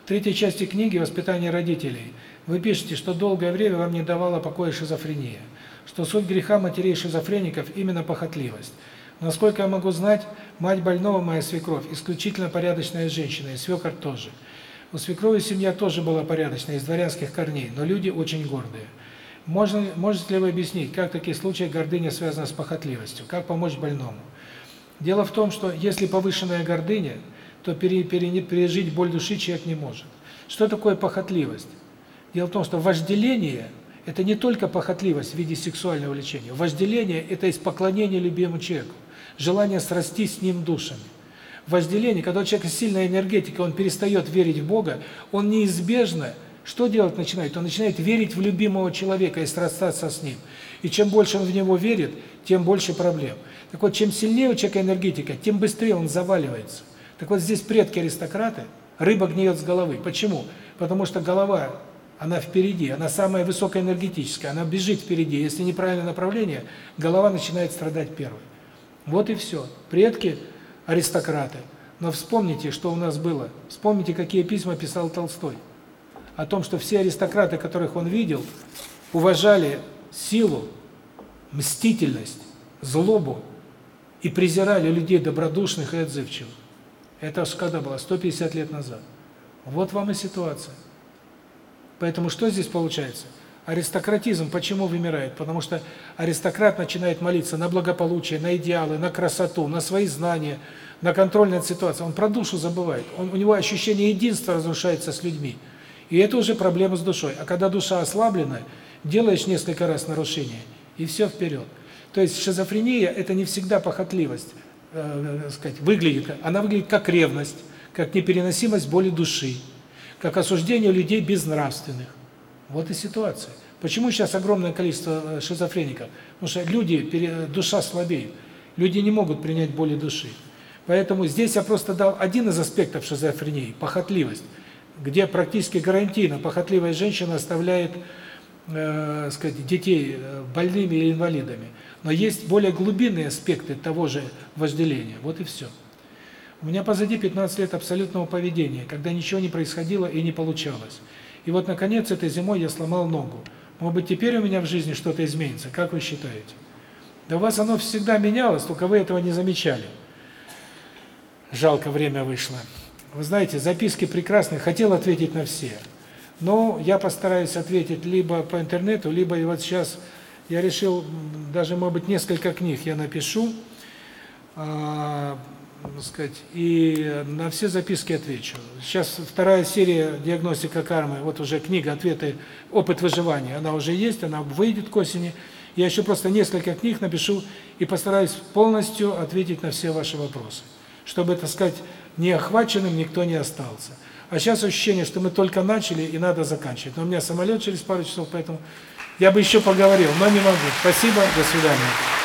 В третьей части книги «Воспитание родителей» вы пишете, что долгое время вам не давала покоя шизофрения, что суть греха матерей-шизофреников именно похотливость. Насколько я могу знать, мать больного, моя свекровь, исключительно порядочная женщина, и свекор тоже. У свекрови семья тоже была порядочная, из дворянских корней, но люди очень гордые. Можно, можете ли вы объяснить, как в таких случаях гордыня связана с похотливостью? Как помочь больному? Дело в том, что если повышенная гордыня – то пере, пере, пережить боль души человек не может. Что такое похотливость? Дело в том, что вожделение – это не только похотливость в виде сексуального влечения. Вожделение – это из поклонения любимому человеку, желание срастись с ним душами. Вожделение, когда у человека сильная энергетика, он перестает верить в Бога, он неизбежно, что делать начинает? Он начинает верить в любимого человека и срастаться с ним. И чем больше он в него верит, тем больше проблем. Так вот, чем сильнее у человека энергетика, тем быстрее он заваливается. Так вот здесь предки-аристократы, рыба гниет с головы. Почему? Потому что голова, она впереди, она самая высокоэнергетическая, она бежит впереди. Если неправильное направление, голова начинает страдать первой. Вот и все. Предки – аристократы. Но вспомните, что у нас было. Вспомните, какие письма писал Толстой. О том, что все аристократы, которых он видел, уважали силу, мстительность, злобу и презирали людей добродушных и отзывчивых. Это аж когда было? 150 лет назад. Вот вам и ситуация. Поэтому что здесь получается? Аристократизм почему вымирает? Потому что аристократ начинает молиться на благополучие, на идеалы, на красоту, на свои знания, на контроль над ситуацией. Он про душу забывает. Он, у него ощущение единства разрушается с людьми. И это уже проблема с душой. А когда душа ослаблена, делаешь несколько раз нарушение, и все вперед. То есть шизофрения – это не всегда похотливость, э, э, сказать, выглядит. Она выглядит как ревность, как непереносимость боли души, как осуждение людей безнравственных. Вот и ситуация. Почему сейчас огромное количество э, шизофреников? Потому что люди, душа слабеет. Люди не могут принять боли души. Поэтому здесь я просто дал один из аспектов шизофрении – похотливость, где практически гарантийно похотливая женщина оставляет э, сказать, детей э, больными или инвалидами. Но есть более глубинные аспекты того же вожделения. Вот и все. У меня позади 15 лет абсолютного поведения, когда ничего не происходило и не получалось. И вот, наконец, этой зимой я сломал ногу. Может быть, теперь у меня в жизни что-то изменится? Как вы считаете? Да у вас оно всегда менялось, только вы этого не замечали. Жалко, время вышло. Вы знаете, записки прекрасные, хотел ответить на все. Но я постараюсь ответить либо по интернету, либо и вот сейчас я решил, даже, может быть, несколько книг я напишу, э, сказать, и на все записки отвечу. Сейчас вторая серия «Диагностика кармы», вот уже книга «Ответы. Опыт выживания», она уже есть, она выйдет к осени. Я еще просто несколько книг напишу и постараюсь полностью ответить на все ваши вопросы, чтобы, так сказать, не охваченным никто не остался. А сейчас ощущение, что мы только начали и надо заканчивать. Но у меня самолет через пару часов, поэтому я бы еще поговорил, но не могу. Спасибо, до свидания.